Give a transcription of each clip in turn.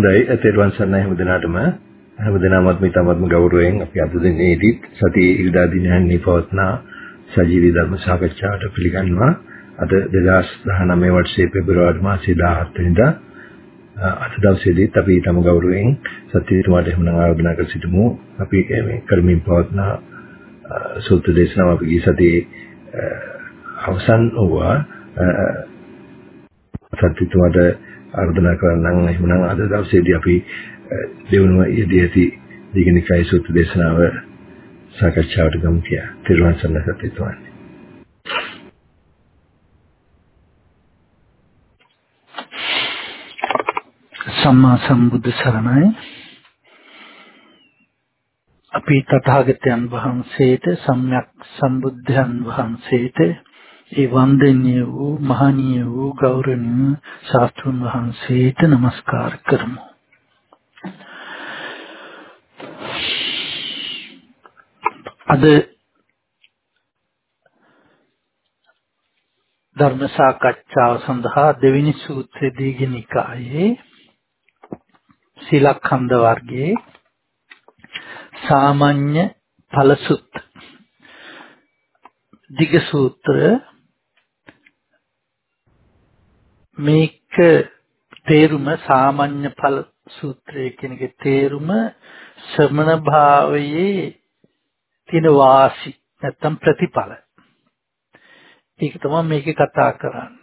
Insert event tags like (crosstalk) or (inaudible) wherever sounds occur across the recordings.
හොඳයි. තෙරුවන් සරණයි හැම දිනාටම. හැම දිනමත් මේ තමත්ම ගෞරවයෙන් අපි අද දිනේදී සතියේ ඉරිදා දිනයන්හි පවත්නා සජීවී ධර්ම සාකච්ඡාවට පිළිගන්නවා. අද 2019 වර්ෂයේ පෙබරවාරි මාසයේ 17 වෙනිදා අද දවසේදීත් අපි තම ගෞරවයෙන් සත්‍යීතුමාට එහෙමනම් ආරාධනා කර සිටිමු. අපි මේ කරමින් පවත්නා සූත්‍ර දේශනාව අපි ගිය සතියේ අවසන් වුණා සත්‍යීතුමාට ආරාධනා කරන්නම් එහෙමනම් අද දවසේදී අපි දෙවනුව යෙදී ඇති දීගනිකයි සූත්‍ර දේශනාව සාකච්ඡාවට ගමු කියලා. තිරුවන් සරණයි සත්‍යතුමනි. සම්මා සම්බුද්ධ සරණයි අපි තථාගතයන් වහන්සේට සම්්‍යක් සම්බුද්ධයන් වහන්සේට ඒ වන්දනීය වූ මහනීය වූ ගෞරවනීය ශාස්ත්‍රුන් වහන්සේට নমස්කාර කරමු. අද ධර්ම සාකච්ඡාව සඳහා දෙවෙනි සූත්‍රයේ දීඝනිකායේ සීලඛණ්ඩ වර්ගයේ සාමාන්‍ය ඵලසුත් දිග සූත්‍ර මේක තේරුම සාමාන්‍ය ඵල සූත්‍රය කියන එකේ තේරුම ශ්‍රමණ භාවයේ තියෙන වාසි නැත්තම් ප්‍රතිඵල. ඒක තමයි මේකේ කතා කරන්නේ.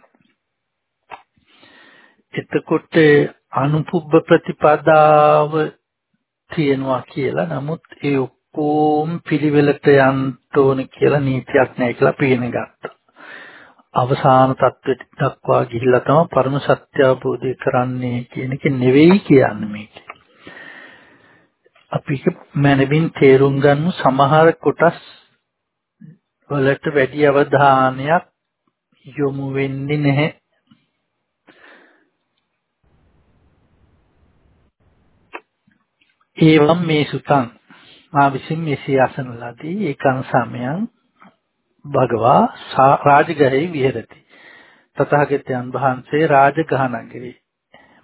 එතකොට අනුපුබ්බ ප්‍රතිපදාව තියෙනවා කියලා නමුත් ඒ ඔක්කොම පිළිවෙලට යන්න ඕන කියලා නීතියක් නැහැ කියලා පිළිගෙන ගත්තා. අවසාන தත්වෙට දක්වා ගිහිල්ලා තමයි පරම සත්‍ය අවබෝධය කරන්නේ කියන එක නෙවෙයි කියන්නේ මේක. අපි මනමින් තේරුම් ගන්න සමහර කොටස් වලට වැඩි අවධානයක් යොමු වෙන්නේ නැහැ. ඒවම් මේ සුතං මා විසින් මෙසේ අසන ලදී ඒකං සමයං භගවා රාජගහේ විහෙරති. තථාගතයන් වහන්සේ රාජගහ නගරේ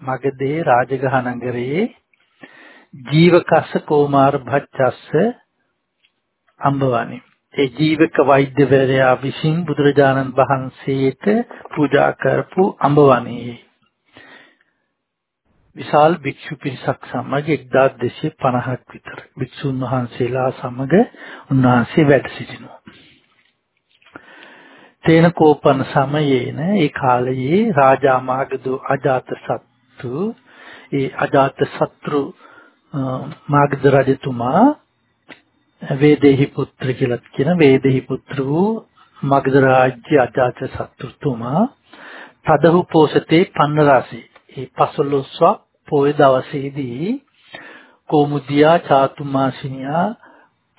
මගදී රාජගහ නගරයේ ජීවකස්ස කෝමාර භච්චස්ස අම්බවණි. ඒ ජීවක වෛද්‍යවරයා විසින් බුදුරජාණන් වහන්සේට පූජා කරපු අම්බවණේ විශාල භික්ෂු පිරිසක් සමග 1250ක් විතර භික්ෂුන් වහන්සේලා සමග උන්වහන්සේ වැඩ සිටිනවා. තේන කෝපන සමයේන ඒ කාලයේ රාජා මාගදු අජාත සත්තු ඒ අජාත සත්‍රු මාගද රජතුමා වේදේහි පුත්‍ර කියලා කියන වේදේහි පුත්‍ර වූ මගධ රාජ්‍ය අජාත සත්තුතුමා තදහු පෝසතේ පන්නරාසී ඒ පසළොස්වක් පොය දවසේදී කෝමුදියා චාතුමාසිනියා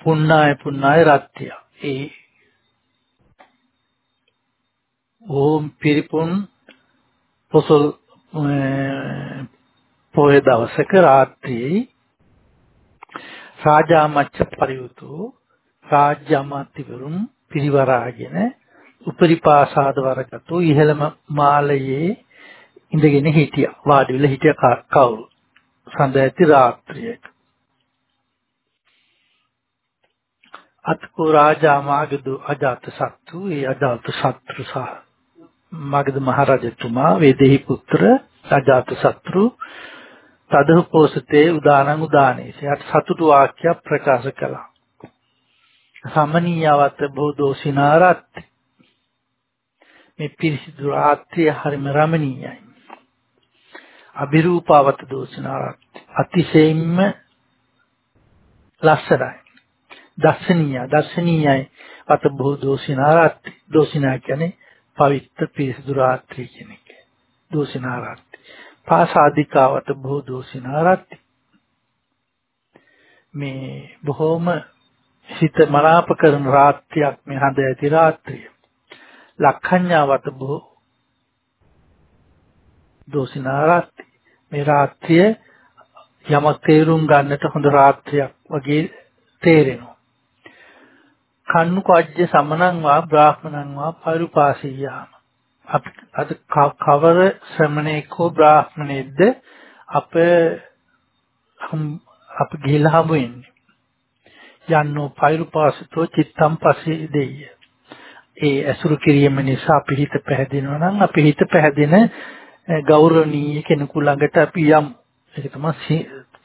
පුන්නාය පුන්නාය රත්ත්‍ය. ඒ ඕම් පිරිපුන් පොසල් පොය දවසක රාත්‍රියේ රාජාමච්ච පරිවුතු රාජ්‍ය අමාත්‍යවරුන් පිරිවරාගෙන උපරිපාසාද වරකතු ඉහළම මාලයේ ඉඳගෙන හිටියා. වාඩි වෙලා හිටිය කවුරු? සඳ ඇති රාත්‍රියක. අත්කෝ රාජා මාගදු අජාත සත්තු ඒ අජාත සත්‍රු සහ මගධ මහරජතුමා වේදෙහි පුත්‍ර අජාත සත්‍රු තදහ පෝසතේ උදානං උදානේස. යට සතුටු වාක්‍යයක් ප්‍රකාශ කළා. සමනීයවත බෝධෝසිනාරත් මේ පිරිසිදු රාත්‍රිය හරිම රමණීයයි. අභිරූපවත දෝසිනාරත් අතිශයින්ම ලස්සනයි. දර්ශනීය දර්ශනීයයි. අත බොහෝ දෝසිනාරත් දෝසිනා කියන්නේ පවිත්‍ර පිරිසිදු රාත්‍රිය කියන එක දෝසිනාරත් පාසාදිකාවත බොහෝ දෝසිනාරත් මේ බොහෝම හිත මනාප කරන රාත්‍රියක් මේ හඳ ඇති රාත්‍රිය. ලක්ඛඤ්ඤාවත බොහෝ දෝසිනාරත් මේ රාත්‍රිය යමක් තේරුම් ගන්නට හොඳ රාත්‍රියක් වගේ තේරෙනවා. කන්නු කජ්ජ සමනං වා බ්‍රාහ්මණං වා පරිපාසීයාම අපි අද කවර ශ්‍රමණේක හෝ බ්‍රාහ්මණෙක්ද අප අප ගිහිලා හමු වෙන්නේ. යන්නෝ පෛරුපාසිතෝ චිත්තම් පසේ දෙය. ඒ ඇසුරු කිරීම නිසා අපි හිත පැහැදෙනවා නම් අපි හිත පැහැදෙන ගෞරවනීය කෙනෙකු ළඟට අපි යම් ඒක තමයි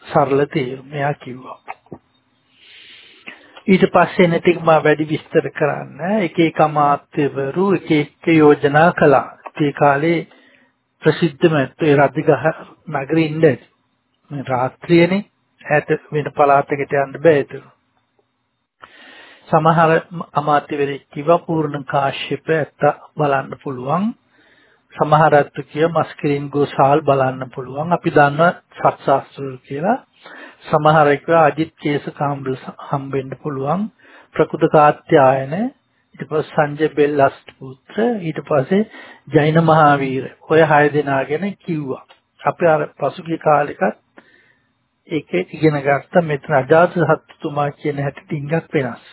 සරල තේරුම එයා කිව්වා. ඊට පස්සේ නැතික මා වැඩි විස්තර කරන්න එක එක අමාත්‍යවරු එක එක යෝජනා කළා. ඒ කාලේ ප්‍රසිද්ධම ඒ රජගහ නගරේ ඉන්නේ. මේ රාත්‍රියේනේ ඈත වෙන පළාතකට යන්න බෑ ඒක. සමහර අමාත්‍යවරයෙක් කිව්වා පූර්ණ කාශ්‍යප ඇත්ත බලන්න පුළුවන්. සමහර අත් කිය මස්කිරින් ගෝසාල් බලන්න පුළුවන්. අපි දන්නවා සත්‍යාස්ත්‍ර කියලා. සමහර එක අජිත් කේස කාම්බල් හම්බෙන්න පුළුවන්. ප්‍රකෘත කාත්‍යායන ඊට පස්සේ සංජය බෙල්ලස්ට් පුත්‍ර ඊට පස්සේ ජෛන මහාවීර ඔය හය දෙනා ගැන කිව්වා. අපි අර පසුගිය කාලෙකත් ඒක ඉගෙන ගත්ත මෙතන අජාත සත්තුමා කියන හැටි ටිකක් වෙනස්.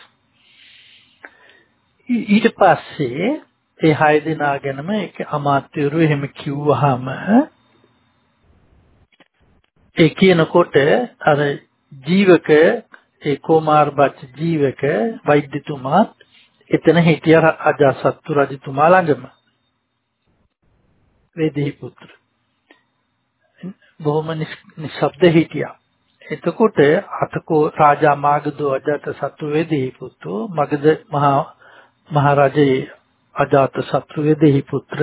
ඊට පස්සේ ඒ හය දෙනා ගැනම ඒක අමාත්‍යවරු එහෙම කිව්වහම ඒ කියනකොට අර ජීවක ඒ කුමාර බච්ච ජීවක වෛද්‍යතුමා එතන හිටිය අජාසත්තු රජතුමා ළඟම. වේදී පුත්‍ර. බොහොම නිශ්ශබ්ද හිටියා. එතකොට අතකෝ රාජා මාගදෝ අජාත සත්තු වේදී පුතු මගද මහා මහරජේ අජාත සත්තු වේදී පුත්‍ර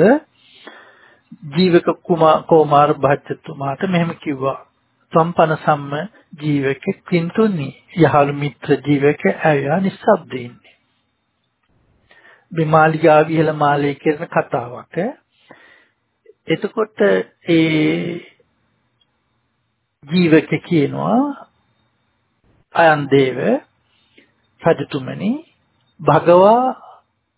ජීවක කුමා කුමාර භාජ්‍යතුමාට මෙහෙම කිව්වා. සම්පන සම්ම ජීවක කින්තුනි යහළු මිත්‍ර ජීවක ඇය නිස්සබ්දෙන්නේ බිමාලිගා විහල මාලේ කියන කතාවක් එතකොට ඒ ජීවක කියනවා අයන් දේව රජතුමනි භගවා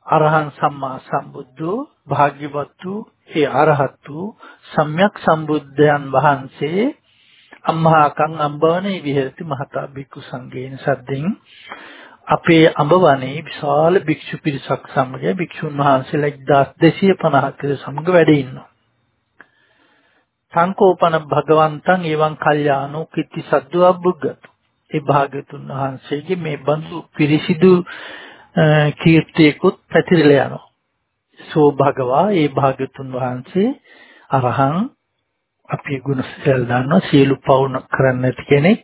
අරහං සම්මා සම්බුද්ධෝ භාග්‍යවතු ඒ අරහත් වූ සම්්‍යක් සම්බුද්ධයන් වහන්සේ අම්මහාකං අම්බවනේ විහෙරති මහතා බික්කු සංඝේන සද්දෙන් අපේ අඹවනේ විශාල භික්ෂු පිරිසක් සමග භික්ෂුන් වහන්සේලා 1250 සමග වැඩ ඉන්නවා. සංකෝපන භගවන්තං එවං කල්යාණෝ කිත්ති සද්දව බුද්ධතු. ඒ භාග්‍යතුන් වහන්සේගේ මේ බඳු පිරිසිදු කීර්තියකුත් පැතිරලා යනවා. සෝ භගවා ඒ භාග්‍යතුන් වහන්සේ අරහං අපි ගුණ සෙල් දන්නවා සියලු පවුන කරන්න නැති කෙනෙක්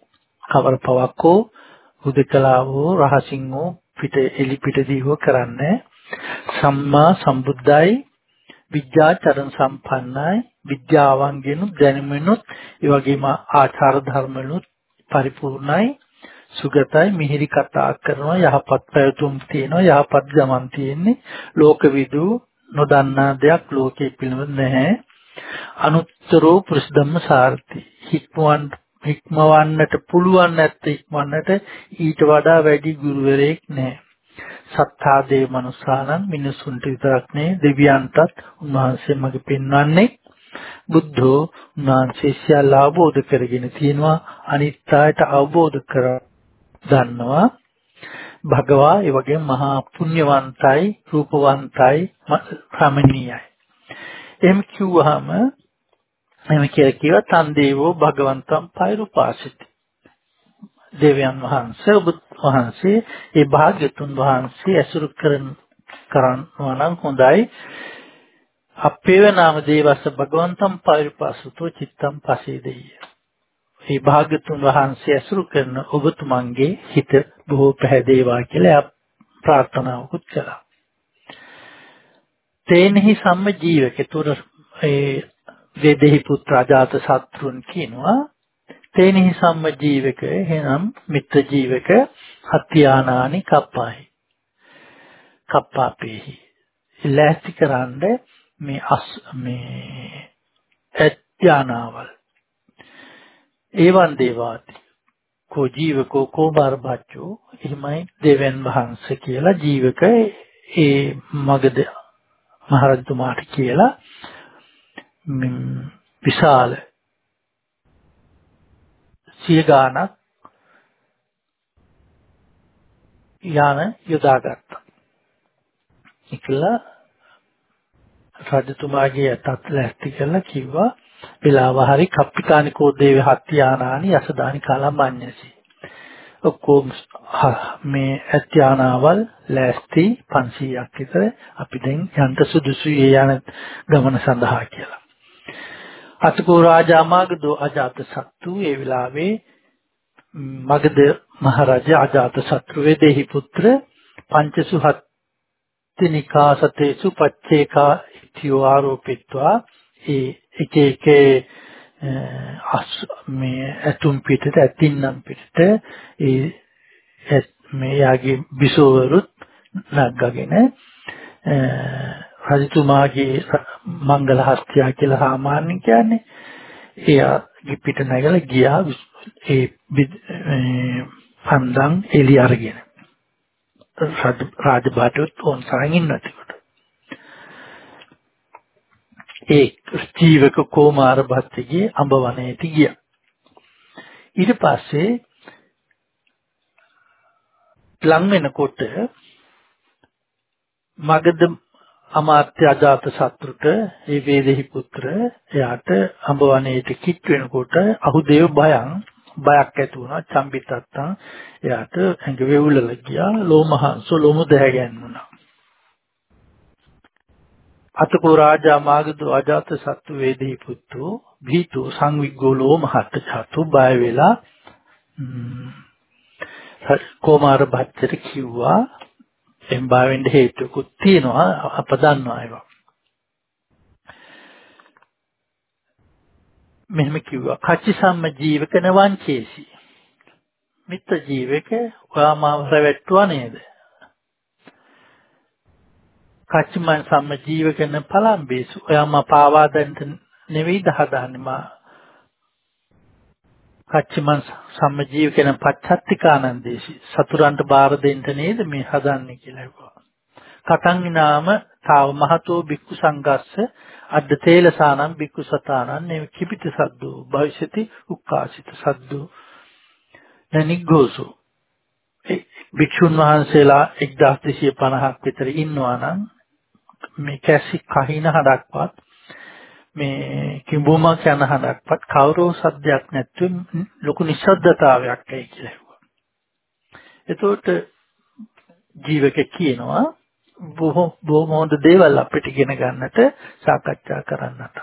කවර පවක් හෝ හුදකලා හෝ රහසින් හෝ පිට එලි පිටදී හෝ කරන්නේ. සම්මා සම්බුද්ධයි විද්‍යාචරණ සම්පන්නයි විද්‍යාවන්ගෙනුත් දැනුමෙනුත් ඒ වගේම ආචාර ධර්මනුත් පරිපූර්ණයි සුගතයි මිහිරි කතා කරනවා යහපත් පැවතුම් තියෙනවා යහපත් ගමන් තියෙන්නේ. ලෝකවිදු නොදන්නා දෙයක් ලෝකේ පිළිවෙල නැහැ. අනුත්තරෝ පුරුෂ ධම්ම සාර්ථි. හික්මවන් හික්මවන්නට පුළුවන් නැත්te හික්මවන්නට ඊට වඩා වැඩි ගුරුවරයෙක් නැහැ. සත්තා දේ මනුසානන් මිනිසුන්ට විතරක් නෙවෙයි දෙවියන්ටත් උන්වහන්සේ මගේ පෙන්වන්නේ. බුද්ධෝ උන්වහන්සේ සියල්ල අවබෝධ කරගෙන තියෙනවා. අනිත් අයට අවබෝධ කර දන්නවා. භගවා ඒ වගේ මහා පුණ්‍යවන්තයි රූපවන්තයි රමණීයයි. එහෙම කිව්වහම එහෙම කියලා කිව්වා තන් දේවෝ භගවන්තම් පෛරුපාසිතී දෙවියන් වහන්සේ ඔබ වහන්සේ ඒ භාග්‍යතුන් වහන්සේ ඇසුරු කරන කරනවා නම් හොඳයි අපේව නාම දේවස්ස භගවන්තම් පරිපාසුතෝ චිත්තම් පසේදෙය. මේ භාග්‍යතුන් වහන්සේ ඇසුරු කරන ඔබතුමන්ගේ හිත බොහෝ පැහැදේවා කියලා ප්‍රාර්ථනාවකුත් කළා. තේනෙහි සම්ම ජීවකතුර ඒ වේදෙහි පුත්‍ර අජාත සත්‍රුන් කියනවා. තේනෙහි සම්ම ජීවක එහෙනම් මිත්‍ර ජීවක හත්‍යානානි කප්පාහි. කප්පාපේහි. ලෑස්ති කරන්නේ මේ අස් මේ ඇත්‍යානාවල්. ඒවන් දේවාති කෝ ජීවකෝ කෝබාර බච්චෝ එහෙමයි දෙවන් වහන්සේ කියලා ජීවක ඒ මගද මහරජතුමාට කියලා විශාල සිය ගානක් යාන යොදාගත්තා. ඒකලා රජතුමාගේ අතත් ලැස්ති කරලා කිව්වා වෙලාව හරි කප්පිතානිකෝ දේව හත්යානානි යසදානි කාලම්බඤ්ඤසි ඔක්කොම මේ ඇත්‍යානාවල් ලෑස්ති 500ක් විතර අපි දැන් යන්ත සුදුසුයි යන ගමන සඳහා කියලා. අතකෝ රාජාමාගදෝ අජාත සත්තු ඒ වෙලාවේ මගධ මහරජා අජාත සත්‍රුවේ දෙහි පුත්‍ර පංචසු හත්තිනිකාසතේසු පච්චේකා ඉතියෝ ආරෝපිත්වා ඒ එක එක මේ ඇතුම් පිටට ඇතින්නම් පිටට ඒ මේ යාගේ බිසෝවරුත් නැග්ගගෙන රජතුමාගේ මංගල හස්තියා කියලා සාමාන්‍යයෙන් කියන්නේ. එයා පිට නැගලා ගියා ඒ හන්දන් එලි අරගෙන. රාජබාටුත් ඕන් සරන් ඉන්නතිකොට ඒ ජීවක කුමාර භත්තගේ අඹ වනයේට ගියා. ඊට පස්සේ ලං වෙනකොට මගද අමාත්‍ය අජාත සත්‍රුට ඒ වේදෙහි පුත්‍ර එයාට අඹ වනයේට කිට් වෙනකොට අහුදේව බයං බයක් ඇති වුණා චම්බිතත්තන් එයාට ඇඟ වෙවුලලා ගියා ලෝමහංස ලොමු දැහැ ගැන්නුණා අතකෝ රාජා මාගදු අජාත සත්තු වේදෙහි පුත්තු භීතු සංවිග්ගෝ ලෝමහත් ජාතු බය වෙලා කොමාර භත්තර කිව්වා එම්බාවෙන්න හේතුකුත් තියෙනවා අප දන්නවා ඒවා. මෙහෙම කිව්වා කච්චි සම්ම ජීවක නවංචේසි. මිත්‍ර ජීවක ඔයා මාව රැවට්ටුවා නේද? කච්චිමන් සම්ම ජීවකන පලම්බේසු ඔයා මා පාවා දෙන්න නෙවෙයි දහදාන්නේ මා. කච්චිමන් සම්මජීවකන පච්චත්තිකානන්දේසි. සතුරන්ට බාර දෙන්න නේද මේ හදන්නේ කියලා කිව්වා. කතං විනාම තාව මහතෝ බික්කු සංගස්ස අද්ද තේලසානම් බික්කු සතානන් නේ කිපිත සද්දු භවිෂති උක්කාසිත සද්දු. නනිග්ගෝසු. භික්ෂුන් වහන්සේලා 1250ක් විතර ඉන්නවා නම් මේ කැසි කහින හඩක්වත් මේ කිඹුමක් යන හඬක්වත් කවුරෝ සද්දයක් නැත්නම් ලොකු නිශ්ශබ්දතාවයක් ඇයි කියලා හෙව්වා. එතකොට ජීවක කියනවා බොහෝ බොහොම හොඳ දේවල් අපිට ඉගෙන ගන්නට සාකච්ඡා කරන්නට.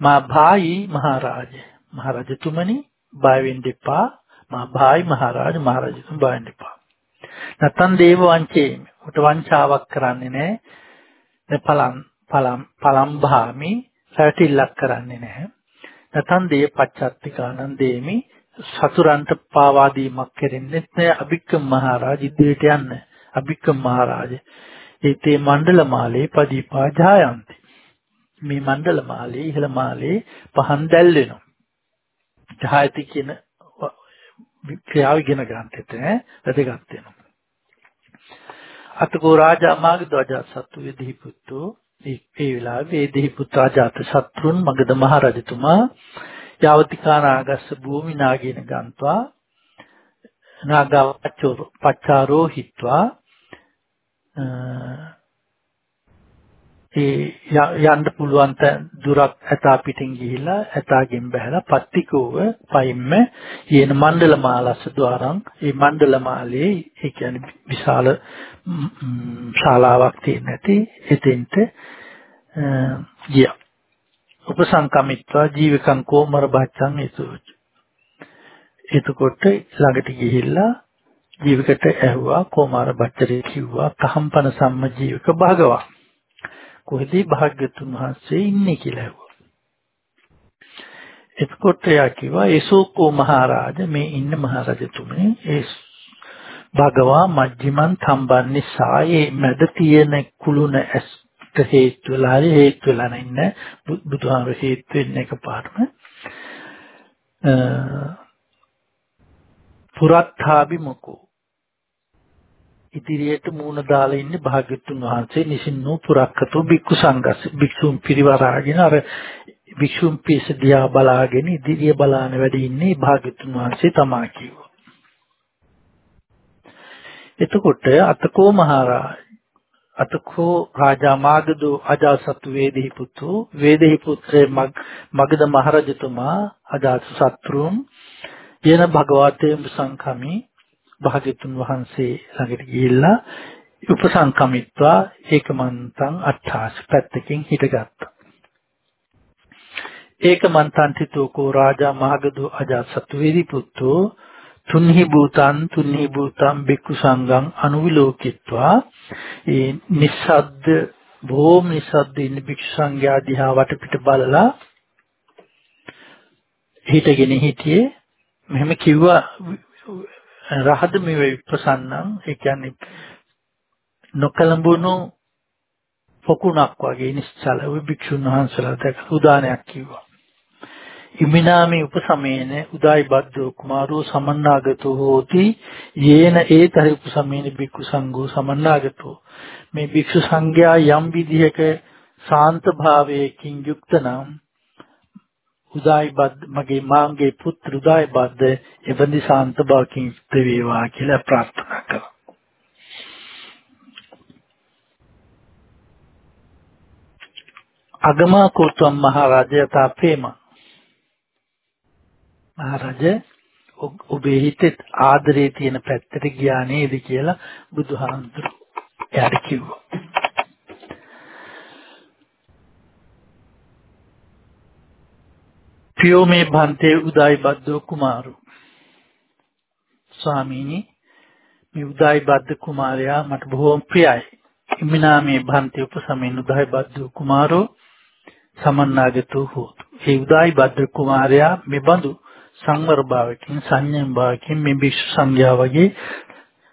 මා භායි මහරජ මහරජතුමනි බය වෙන්න එපා. මා භායි මහරජ මහරජතුමනි බය වෙන්න එපා. නැත්තම් දේව වංචේ උට වංචාවක් කරන්නේ නැහැ. පලම් පලම් පලම් භාමි පැවතිල්ලක් කරන්නේ නැහැ. නැතන් දේ පච්චත්තිකානන් දේමි සතුරන්ට පාවා දීමක් කෙරෙන්නේ නැහැ අභික්කම මහරජ ඉදිරියට යන්න. අභික්කම මහරජ ඒතේ මණ්ඩල මාලේ පදීපා ජායන්ති. මේ මණ්ඩල මාලේ ඉහළ මාලේ පහන් දැල් වෙනවා. ජායති කියන ක්‍රියාව ඉගෙන ගන්නට වැදගත් වෙනවා. අතකෝ රාජා මාග්දවජා සත්තු විදිහි පුත්තු. ඒ වෙලාවේ වේදෙහි පුත්‍රා ජාත ශත්‍රුන් මගධ මහ රජතුමා යාවතිකා නාගස්ස භූමි නාගින ගන්නවා නාගවච්චෝ පච්චාරෝ හිත්වා. ඒ යන්න පුළුවන් දුරක් ඇතා පිටින් ගිහිලා ඇතාගෙන් බහැලා පත්තිකෝව පයින්ම යේන මණ්ඩල මාලස්ස ద్వාරං ඒ මණ්ඩල මාලේ ඒ කියන්නේ විශාල ශාලාවක් තියෙන නැති එතෙන්ට ගියා. උපසංකමිත්වා ජීවකං කෝමර බච්චං ඒසෝච එතකොට ළඟට ගිහිල්ලා ජීවකට ඇහුවා කෝමාර බච්චරේ කිව්වා කහම්පන සම්ම ජීවක භාගවා. කොහෙද භාග්‍යතුන් වහන්සේ ඉන්නේ කියලා ඇහුවා. එතකොට එයා කිව්වා ඒසෝකෝ මහරජ මේ ඉන්න මහරජතුමනි ඒ භගවා මජ්ජිමන් තම්බන්නේ සායේ මැද තියෙන කුළුණ ඇස්ට හේතු වෙලා හේතු වෙලා ඉන්න බුදුහාම හේතු වෙන්න එකපාරම පුරත්ථාබි මොකෝ ඉදිරියට මූණ දාලා ඉන්නේ භාග්‍යතුන් වහන්සේ නිසින්නෝ පුරක්කතෝ බික්කු සංඝස් භික්ෂුන් පිරිවරාගෙන අර භික්ෂුන් පිරිස දිහා බලාගෙන ඉදිරිය බලාන වැඩ ඉන්නේ භාග්‍යතුන් වහන්සේ තමා කිව්වා. එතකොට අතකෝ මහරජ අතකෝ රාජා මාගදෝ අජාසත්තු වේදෙහි පුතු වේදෙහි පුත්‍රේ මගධ මහරජතුමා අජාත සත්‍රුම් යන භගවතේ උපසංකමි භාග්‍යතුන් වහන්සේ ළඟට ගිහිල්ලා උපසංකමිත්වා ඒකමන්තං අට්ඨාස පැත්තකින් හිටගත්තා. ඒකමන්තං තිතෝකෝ රාජා මහගදෝ අජාසත්තු වේදි පුත්තෝ. තුන්හි භූතං තුන්හි භූතං බික්කු සංඝං අනුවිලෝකිත්වා. ඒ නිස්සද්ද බොහොම නිස්සද්ද ඉන්න භික්ෂු සංඝයා දිහා වටපිට බලලා හිටගෙන හිටියේ. මෙහෙම කිව්වා රහද මේ විපසන්නම් ඒ කියන්නේ නොකලඹුණු පොකුණක් වගේ නිශ්චල භික්ෂුන් වහන්සේලා දැක උදානයක් කිව්වා. ඉමිනාමි උපසමේන උදායි බද්දෝ කුමාරෝ සමන්නාගතෝ හෝති. යේන ඒතරි උපසමේන බික්කු සංඝෝ සමන්නාගතෝ. මේ භික්ෂු සංඝයා යම් විදිහක සාන්ත භාවයකින් යුක්ත නම් උදායි බද්ද මගේ මාගේ පුත්‍ර උදායි බද්ද එවැනි සාන්ත භාවකින් යුක්ත වේවා කියලා ප්‍රාර්ථනා කළා අගමා කෝතම් මහරජා තාපේම මහරජ ඔබේ හිතේ ආදරේ තියෙන පැත්තට ගියා නේද කියලා බුදුහාමුදුරු එයාට කිව්වා. පියෝ මේ භන්තේ උදායි බද්දෝ කුමාරු ස්වාමීනි මේ උදායි බද්ද කුමාරයා මට බොහෝම ප්‍රියයි. ඉමිනා මේ භන්තේ උපසමෙන් උදායි බද්දෝ කුමාරෝ සමන්නාගතෝ හෝතු. ඒ උදායි බද්ද කුමාරයා මේ බඳු සංවර භාවකින් සංයම භාවකින් මේ භික්ෂු සංඝයා වගේ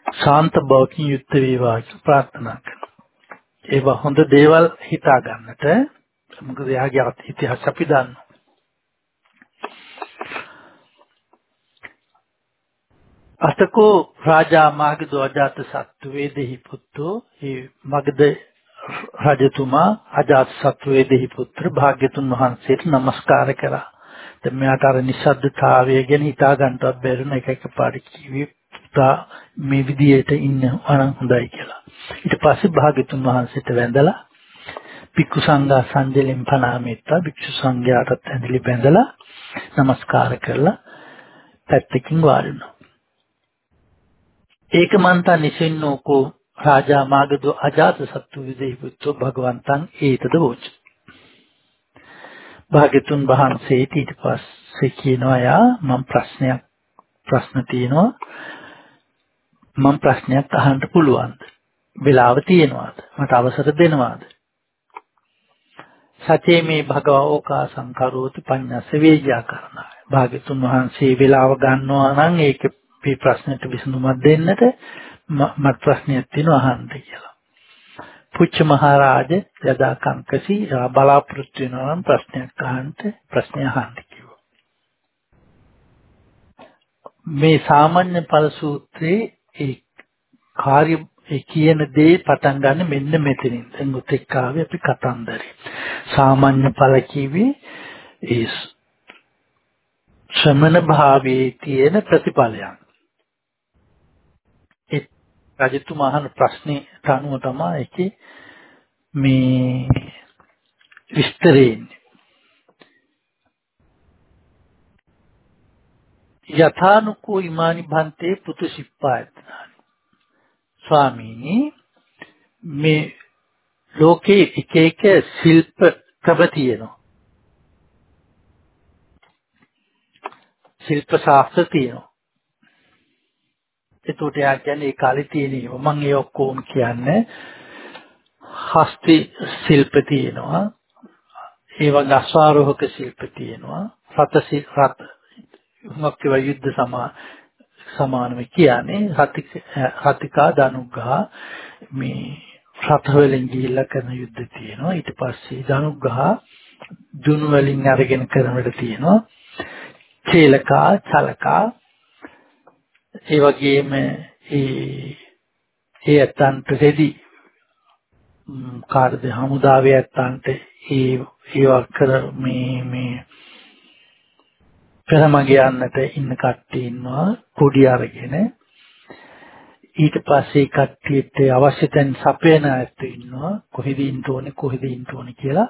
ශාන්ත භාවකින් යුක්ත වේවා කියලා ප්‍රාර්ථනා කරනවා. ඒවා හොඳ දේවල් හිතා ගන්නට මොකද එයාගේ ඉතිහාස අපි දන්නවා. අතකෝ රාජා මාගදෝ අජාත සත්තු වේදෙහි පුත්තෝ ඒ මගද රජතුමා අජාත සත්තු වේදෙහි පුත්‍ර භාග්‍යතුන් වහන්සේට নমස්කාර කරා. දැන් මෙයාට අර නිස්සද්දතාවය ගැන හිතා ගන්නවත් බැරි න එක එකපාරට කිව්වේ පුතා මේ විදියට ඉන්න අනන් හොඳයි කියලා. ඊට පස්සේ භාග්‍යතුන් වහන්සේට වැඳලා භික්ඛු සංඝා සංජලෙන් පනාමෙත්තා භික්ෂු සංඝයාටත් ඇඳලි බැඳලා নমස්කාර කරලා පැත්තකින් වාඩි වුණා. ඒකමන්තා නිසින්නෝකෝ රාජා මාගදෝ අජාත සත්තු විදේහි පුත්තෝ භගවන්තං ඒතද වෝච. භාග්‍යතුන් වහන්සේට ඊට පස්සේ කියනවා යා මම ප්‍රශ්නයක් ප්‍රශ්න තියෙනවා. මම ප්‍රශ්නයක් අහන්න පුළුවන්ද? වෙලාව තියෙනවාද? මට අවසර දෙනවාද? සතේ මේ භගවෝකා සංකරෝති පඤ්ඤස්ස වේජ්‍යාකරණය භාග්‍යතුන් වහන්සේ වෙලාව ගන්නවා නම් ඒක මේ ප්‍රශ්නෙට විසඳුමක් දෙන්නට මට ප්‍රශ්නයක් තියෙනවා අහන්න කියලා. පුච්ච මහරජ යදා කංකසි බලාපොරොත්තු වෙනවා නම් ප්‍රශ්නයක් අහන්න ප්‍රශ්නය අහන්න කිව්වා. මේ සාමාන්‍ය ඵල සූත්‍රයේ ඒ කාර්ය ඒ කියන දේ පටන් ගන්න මෙන්න මෙතනින්. දැන් උතෙක් ආවේ අපි කතන්දරේ. සාමාන්‍ය ඵල කිවි ඒ ශ්‍රමණ භාවයේ තියෙන ප්‍රතිඵලයන්. රජතුමා අහන ප්‍රශ්නේ අනුව තමයි ඒකේ මේ විස්තරේ යථානුකෝ ඉමානි භන්තේ පුතු සිප්පායතනානි. ස්වාමීනි මේ ලෝකේ එක එක ශිල්ප ක්‍රම තියෙනවා. ශිල්ප ශාස්ත්‍ර තියෙනවා. එතකොට යා කියන්නේ ඒ කාලේ තියෙන ඒවා. මම ඒ ඔක්කොම කියන්නේ හස්ති ශිල්ප තියෙනවා. ඒ වගේ අස්වාරෝහක ශිල්ප තියෙනවා. රත රත මොකක් ඒවා යුද්ධ සමා සමානව කියන්නේ හතික හතිකා දනුග්ගහ මේ රත වලින් ගිහිල්ලා කරන යුද්ධ තියෙනවා. ඊට පස්සේ දනුග්ගහ දුනු වලින් අරගෙන කරන වැඩ තියෙනවා. චේලකා චලකා ඒ වගේම ඒ ඒ ඇත්තන්ට රෙදි කාර්ද හමුදාවේ ඇත්තන්ට ඒ ඒවා කර මේ මේ පෙරමග යන්නට ඉන්න කට්ටිය ඉන්නවා කුඩි අරගෙන. ඊට පස්සේ කට්ටියට අවශ්‍ය තැන් සපයන අයත් ඉන්නවා. කොහෙද ඉන්න ඕනේ කොහෙද ඉන්න ඕනේ කියලා.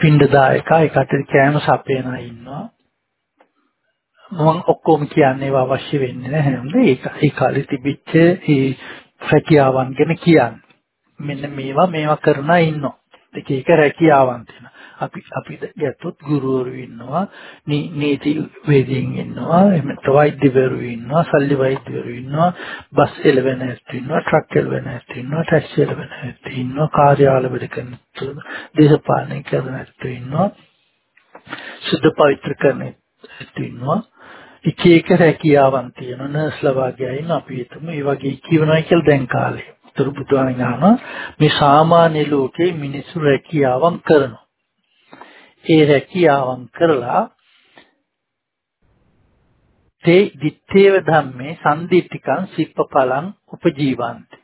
පින්ඩදායක ඒකට කෑම සපයන අය ඉන්නවා. මම ඔක්කොම කියන්නේ ඒවා අවශ්‍ය වෙන්නේ නැහැ. නේද ඒක ඒ කාලේ තිබිච්ච ඒ රැකියාවන් ගැන කියන්නේ. මෙන්න මේවා මේවා කරන ඉන්නවා. එක එක රැකියාවන් තියෙනවා. අපි අපි ගත්තොත් ගුරුවරු ඉන්නවා නීති වේදීන් ඉන්නවා එහෙම වෛද්‍යවරු ඉන්නවා සල්ලි වෛද්‍යවරු ඉන්නවා බස් එළවෙන ඇත්තෝ ඉන්නවා ට්‍රක් එළවෙන ඇත්තෝ ඉන්නවා ටැක්සි එළවෙන ඇත්තෝ ඉන්නවා කාර්යාල වැඩ කරන දේශපාලනය කරන ඇත්තෝ ඉන්නවා සුද්ධ පවිත්‍ර කරන ඇත්තෝ ඉන්නවා. එක එක රැකියාවන් තියෙන නර්ස්ලා වගේ අය ඉන්න අපි හිතමු ඒ වගේ කියවනවා කියලා දැන් කාලේ. උතුරු බුදුහාමි ගහනවා මේ සාමාන්‍ය ලෝකේ මිනිස්සු රැකියාවන් කරනවා. ඒ රැකියාවන් කරලා තේ දිත්තේව ධම්මේ සම්දිත්තිකං සිප්පපලං උපජීවන්ති.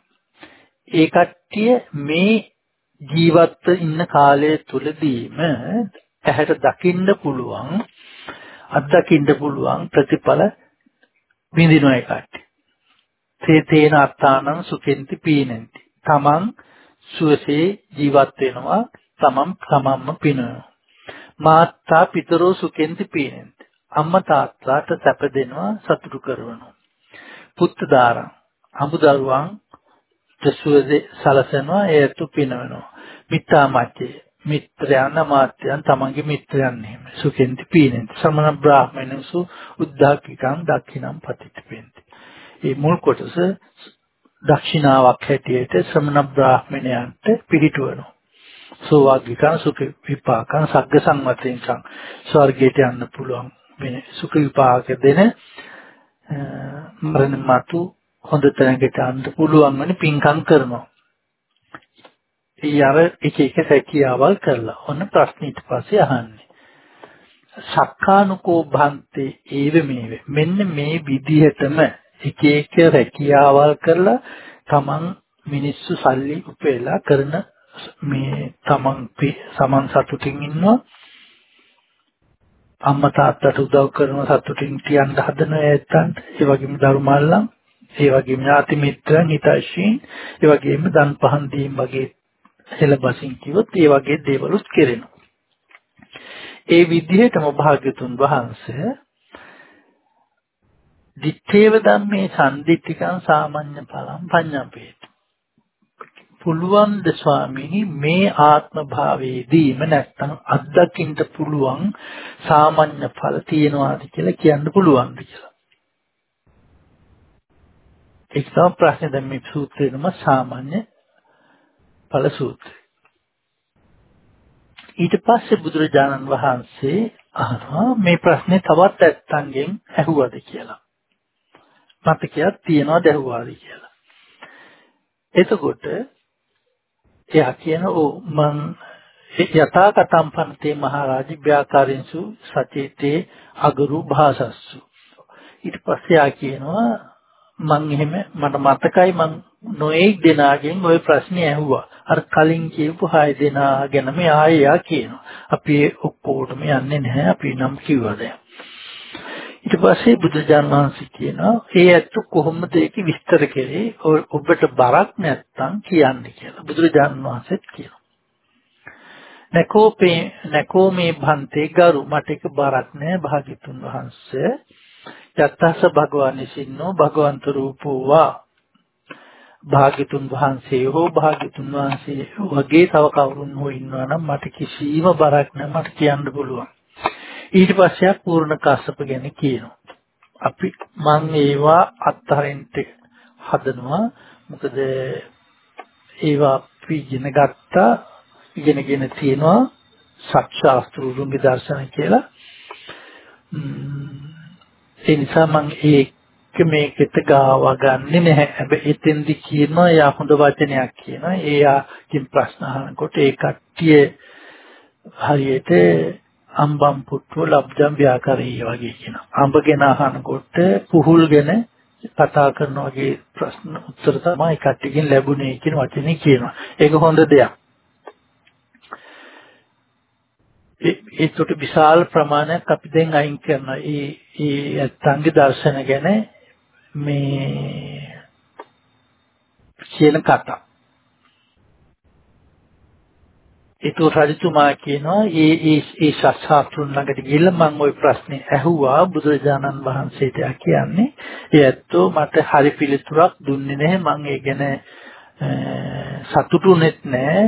ඒ කට්ටිය මේ ජීවත් ඉන්න කාලය තුලදීම ඇහැට දකින්න පුළුවන් අත්දකින්න පුළුවන් ප්‍රතිඵල විඳින ඒ කට්ටිය. තේ තේන අත්තානං සුකෙන්ති පීනන්ති. තමන් සුවසේ ජීවත් වෙනවා තමන් තමන්ම පිනනවා. මාත්තා පිතරෝ සුකෙන්ති පීනෙන්ති. අම්මා තාත්තාට සැප දෙනවා සතුටු කරනවා. පුත්ත දාරං අමුදරුවන් දසුවදේ සලසනවා ඒතු පිනවනවා. මිත්තා මච්චේ මිත්‍රයන් අමාත්‍යයන් තමන්ගේ මිත්‍රයන් එහෙම සුකෙන්ති පීනෙන්ති. සමන බ්‍රාහ්මණසු උද්ධාකිකං දක්ඛිනම් පතිත්පෙන්ති. මේ මුල් කොටස දක්ෂිනාවක් හැටියට ශ්‍රමණ බ්‍රාහ්මණයන්ට පිළිටවනවා. සෝවාග්ගිකං සුඛ විපාකං සග්ග සංවතෙන්කං ස්වර්ගයට යන්න පුළුවන් වෙන සුඛ විපාක දෙන මරණ මතු හොඳ තැනකට යන්න පුළුවන් වෙන පින්කම් කරනවා. ඊයර එක එක සැකියාවල් කරලා ඔන්න ප්‍රශ්න ඊට පස්සේ අහන්නේ. සක්කානුකෝ භන්තේ ඒව මේව මෙන්න මේ විදිහටම එක එක රැකියාවල් කරලා තමන් මිනිස්සු සල්ලි උපයලා කරන මේ තමන් සමන් සතුටින් ඉන්නවා අම්මා තාත්තට උදව් කරන සතුටින් තියන්න හදන ඇත්තන්ට ඒ වගේම ධර්මල්ලන් ඒ වගේම ඥාති මිත්‍රයන් හිතයිශීන් ඒ වගේම දන් පහන් දීම් වගේ හෙළබසින් කිව්වොත් ඒ වගේ දේවලුත් කෙරෙනවා. ඒ විදිහටම භාග්‍යතුන් වහන්සේ දිත්තේව ධම්මේ සම්දිත්තිකං සාමාන්‍ය ඵලම් පඤ්ඤාපේත. පුළුවන් ද ස්වාමීනි මේ ආත්ම භාවයේදීම නැත්තම් අත්දකින්න පුළුවන් සාමාන්‍ය ඵල තියනවාද කියලා කියන්න පුළුවන්ද කියලා. ඒක තමයි ප්‍රශ්නේ. දැන් මේ සූත්‍රේනම සාමාන්‍ය ඵල සූත්‍රය. ඊට පස්සේ බුදුරජාණන් වහන්සේ අහනවා මේ ප්‍රශ්නේ තවත් ඇත්තන්ගෙන් ඇහුවද කියලා. මතකයක් තියනවද ඇහුවාද කියලා. එතකොට එයා කියන ඕ මං යථා කතම් පන්තේ මහරජි ව්‍යාකාරින්සු සචේතේ අගරු භාසස්සු ඊට පස්සේ ආ කියනවා මං එහෙම මට මතකයි මං නොඑක් දෙනාගෙන් ওই ප්‍රශ්නේ ඇහුවා අර කලින් කියපු හය දෙනා ගැනම ආයෙ යා කියනවා. අපි ඔක්කොටම යන්නේ නැහැ. අපි නම් කිව්වද ඊට පස්සේ බුදුජාණන් වහන්සේ කියනවා ඒ ඇත්ත කොහොමද? ඒක විස්තර කරේ. ඔබට බරක් නැත්තම් කියන්නේ කියලා බුදුරජාණන් වහන්සේත් කියනවා. නකෝපේ නකෝමේ භන්තේ ගරු. මට එක බරක් නෑ භාග්‍යතුන් වහන්සේ. යත්තස භගවානිසින්නෝ භගවන්ත රූපෝවා. භාග්‍යතුන් වහන්සේ හෝ භාග්‍යතුන් වහන්සේ වගේ තව කවුරුන් හෝ ඉන්නවා නම් මට කිසිම බරක් නෑ මට කියන්න පුළුවන් ඊට පස්සේ පූර්ණ කස්සප ගැන කියනවා. අපි මම ඒවා අත්හරින්න හදනවා. මොකද ඒවා අපි ඉගෙන ගත්තා ඉගෙනගෙන තියෙනවා සත්‍යාස්ත්‍රුරුන්ගේ දර්ශන කියලා. ඒ නිසා මම ඒක මේකට ගාව ගන්නෙ නැහැ. හැබැයි එතෙන්දි කියනවා යා හොඳ වචනයක් කියනවා. එයාකින් ප්‍රශ්න අහනකොට ඒ කට්ටිය හරියට අම්බම් පුට්ටුව ලබ්ධම් ව්‍යාකරී වගේ කියනවා. අඹ ගැන අහනකොට පුහුල් ගැන කතා කරන වගේ ප්‍රශ්න උත්තර තමයි කට්ටියකින් ලැබුණේ කියන වචනේ කියනවා. ඒක හොඳ දෙයක්. ඒකට විශාල ප්‍රමාණයක් අපි දැන් අයින් කරනවා. ඒ ඒ අත්ංග දර්ශන ගැන මේ කියන කතා. ඒතෝ රජතුමා කියනවා ඒ ඒ ඒ ශාස්ත්‍රඥ ළඟට ගිහිල්ලා මම ওই ප්‍රශ්නේ ඇහුවා බුදුරජාණන් වහන්සේට කියන්නේ. ඒ ඇත්තෝ මට හරි පිළිතුරක් දුන්නේ නැහැ. මම ඒ ගැන සතුටුුනෙත් නැහැ.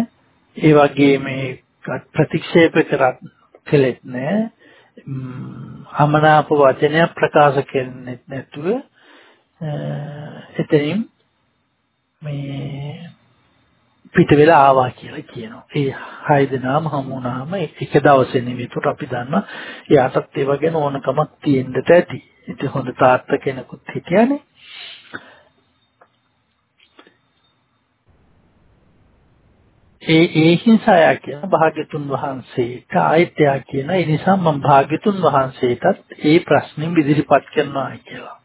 ඒ වගේ මේ ප්‍රතික්ෂේප කරත් කළෙත් නැහැ. අමනාප වචනයක් ප්‍රකාශ කරන්නෙත් නැතුව එතනින් මේ පිට වෙලා ආවා කියලා කියනවා. ඒ හය දෙනාම හමු වුණාම එක දවසේ නෙවෙයිතුට අපි දන්නවා එයාටත් ඒව ගැන ඕනකමක් තියෙන්නට ඇති. ඉතින් හොඳ තාත්තා කෙනෙකුත් හිටියානේ. ඒ ඒ හිංසාය කියන භාග්‍යතුන් වහන්සේට ආයත්‍යා කියන ඒ නිසා මම භාග්‍යතුන් වහන්සේටත් ඒ ප්‍රශ්نين ඉදිරිපත් කරනවා කියලා.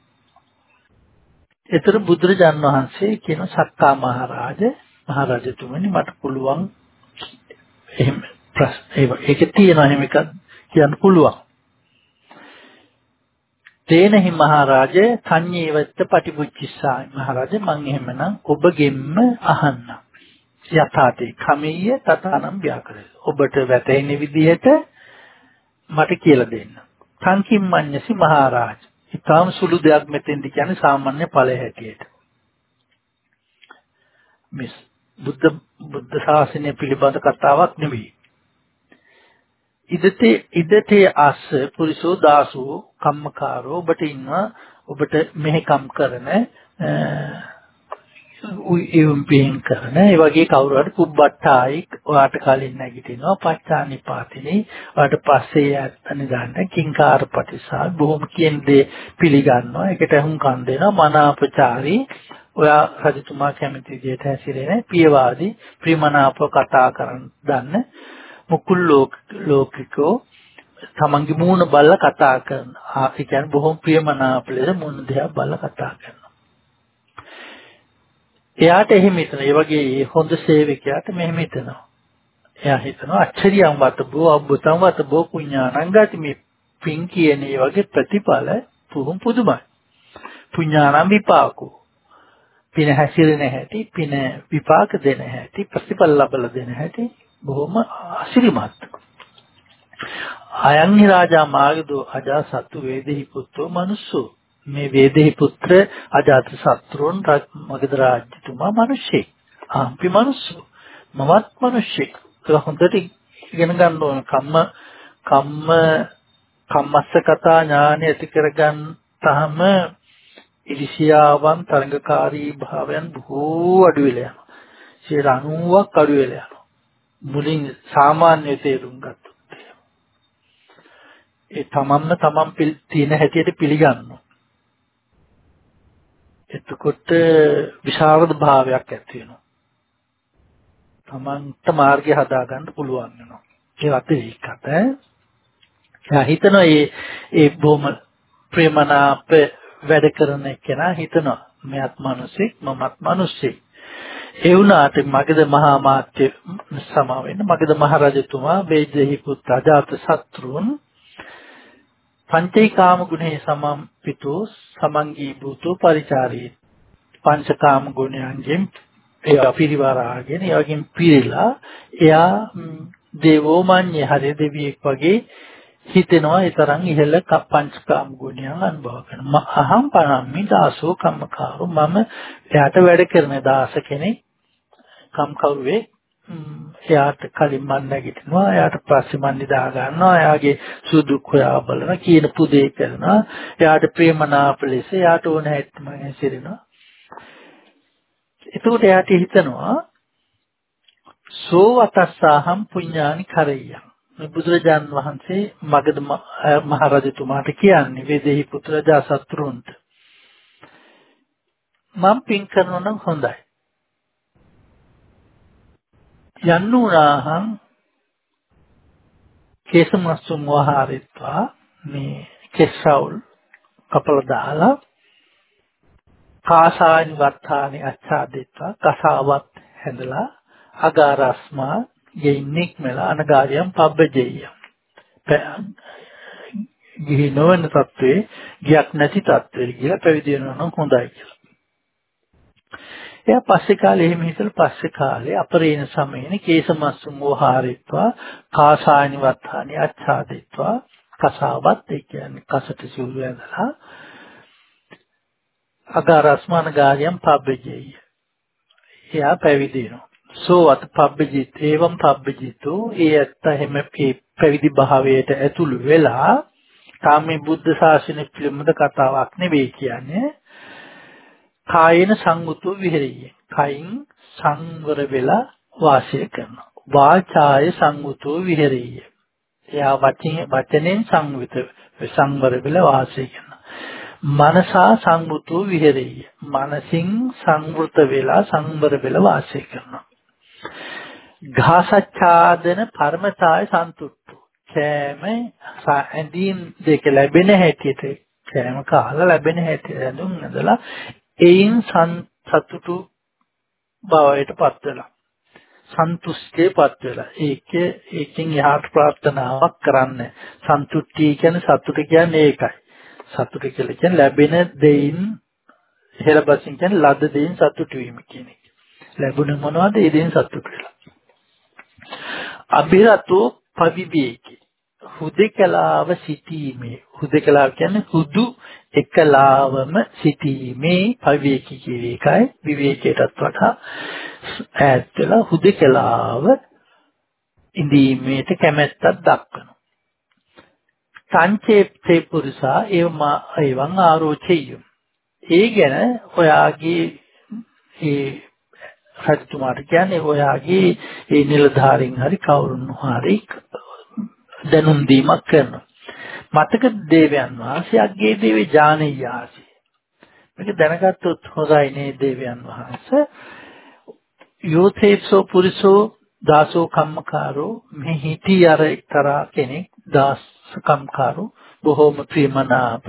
ඒතර බුදුරජාන් වහන්සේ කියන සක්කා මහරජ මහරජතුමනි මට පුළුවන් එහෙම ප්‍රශ්න ඒක තියෙනවා එහෙම එකක් කියන්න පුළුවන්. තේනහි මහරජේ සංඤේවත්ත පටිපුච්චිසායි මහරජා මං එහෙමනම් ඔබගෙන්ම අහන්නම්. යථාතේ කමීය තතනම් ව්‍යාකරය. ඔබට වැටෙන විදිහට මට කියලා දෙන්න. සංකිම්මඤ්ඤසි මහරජා. ඊටාම සුළු දෙයක් මෙතෙන්දි කියන්නේ සාමාන්‍ය ඵලය හැටියට. මිස් බුද්ධ බුද්ධ ශාසනය පිළිබඳ කතාවක් නෙවෙයි. ඉදතේ ඉදතේ ආස පුරිසෝ දාසෝ කම්මකාරෝ ඔබට ඉන්නවා ඔබට මෙහෙකම් කරන උයම් පින් කරන. ඒ වගේ කවුරු හරි කුබ්බට්ටායි ඔයාට කලින් නැගිටිනවා පච්චානිපාතිනේ. ඔයාට පස්සේ යන්න ගන්න කිංකාර ප්‍රතිසා බොහොම කියන දේ පිළිගන්නවා. ඒකට හුම් කන් දෙනවා. මනාපචාරී. ඔයා රජතුමා කැමති විදිහට හැසිරෙන පියවාදී ප්‍රියමනාප කතා කරන් දන්න මුකුල් ලෝකිකෝ තමන්ගේ මූණ බල්ල කතා කරන. ඒ කියන්නේ බොහොම ප්‍රියමනාප ලෙස මූණ දිහා බල්ල කතා කරනවා. එයාට එහෙම හිතන. ඒ වගේ හොඳ සේවකයාට මෙහෙම හිතනවා. එයා හිතනවා අච්චරියම් වත බෝ අබ්බතම් වත බෝ පුඤ්ඤාණං ගති මේ පින් කියන ඒ වගේ ප්‍රතිඵල පුහුම් පුදුමයි. පුඤ්ඤාණං විපාකෝ. පින හැසිරෙන හැටි, පින විපාක දෙන හැටි, ප්‍රතිඵල ලබලා දෙන හැටි බොහොම අසිරිමත්. අයන්හි රාජා මාගදෝ අජාසත්තු වේදෙහි පුත්‍රෝ මනුස්සෝ මේ වේදෙහි පුත්‍ර අජාත සත්‍රුන් මගධ රාජ්‍යතුමා මිනිස්සෙක්. ආම්පි මිනිස්සු. මමත් මිනිස්සෙක්. ඒක හොඳට ඉගෙන ගන්න ඕන. කම්ම කම්ම කම්මස්ස කතා ඥානය ඇති කරගන්න තහම ඉරිසියාවන් තරඟකාරී භාවයන් බොහෝ අඩු වෙලා යනවා. 90ක් අඩු වෙලා යනවා. මුලින් සාමාන්‍ය තේරුම් ගත්තොත් ඒ තමන්ම තමන් තියෙන හැටියට පිළිගන්නවා. එතකොට විශාරද භාවයක් ඇති වෙනවා. තමන්ට මාර්ගය හදාගන්න පුළුවන් වෙනවා. ඒ අතිරේකට එයා හිතනවා මේ ඒ බොහොම ප්‍රේමනාප වැඩ කරන කෙනා හිතනවා මෙයත් මිනිසෙක් මමත් මිනිසෙක්. ඒ වුණාට මගධ මහා මාත්‍ය සම වෙන්න මගධ මහරජතුමා වේදෙහි පුත් අජාත සත්‍රුන් පංචේකාම ගුණේ සමම්පිතෝ සමංගී භූතෝ පරිචාරී. පංචකාම ගුණයන්ගෙන් ඒ පිරිවරාගෙන එයාගෙන් පිරීලා එයා දේවෝමඤ්ඤ හරි දෙවියෙක් වගේ හිතෙනවා ඒ තරම් ඉහළ පංචකාම ගුණයන් අනුභව කරනවා අහම් පනම්මි දාසෝ කම්මකාරෝ. මම එයාට වැඩ කරන දාස කෙනෙක් කම්කරුවේ එයාට කලින් මන් නැගිටිනවා එයාට පස්සේ මන් නිදා ගන්නවා එයාගේ සුදුක් හොයා බලන කියන පුදේ කරනවා. එයාට ප්‍රේමනාප ලෙස එයාට ඕන හැටම හැසිරෙනවා. එතකොට එයාට හිතනවා සෝ වතස්සාහම් පුඤ්ඤානි කරෙය්‍යං. මේ බුදුරජාන් වහන්සේ මගධ මහරජතුමාට කියන්නේ වේදෙහි පුත්‍රජා සත්‍රුන්ට මම පින් කරනවා නම් හොඳයි. යන්නුනාහං කේසමස්සුම් වහාරිත්වා මේ කෙස්සවුල් කපල දාලා කාසානි වර්තානි අච්ඡාදිත්වා කසාවත් හැඳලා අගාරස්මා යෙයින්ෙක් මෙලා අනගාරියම් පබ්බජෙය්‍ය ගිහි නොවන තත්වයේ ගියක් නැති තත්වයේ කියලා පැවිදි වෙනවා නම් හොඳයි කියලා. එයා පස්සේ කාලේ එහෙම හිතලා පස්සේ කාලේ අපරේණ සමයේන කේසමස්සුම් වහාරිත්වා කාසායනි වත්තානි අච්ඡාදිත්වා කසාවත් ඒ කියන්නේ කසට සිවුරු ඇඳලා අගාරස්මාන ගාරියම් පබ්බජෙය. එයා පැවිදි වෙනවා. සෝවත පබ්බජිත් එවම් පබ්බජිතෝ ඒ ඇත්ත හැම පැවිදි භාවයට ඇතුළු වෙලා තාම මේ බුද්ධ ශාසනය පිළිබඳ කතාවක් නෙවෙයි කියන්නේ කායන සංගුතු විහෙරිය. කයින් සංවර වෙලා වාසය කරනවා. වාචාය සංගුතු විහෙරිය. එයා වචනේ වචනෙන් සංවිත සංවර වෙලා වාසය කරනවා. මනසා සංගුතු විහෙරිය. මනසින් සංවෘත වෙලා සංවර වෙලා වාසය කරනවා. ඝාසච්ඡාදන පරමතාය සන්තුට්ඨ කෑම ඇඳීම් දෙක ලැබෙන හැටියට කෑම කාලා ලැබෙන හැටියට ඇඳුම් ඇඳලා එයින් සතුටු බවයට පත් වෙලා සන්තුෂ්ටියපත් වෙලා ඒක ඒකෙන් යහට ප්‍රාර්ථනාවක් කරන්න. සන්තුට්ඨිය කියන්නේ සතුට කියන්නේ ඒකයි. සතුට කියලා කියන්නේ ලැබෙන දෙයින් හෙළබසින් කියන්නේ ලද දෙයින් සතුටු වීම කියන එක. ලැබුණ මොනවද? ඒ දෙයින් සතුටු වෙලා. අභිරතෝ පවිවේකී. හුදකලාව සිටීමේ. හුදකලාව කියන්නේ හුදු එකලාවම සිටීමේ පවිවේකී කියන එකයි විවේකයටත් වඩා ඈත් වෙලා හුදකලාව ඉඳීමේට කැමැත්තක් දක්වනවා සංචේප්තේ පුරුෂා එවම එවං ආරෝචෙය්‍යම් ඒ ගැන ඔයාගේ ඒ රජතුමාට කියන්නේ ඔයාගේ ඒ නිලධාරීන් හරි කවුරුන් හරි දැනුම් දීමක් කරනවා. මතක දේවයන් වහන්සේගේ දේවේ ඥානීයාසි. මේක දැනගත්තොත් හොඳයි නේ දේවයන් වහන්සේ. යෝතේසෝ පුරිසෝ දාසෝ කම්මකාරෝ මේ හිටි අර එක්තරා කෙනෙක් දාස කම්කාරෝ බොහෝම ප්‍රියමනාප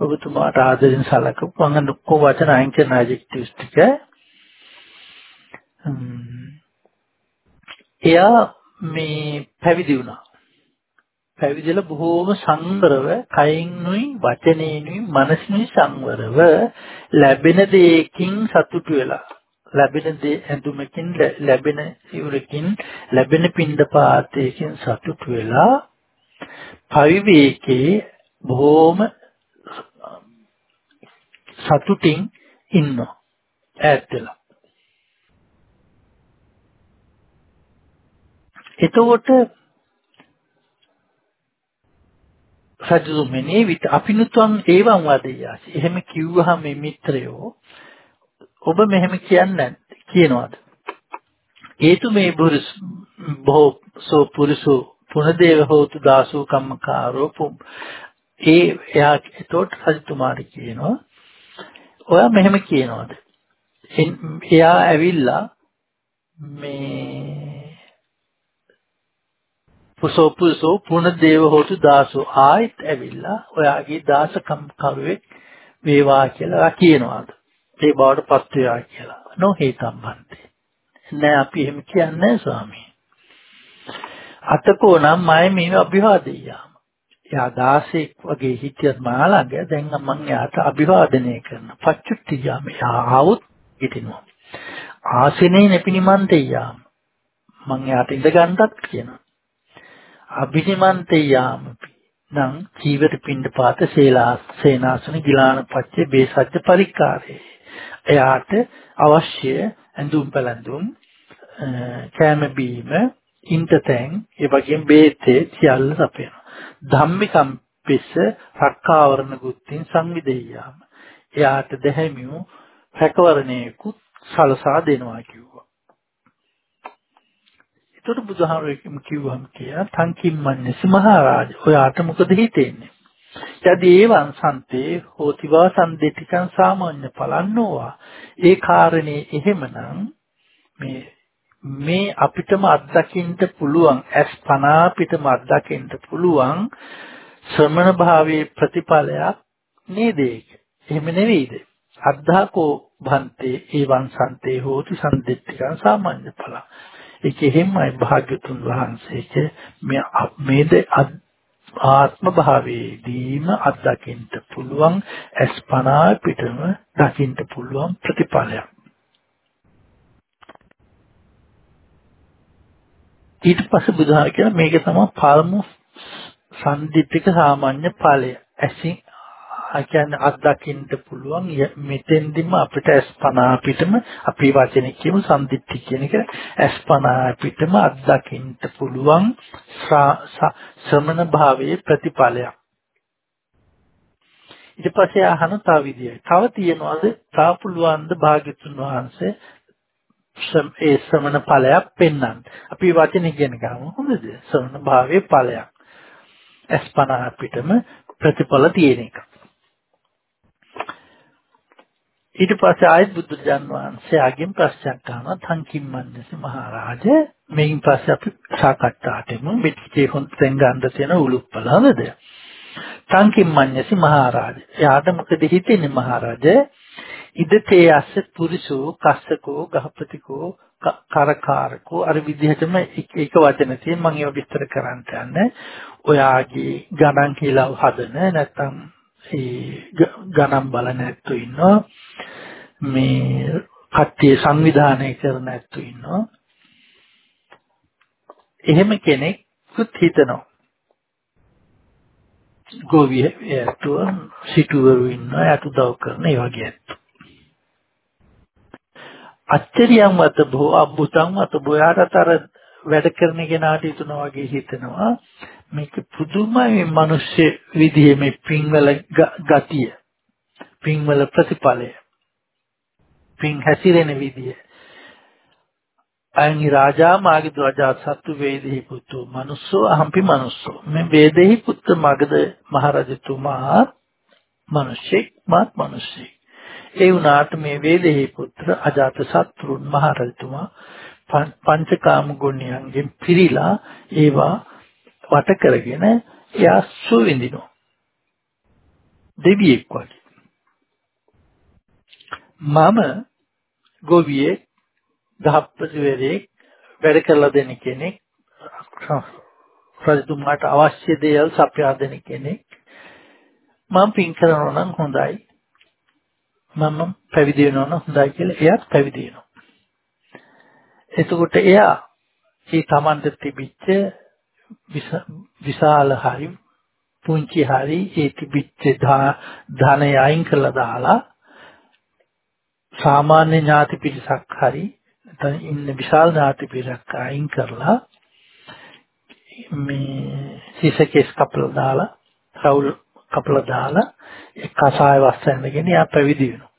ඔබතුමාට ආදරෙන් සලකපු අංගන කො වචන අයින් කරන ඇඩ්ජෙක්ටිව්ස් ටික එයා මේ පැවිදි වුණා. පැවිදිලා බොහෝම සංවරව කයින්ුයි වචනේනුයි මනසිනුයි සංවරව ලැබෙන දෙයකින් සතුටු වෙලා ලැබෙන දේ ඇඳුමකින් ලැබෙන සිවුරකින් ලැබෙන පින්ඩපාතයකින් සතුටු වෙලා පවිවේකේ බොහෝම සතුටින් ඉන්නවා ඈත් වෙලා. එතකොට රජුමනේ විත අපිනුතුන් ඒවං වදෙයාසි. එහෙම කිව්වහම මේ මිත්‍රයෝ ඔබ මෙහෙම කියන්නේ කියනවාද? හේතු මේ පුරුෂ බොහෝ සෝ පුරුෂෝ පුනදේව හෝතු දාසෝ කම්මකාරෝ ඒ එයා එතකොට රජතුමාට කියනවා ඔයා මෙහෙම කියනවාද? එයා ඇවිල්ලා මේ පුසෝ පුසෝ පුන දේව හොතු දාසෝ. ආයිත් ඇවිල්ලා ඔයාගේ දාසකම් කරුවෙක් වේවා කියලා කියනවාද? ඒ බවට පත් වේවා කියලා. නොහේතම් බන්තේ. නෑ අපි එහෙම කියන්නේ ස්වාමී. අතකෝ නම් මම මේ අභිවාදෙයියාම එයා දාසෙක් වගේ හිටියත් මා ළඟ. දැන් මම යාට අභිවාදනය කරන පච්චුට්ටි යාම. ආවුත් හිටිනවා. ආසනේ නෙපිනිමන්තෙයියාම මං යාට ඉඳ ගන්නත් කියනවා. අභිනිමන්තේ යාමපි නම් චීවර පින්ඩ පාත සේලා සේනාසන ගිලාන පච්චේ බේසජ්ජ පරික්කාරේ එයාට අවශ්‍ය ඇඳුම් පැළඳුම් කෑම බීම ඉන්ටතෙන් ඒ වගේම බේතේ සියල්ල සපයනවා. ධම්මිකම් පිස්ස රක්කාවරණ ගුත්තින් සංවිදෙය්‍යාම එයාට දෙහැමියු රැකවරණයකුත් සලසා දෙනවා කිව්වා. එතකොට බුදුහාමුදුරුවෝ කිව්වම කියලා තංකිම්මන්නේස මහරජ ඔයාට මොකද හිතෙන්නේ? යදී ඒවං සන්තේ හෝතිවා සම්දෙතිකං සාමාන්‍ය පලන්නෝවා. ඒ කාරණේ එහෙමනම් මේ මේ අපිටම අත්දකින්න පුළුවන් ඇස් පන අපිටම අත්දකින්න පුළුවන් ශ්‍රමණ භාවයේ ප්‍රතිඵලයක් නේද ඒක? එහෙම නෙවෙයිද? අද්ධාකෝ භන්තේ ඒවං සන්තේ හෝති සම්දෙත්තිකං සාමාන්‍ය ඵල ඒක එහෙමයි භාග්‍යතුන් වහන්සේක මේ මේද ආත්ම භාවයේදීම අත්දකින්න පුළුවන් අස්පනා පිටම දකින්න පුළුවන් ප්‍රතිඵලයක්. ඊට පස්සේ බුදුහාම කියන මේක තමයි පරම සම්දිත්තික සාමාන්‍ය ඵලය. ඇසින් කියන්නේ අත්දකින්න පුළුවන් මෙතෙන්දිම අපිට අස්පනා පිටම අපි වචනේ කියමු සම්දිත්ති කියන එක අස්පනා පිටම අත්දකින්න පුළුවන් ශ්‍රමණ භාවයේ ප්‍රතිඵලයක්. ඊට පස්සේ අහන තව විදියයි. තව තියනවාද? තා පුළුවන්ද භාග්‍යතුන් වහන්සේ ඒ ශ්‍රමණ ඵලයක් පෙන්වන්න. අපි වචන ඉගෙන ගමු. හොඳද? ශ්‍රමණ භාවයේ ඵලයක්. අස්පනා පිටම ප්‍රතිඵල තියෙන එක. ඊට පස්සේ ආයත් බුදුරජාන් වහන්සේ ආගෙන් ප්‍රශ්නයක් අහනවා තංකිම්මන්දස මහරජ මේන් පස්සේ අපි සාකච්ඡාට එමු මෙච්චේ හොන්තෙන් ගන්න තියෙන උලුප්පල හරිද තංකිම්මන්දස මහරජ. එයාට මොකද හිතෙන්නේ මහරජ? ඉදතේ අස්ස පුරිසෝ කස්සකෝ ගහපතිකෝ කරකාරකෝ. අර විදිහටම එක වචන තියෙන මම ඒව විස්තර කරන්න යන්නේ. ඔයාගේ ගණන් කියලා හදන නැත්තම් ඒ ගණන් බලන ඇත්තෝ ඉන්නවා. මේ කට්ටිය සංවිධානය කරන ඇත්තෝ ඉන්නවා. එහෙම කෙනෙක්ුත් හිතනවා. ගෝවිය ඇත්තෝ සිටුවරු ඉන්නවා යට උදව් කරන ඒ වගේ ඇත්තෝ. අච්චරියම් වත බෝ අබ්බුතම් වත බොයාටතර වැඩ කරන කෙනාට හිතනවා වගේ හිතනවා. මේක පුදුමයි මිනිස්සු විදිහේ මේ පින්වල ගතිය. පින්වල ප්‍රතිඵලය. පින් හැසිරෙන විදිය. අයනි රාජා මාගේ ද්වජා සත්තු වේදෙහි පුතු මනුස්සෝ අහම්පි මනුස්සෝ. මේ වේදෙහි පුත්ත මගද මහරජතුමා මිනිසෙක් මාත් මිනිසෙක් ඒ වුණාට මේ වේදෙහි පුත්‍ර අජාත සත්තුරුන් මහරජතුමා පංචකාම ගුණයන්ගෙන් පිරීලා ඒවා වට කරගෙන එයා සුවිඳිනවා. දෙවියෙක් වගේ. මම ගොවියෙක් දහප්පතිවරයෙක් වැඩ කරලා දෙන කෙනෙක් රජතුමාට අවශ්‍ය දේවල් සපයා දෙන කෙනෙක් මම පින් කරනවා නම් හොඳයි මම පැවිදි වෙනවා නම් හොඳයි කියලා එයාත් පැවිදි වෙනවා එතකොට එයා මේ Tamante තිබිච්ච විශාල හරි පුංචි හරි ඒ තිබිච්ච ධනය අයින් කළා දාලා සාමාන්‍ය ඥාති පිරිසක් හරි නැත්නම් ඉන්න විශාල ඥාති පිරිසක් අයින් කරලා මේ සිසකේස් කපලා දාලා රවුල් කපලා දාලා ඒ කසාය වස්තැනගෙන යා පැවිදි වෙනවා.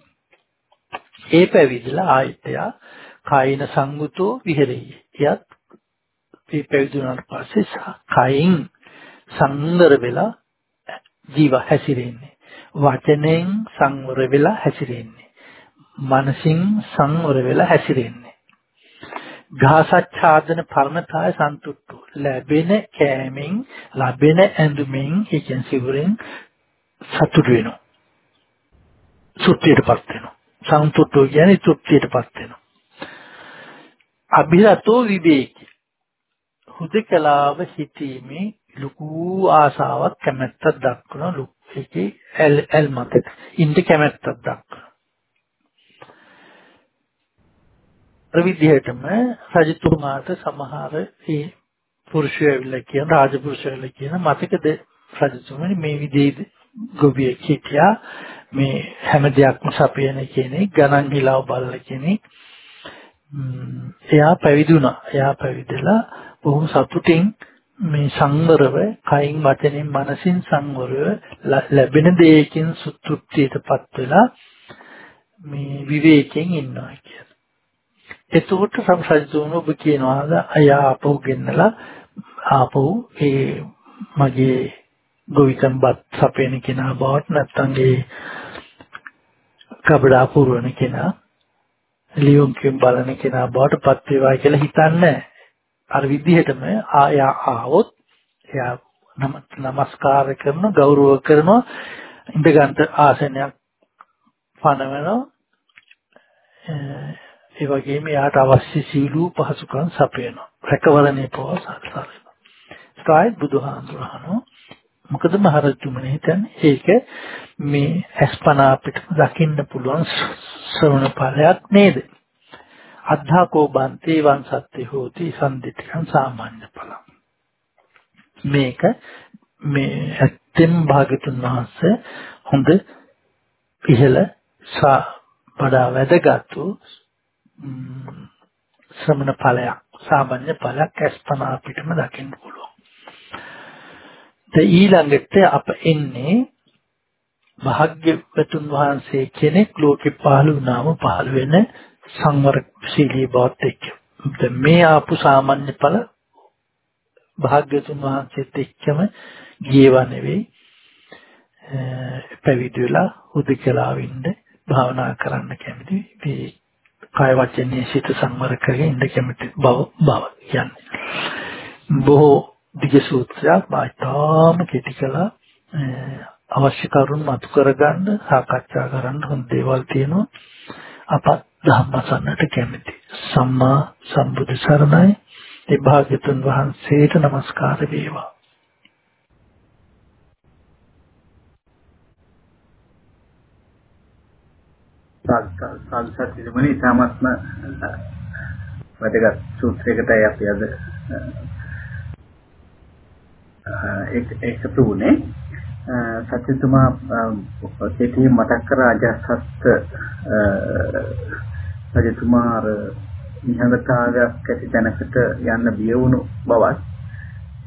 ඒ පැවිදිලා ආයතය කායින සංගුතෝ විහෙරෙයි. එයත් මේ පැවිදි වුණාට පස්සේ කයින් සංවර වෙලා ජීව හැසිරෙන්නේ. වචනෙන් සංවර වෙලා හැසිරෙන්නේ. මනසින් සංවර වෙලා හැසිරෙන්නේ. ගාසච්ඡාදන පරණතාය සන්තුට්ඨෝ ලැබෙන කෑමෙන් ලැබෙන ඇඳුමින් ඒකෙන් සිවුරෙන් සතුට වෙනවා. සුත්තියටපත් වෙනවා. සන්තුට්ඨෝ කියන්නේ තෘප්තියටපත් වෙනවා. අභිරතෝ විවේකී හුදකලාව සිටීමේ ලুকু ආසාවක් කැමැත්තක් දක්වන ලුක් එකේ එල් එල් මත ඉන්න කැමැත්තක් දක්වන. ප්‍රවිධයටම රජතුමාට සමහර ඒ පුරුෂය ඇවිල්ලා කියන රාජපුරුෂය ඇවිල්ලා කියන මතකද රජතුමනි මේ විදිහේ ගොවියෙක් හිටියා. මේ හැම දෙයක්ම සපයන කෙනෙක් ගණන් හිලාව බලන කෙනෙක්. එයා පැවිදුණා එයා පැවිදලා බොහොම සතුටින් මේ සංවරව කයින් වචනෙන් මනසින් සංවරව ලැබෙන දෙයකින් සුතෘප්තියටපත් වෙලා මේ විවේකයෙන් ඉන්නවා කියලා. එතකොට සම්සජ්ජෝන ඔබ කියනවාද අයා ආපහු ගෙන්නලා ආපහු ඒ මගේ ගොවිතැන්පත් සපයන කෙනා බවට නැත්නම් ඒ කබඩා පුරවන කෙනා ලියුම් කියම් බලන කෙනා බවට පත් වේවා කියලා හිතන්නේ අර විදිහටම ආයා ආවොත් එයා නමස්කාර කරන ගෞරව කරනවා ඉඳගන්ත ආසනයක් පනවනවා. ඒ වගේම යාට අවශ්‍ය සීලු පහසුකම් සපයනවා. රැකවරණේ පවා සාර්ථකයි. ස්ථායි බුදුහාමුදුරහනෝ මොකද මහරජතුමනි හිතන්නේ? ඒක මේ අස්පනා අපිට දකින්න පුළුවන් ශ්‍රවණ ඵලයක් නේද? අද්ධාකෝ බන්තේ වං සත්‍ය හෝති සම්දිට්ඨං සාමාන්‍ය ඵලං. මේක මේ ඇත්තෙන් භාගතුන් වහන්සේ හොඳ ඉහළ සා වඩා වැදගත් වූ ශ්‍රමණ ඵලයක් සාමාන්‍ය ඵලයක් අස්පනා පිටම දකින්න පුළුවන්. ඊළඟට අප එන්නේ භාග්‍යවතුන් වහන්සේ කෙනෙක් ලෝකෙ පහළ වුණාම පහළ වෙන සංවරශීලී බවත් එක්ක. මේ ආපු සාමාන්‍ය ඵල භාග්‍යතුන් වහන්සේත් එක්කම ගියවා නෙවෙයි පැවිදි වෙලා උදකලාව ඉන්න භාවනා කරන්න කැමති. මේ කාය වචනේ සිත සංවර කරගෙන ඉන්න කැමති බව බව කියන්නේ. බොහෝ දිග සූත්‍රයක් මාතාම කෙටි කළා. අවශ්‍ය කරුණු මතු කරගන්න සාකච්ඡා කරන්න හොඳ දේවල් තියෙනවා. අපත් ධම්මසන්නට කැමති. සම්මා සම්බුදු සරණයි. ඒ භාග්‍යතුන් වහන්සේට নমස්කාර වේවා. සාදුසත් විදුමනි ඉතාමත්ම වැදගත් සූත්‍රයකටයි අපි අද එකතු වුණේ සත්‍යතුමා කෙටි මතක් කර අජසත් රජතුමා අර නිහඬතාවයක් ඇති තැනකට යන්න බිය වුණු බවත්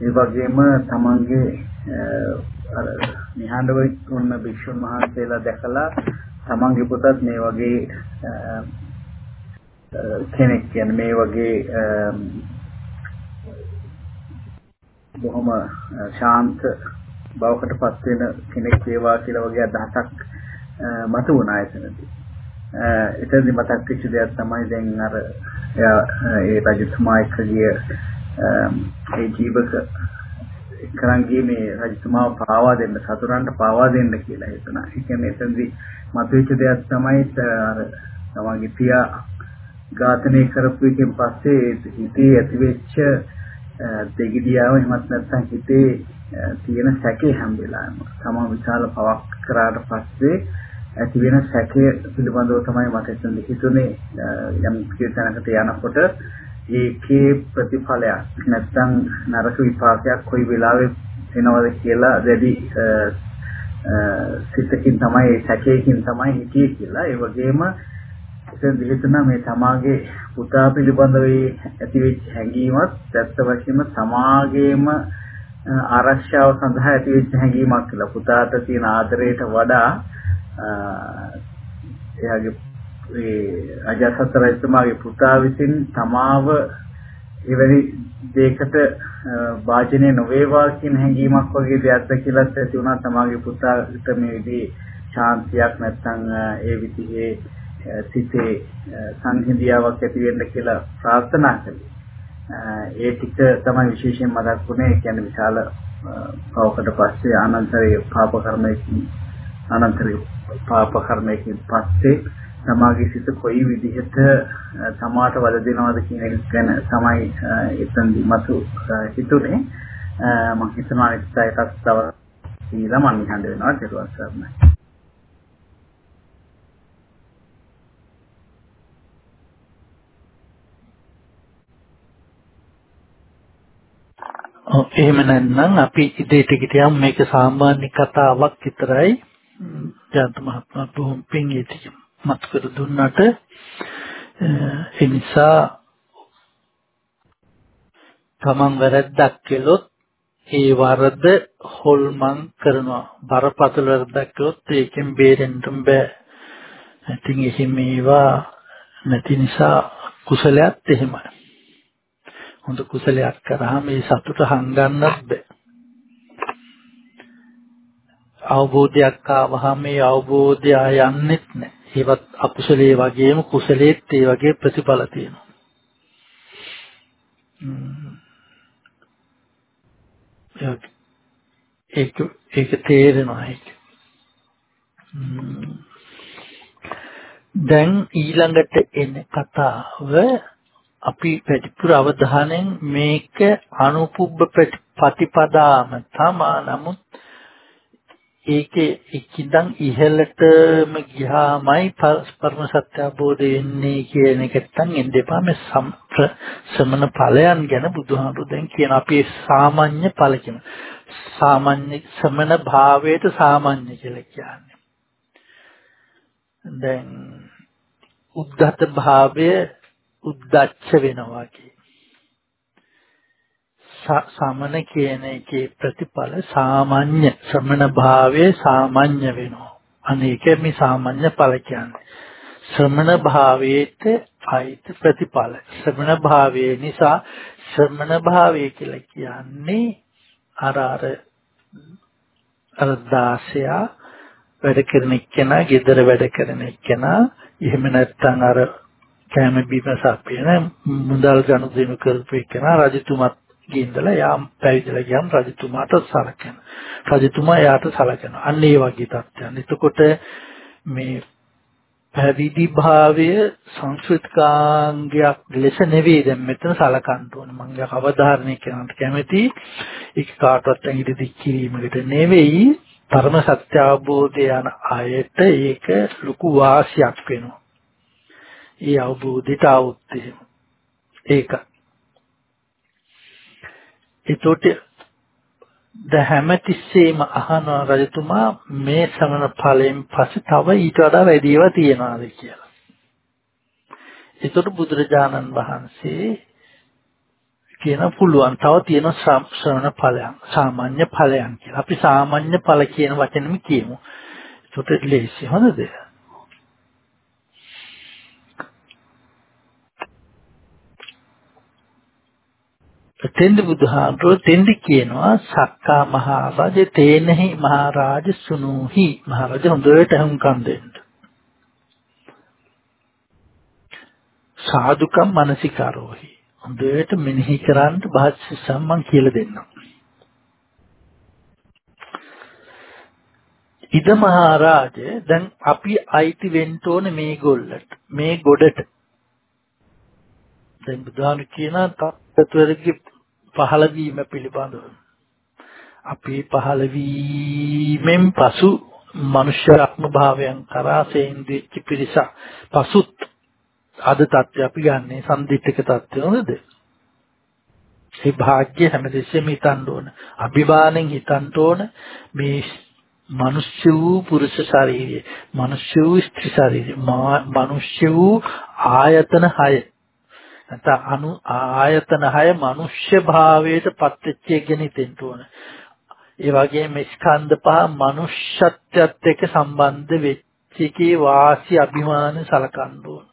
ඒ වගේම තමන්ගේ අර නිහඬව වුණ භික්ෂුන් වහන්සේලා දැකලා තමන්ගේ පුතත් මේ වගේ කෙනෙක් කියන්නේ මේ වගේ බොහොම ශාන්ත බවකටපත් වෙන කෙනෙක් වේවා කියලා වගේ අදහසක් මත වුණා එතනදී. එතනදී මතක් වෙච්ච දෙයක් තමයි දැන් අර ඒ රජතුමා එක්ක ගිය ඒ ජීවක කරන් ගියේ මේ රජතුමාව පාවා දෙන්න සතුරන්ට පාවා දෙන්න කියලා හිතනවා. ඒ කියන්නේ එතනදී මතුවෙච්ච දෙයක් තමයි අර තමන්ගේ පියා ඝාතනය කරපු එකෙන් පස්සේ හිතේ ඇතිවෙච්ච දෙගිඩියාව එහෙමත් නැත්නම් හිතේ තියෙන සැකේ හැම වෙලාවෙම තමන් විශාල පවක් කරාට පස්සේ ඇති වෙන සැකය පිළිබඳව තමයි මට එතන හිතුනේ යම් කීතනකට යනකොට ඒකේ ප්‍රතිඵලයක් නැත්නම් නරක විපාකයක් කොයි වෙලාවෙ එනවද කියලා දැඩි සිතකින් තමයි සැකයකින් තමයි හිතියේ කියලා. ඒ වගේම එතන දිහිතන මේ තමාගේ පුතා පිළිබඳව ඇතිවෙච්ච හැඟීමත් ඇත්ත වශයෙන්ම තමාගේම ආරක්ෂාව සඳහා ඇතිවෙච්ච හැඟීමක් කියලා. පුතාට තියෙන ආදරයට වඩා එයාගේ ඒ අජාසත් රජතුමාගේ පුතා විසින් තමාව එවැනි දෙයකට වාචනය නොවේවා කියන හැඟීමක් වගේ දෙයක්ද කියලාත් ඇති වුණා තමාගේ පුතාට මේ විදිහේ ශාන්තියක් නැත්නම් ඒ විදිහේ සිතේ සංහිඳියාවක් ඇති වෙන්න කියලා ප්‍රාර්ථනා කළේ. ඒ ටික තමයි විශේෂයෙන් මතක් වුණේ. ඒ කියන්නේ විශාල පවකට පස්සේ අනන්තරයේ පාප කර්මයකින් අනන්තරයේ පාප කර්මයකින් පස්සේ තමාගේ සිත කොයි විදිහට තමාට වද දෙනවද කියන එක ගැන තමයි එතනදි මතු හිතුනේ. මම හිතනවා ඒකත් තව කියලා මම නිහඬ වෙනවා ඊට පස්සේ එහෙම නැත්නම් අපි ඉදිරියට ගියම් මේක සාමාන්‍ය කතාවක් විතරයි. ජාත මහත්මයා බොහොම පිං ඉතියි මත් කර දුන්නට ඒ නිසා තමන් වැරද්දක් කළොත් ඒ වරද හොල්මන් කරනවා. බරපතල වැරද්දක් කළොත් ඒකෙන් බේරෙන්න බෑ. ඉතින් එහෙම ඒවා නැති නිසා කුසලයක් එහෙමයි. හොඳ කුසලයක් කරාම මේ සතුට හංගන්නත් බෑ. අවබෝධයක් ආවහම මේ අවබෝධය යන්නෙත් නෑ ඒවත් අකුසලයේ වගේම කුසලයේත් ඒ වගේ ප්‍රතිඵල තියෙනවා. ඒක ඒක තේරෙනවා ඒක. දැන් ඊළඟට එන කතාව අපි වැඩිපුර අවධානයෙන් මේක අනුපුබ්බ ප්‍රතිපදාම තමා නමුත් ඒකේ එකින්දන් ඉහළටම ගියාමයි පරම සත්‍ය අවබෝධය වෙන්නේ කියන එකට එන්න එපා මේ සමන ඵලයන් ගැන බුදුහාමුදුරු දැන් කියන අපි සාමාන්‍ය ඵල කියන සාමාන්‍ය සමන භාවයට සාමාන්‍ය කියලා කියන්නේ දැන් උද්දත භාවය උද්දච්ච වෙනවා කිය. සමන කියන එකේ ප්‍රතිඵල සාමාන්‍ය ශ්‍රමණ භාවයේ සාමාන්‍ය වෙනවා. අනේක මේ සාමාන්‍ය ඵල කියන්නේ. ශ්‍රමණ භාවයේට අයිත ප්‍රතිඵල. ශ්‍රමණ භාවයේ නිසා ශ්‍රමණ භාවය කියලා කියන්නේ අර අර අර දාසයා වැඩ කරන එක්කෙනා, gedara වැඩ කරන එක්කෙනා, එහෙම නැත්නම් අර කැම බීම සපයන මුදල් ගනුදෙනු කරපු එක්කෙනා රජතුමත් ගින්දලා යාම් පැවිදලා ගියම් රජතුමාට සලකන. රජතුමා යාට සලකන. අන්න ඒ වගේ තත්ත්වයන්. එතකොට මේ පැවිදි භාවය සංස්කෘතිකාංගයක් ලෙස නෙවෙයි දැන් මෙතන සලකන්න ඕනේ. මම අවධාරණය කරන්නට කැමති ඒක කාටවත් ඇඟිලි දික් කිරීමකට නෙවෙයි පරම සත්‍ය අවබෝධය යන අයට ඒක ලොකු වාසියක් වෙනවා. ඒ අවබෝධයට આવුත් එහෙම. ඒක. ඒතොට ද හැමතිස්සෙම අහන රජතුමා මේ සමන ඵලයෙන් පස්සේ තව ඊට වඩා වැඩි ඒවා තියනවාද කියලා. ඒතොට බුදුරජාණන් වහන්සේ කියන පුළුවන් තව තියෙන ශ්‍රවණ ඵලයන් සාමාන්‍ය ඵලයන් කියලා. අපි සාමාන්‍ය ඵල කියන වචනෙම කියමු. ඒකට ලේසි හොඳද? තෙන්ද බුදුහාමුදුරුවෝ තෙන්ද කියනවා සක්කා මහරජ තේනහි මහරජ සුනුහි මහරජ හොඳට හුම්කම් දෙන්න. සාදුකම් මනසිකාරෝහි හොඳට මෙනෙහි කරන්න භාෂ්‍ය සම්මන් කියලා දෙන්නම්. ඉද මහරජ දැන් අපි අයිති වෙන්න ඕනේ මේ ගොල්ලට මේ ගොඩට දැන් බුදුහාම කියන තත්ත්වරගේ පහළ වීම පිළිබඳව අපේ පහළ වීමෙන් පසු මනුෂ්‍ය ආත්ම භාවයන් කරා සේන්දිච්ච පිරිස පසුත් අද தත්ත්වය අපි ගන්නේ සම්දිට්ඨක தත්ත්වය නේද? ඒ භාග්‍ය හැමදෙස්සෙම හිතන්න ඕන. අභිමානෙන් හිතන්න ඕන මේ මනුෂ්‍ය වූ පුරුෂ ශරීරය, මනුෂ්‍ය වූ ස්ත්‍රී ශරීරය, මනුෂ්‍ය වූ ආයතන 6 නැත්නම් අනු ආයතන 6 මනුෂ්‍ය භාවයට පත්වෙච්ච ගැන හිතෙන්න ඕන. ඒ වගේම ස්කන්ධ පහ මනුෂ්‍යත්වයට එක්ක සම්බන්ධ වෙච්ච එකේ වාසි අභිමාන සලකන්න ඕන.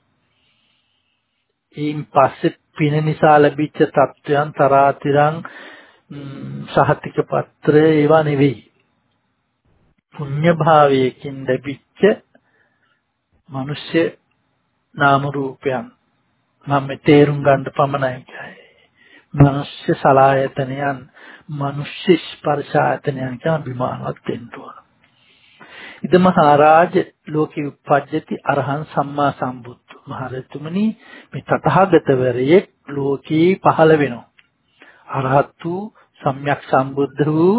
ඊයින් පස්සේ පින නිසා ලැබිච්ච තත්වයන් තරාතිරං සහතික පත්‍රය ඒවා නෙවෙයි. පුණ්‍ය භාවයකින් ලැබිච්ච මිනිස්ය නාම රූපයන් මම තේරුම් ගන්න පමණයි කියයි. මනුෂ්‍ය සලායතනයන් මනුෂ්‍ය ස්පර්ශායතනයන් කියන විමානවත් වෙන්න ඕන. ඉද මහරජ ලෝකේ උපජ්ජති අරහං සම්මා සම්බුද්ධ මහරජතුමනි මේ තථාගතවරයේ ලෝකේ පහළ වෙනවා. අරහත් වූ සම්්‍යක් සම්බුද්ධ වූ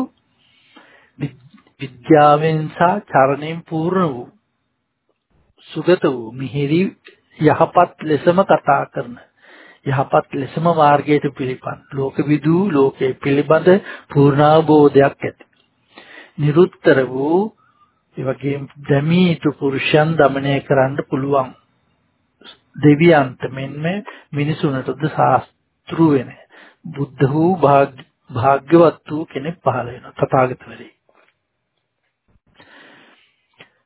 විද්‍යාවෙන් සහ චරණයෙන් පූර්ණ වූ සුගත වූ මිහිරි යහපත් ලෙසම කතා කරන යහපත් ලෙසම මාර්ගයට පිළිපන් ලෝකවිදූ ලෝකයේ පිළිබඳ පූර්ණාභෝධයක් ඇති. නිරුත්තර වූ එවගේ දැමී යුතු පුරුෂයන් দমনය කරන්න පුළුවන්. දෙවියන්ට මෙන්ම මිනිසුන්ටද ශාස්ත්‍රු වෙන බුද්ධ වූ භාග්‍යවත් වූ කෙනෙක් පහළ වෙනවා තථාගතවරේ.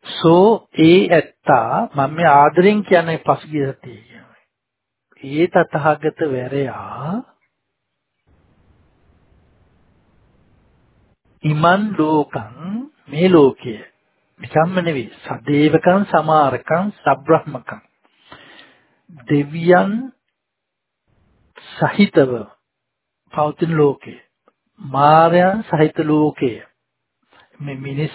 සෝ ඒ ඇත්තා මම මේ ආදරෙන් කියන්නේ පසුගිය සතියේ ඒ තථාගත වරයා ඉමන් ලෝකං මේ ලෝකය. නිකම්ම නෙවෙයි සදේවකං සමාරකං සබ්‍රහ්මකං. දෙවියන් සහිතව පවතින ලෝකය. මාරයන් සහිත ලෝකය. මේ මිනිස්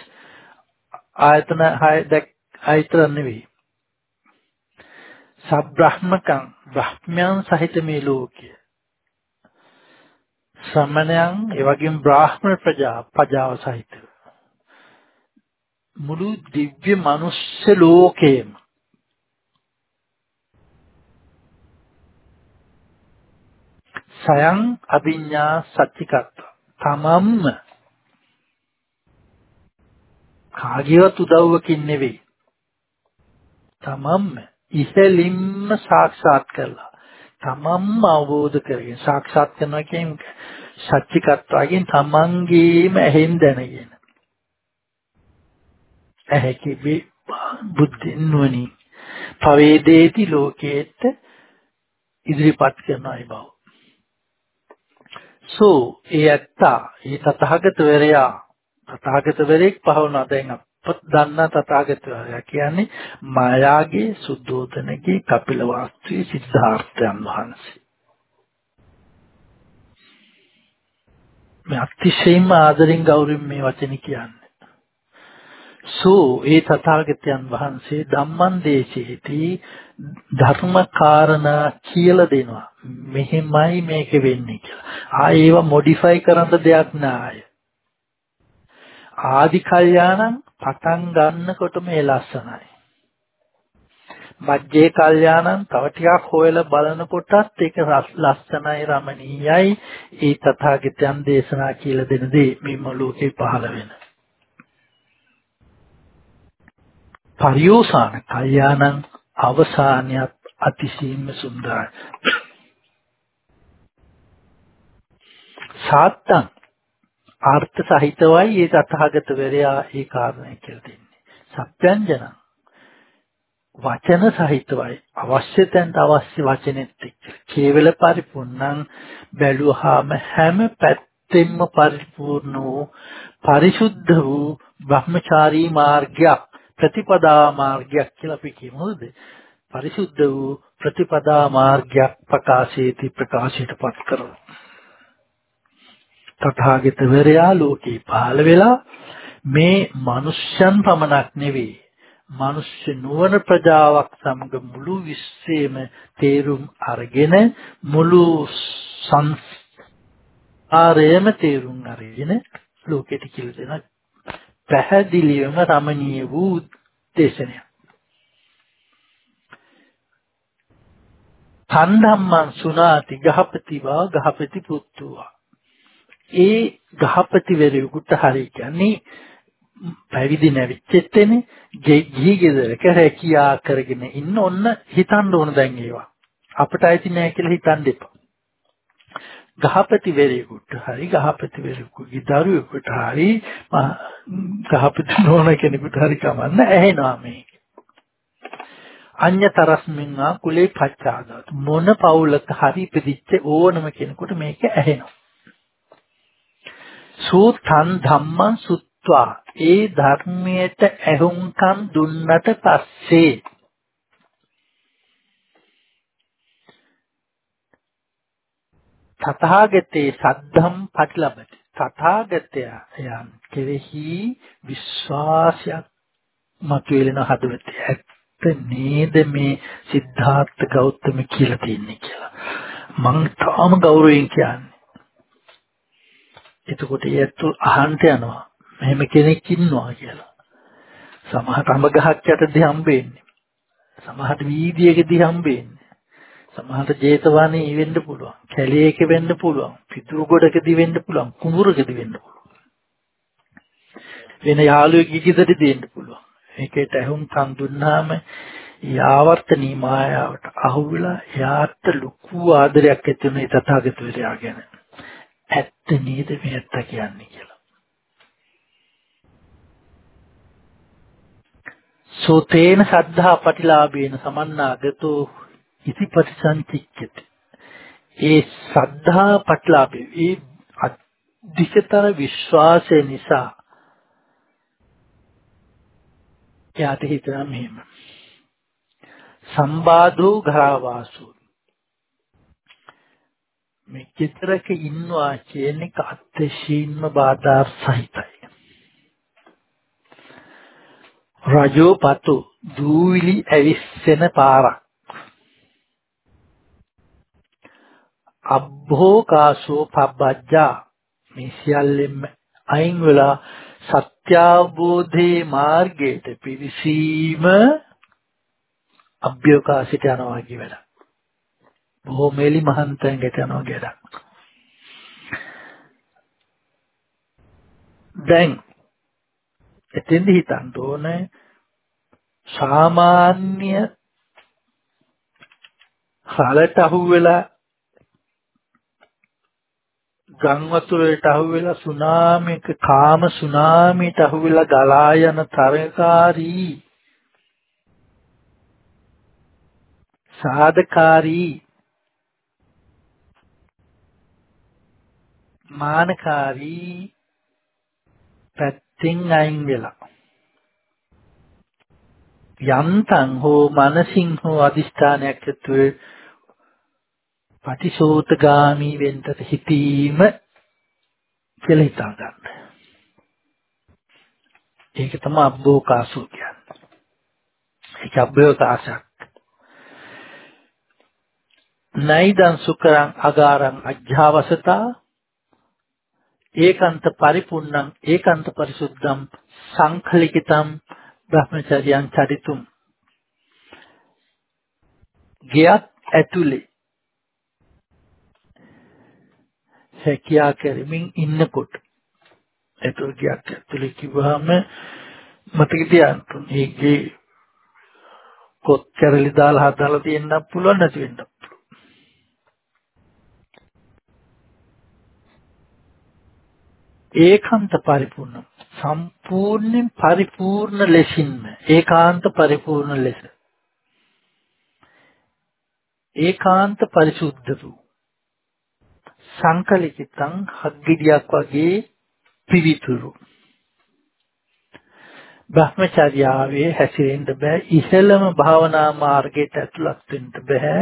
ආයතන 6 දැක් ආයතන නෙවෙයි. සබ්‍රහ්මකං බ්‍රහ්මයන් සහිත මේ ලෝකය. ශ්‍රමණයන් ඒ වගේම බ්‍රාහ්මණ ප්‍රජා ප්‍රජාව සහිත. මුළු දිව්‍ය මනුෂ්‍ය ලෝකේම සයන් අභිඥා සච්චිකත්ව තමම්ම කාගේවත් උදව්වකින් නෙවෙයි. තමම්ම ඉහළින්ම සාක්ෂාත් කරලා තමන්ම අවබෝධ කරගෙන සාක්ෂාත් කරනවා කියන්නේ සත්‍චිකත්වයෙන් තමන්ගේම ඇහෙන් දැනගෙන. ඇහැ කිවි බුද්ධින් නුවණින්. පවේදේති ලෝකේට ඉදිරිපත් කරනයි බව. සෝ ඒ ඇත්තා ඒ තථාගතවරයා තථාගතවරයෙක් පහවුණා දැන් අපත් දන්නා තථාගතවරයා කියන්නේ මායාගේ සුද්ධෝදනගේ කපිලවස්තුවේ සිද්ධාර්ථයන් වහන්සේ. මේ අතිශයින්ම ආදරෙන් ගෞරවයෙන් මේ වචනේ කියන්නේ. සෝ ඒ තථාගතයන් වහන්සේ ධම්මං දේශේති ධර්ම කාරණා කියලා දෙනවා. මෙහෙමයි මේක වෙන්නේ කියලා. ආ ඒව මොඩිෆයි කරන්න දෙයක් නෑ. ආදි කල්යාණං පටන් ගන්නකොට මේ ලස්සනයි. මජ්ජේ කල්යාණං තව ටිකක් හොයලා බලනකොටත් ඒක ලස්සනයි රමණීයයි ඒ තථාගතයන් දේශනා කියලා දෙන දේ මේ ලෝකේ පහළ වෙන. පරියෝසాన කල්යාණං අවසානයත් අතිශයින්ම සුන්දරයි. (coughs) සාත්තං අර්ථ සහිතවයි ඒ තථාගතවරයා ඒ කාරණේ කියලා දෙන්නේ. සත්‍යංජන වචන සහිතවයි අවශ්‍ය තැනට අවශ්‍ය වචනෙත් එක්ක. කේවල පරිපූර්ණං බැලුවාම හැම පැත්තෙම පරිපූර්ණ වූ පරිශුද්ධ වූ බ්‍රහ්මචාරී මාර්ගයක් ප්‍රතිපදා මාර්ගයක් කියලා අපි කියමුද? පරිශුද්ධ වූ ප්‍රතිපදා මාර්ගයක් ප්‍රකාශේති ප්‍රකාශයටපත් කරනවා. තථාගතවරයා ලෝකේ පහළ වෙලා මේ මිනිස්යන් පමණක් නෙවෙයි මිනිස්සු නුවණ ප්‍රජාවක් සමග මුළු විශ්වයේම තේරුම් අරගෙන මුළු සංස්කාරයේම තේරුම් අරගෙන ලෝකෙට කියලා දෙන පැහැදිලිවම රමණීය වූ දේශනය. තණ්හම්මං සුනාති ගහපති වා ගහපති පුත්තුවා ඒ ගහපතිවරයෙකුට හරි කියන්නේ පැවිදි නැවිච්චෙත්තේනේ ගිහි ගෙදරක රැකියා කරගෙන ඉන්න ඔන්න හිතන්න ඕන දැන් ඒවා. අපිට ඇති නෑ කියලා හිතන්න එපා. ගහපතිවරයෙකුට හරි ගහපතිවරයෙකුගේ දරුවෙකුට හරි ගහපති නෝන කෙනෙකුට හරි කමන්න ඇහෙනවා මේක. අඤ්‍යතරස්මින්වා කුලේ පච්චාදාත. මොන පවුලක හරි ඉපදිච්ච ඕනම කෙනෙකුට මේක ඇහෙනවා. සූතං ධම්මං සුත්වා. ඒ ධර්මයට ඇහුම්කම් දුන්නට පස්සේ තථාගතේ සද්ධම් පටිලබති. තථාගතයන් කෙරෙහි විශ්වාසයක් මතුවෙලන හදවතේ ඇත්ත නේද මේ සිද්ධාර්ථ ගෞතම කියලා තියන්නේ කියලා. මං තාම ගෞරවයෙන් කියන්නේ. එතකොට ඒත්තු අහන්ට යනවා. මෙහෙම කෙනෙක් ඉන්නවා කියලා. සමහර අඹ ගහක් යටදී හම්බෙන්නේ. සමහර වීදියේදී හම්බෙන්නේ. සමහර ජේතවනේ වෙන්න පුළුවන්. කැලේක වෙන්න පුළුවන්. පිටුරු ගොඩකදී වෙන්න පුළුවන්. කුඹුරකදී වෙන්න පුළුවන්. වෙන යාළුවෙක් ගිගිදට දෙන්න පුළුවන්. ඒකට ඇහුම් කන් දුන්නාම යාවර්තනී මායාවට අහුවිලා යාත් ලොකු ආදරයක් ඇති වෙන තථාගතවරයා ගැන. ඇත්ත නේද මේ ඇත්ත කියන්නේ කියලා. සෝතේන සද්ධා පටිලාභේන සමන්නාගතෝ ඉති පටිසංචිච්ඡති. ඒ සද්ධා පටිලාභේ ඒ අධිකතර විශ්වාසය නිසා යාට හිතනවා මෙහෙම. සම්බාධෝ ගරාවාසු මේ චිත්‍රක ඉන්නවා කියන එක අත්‍යශීන්ම බාධා සහිතයි. රජෝපතු දූවිලි ඇවිස්සෙන පාරක්. අබ්බෝ කාසෝ පබ්බජ්ජා මේ සියල්ලෙම අයින් වෙලා සත්‍ය සත්‍යාවබෝධේ මාර්ගයට පිවිසීම අභ්‍යවකාශයට යනවා කියන වැඩ. බොහොම එලි මහන්තෙන්කට යනවා කියලා. දැන් එතෙන්ද හිතන්න ඕනේ සාමාන්‍ය හලට අහුවෙලා ගම් වතුරට අහුවෙලා සුනාමික කාම සුනාමියට අහුවෙලා ගලා යන තරකාරී සාධකාරී මානකාරී පැත්තෙන් අයින් වෙලා යන්තම් හෝ මනසින් හෝ අදිස්ථානයක් ඇතුවේ පටිසෝතගාමි වෙන්න හිතීම කියලා හිතා ගන්න. ඒක තමයි අබ්බෝකාසෝ කියන්නේ. ඒක අබ්බෝකාසයක්. නයිදං සුකරං අගාරං අජ්ජාවසතා ඒකාන්ත පරිපූර්ණං ඒකාන්ත පරිසුද්ධං සංඛලිකිතං බ්‍රහ්මචර්යයන් චරිතුම්. ගියත් ඇතුලේ හැකියා කරමින් ඉන්නකොට ඒතර ගියක් ඇතුලේ කිව්වහම මතක තියාගන්න ඒකේ කොත් කැරලි දාලා හදලා තියෙන්නත් පුළුවන් නැති වෙන්නත් පුළුවන් ඒකාන්ත පරිපූර්ණ. සම්පූර්ණයෙන් පරිපූර්ණ ලෙසින්ම ඒකාන්ත පරිපූර්ණ ලෙස. ඒකාන්ත පරිසුද්ධ වූ සංකලිතං හග්ගිඩියක් වගේ පිවිතුරු. බ්‍රහ්මචර්යාවේ හැසිරෙන්න බෑ. ඉහළම භාවනා මාර්ගයට ඇතුළත් වෙන්න බෑ.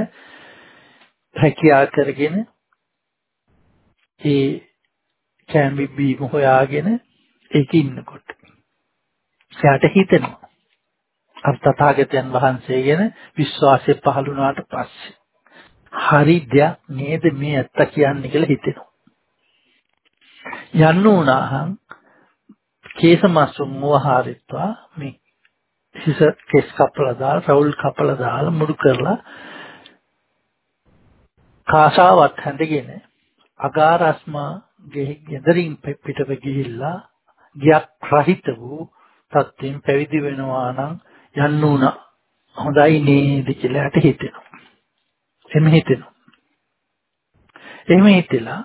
හැකියා කරගෙන ඒ කැම්බි බීම හොයාගෙන ඒක ඉන්නකොට. එයාට හිතෙනවා. අර තථාගතයන් වහන්සේ ගැන විශ්වාසය පහළ වුණාට පස්සේ හරි දෙයක් නේද මේ ඇත්ත කියන්නේ කියලා හිතෙනවා. යන්න උනාහං කේසමස්සුම් මොහාරිත්වා මේ හිස කෙස් කපලා දාලා රවුල් කපලා දාලා මුඩු කරලා කාසාවත් හැඳගෙන අගාරස්මා ගෙදරින් පිටව ගිහිල්ලා ගියක් රහිත වූ තත්ත්වයෙන් පැවිදි වෙනවා නම් යන්න උන හොඳයි නේද කියලා හිතෙනවා. එහෙම හිතෙනවා. එහෙම හිතලා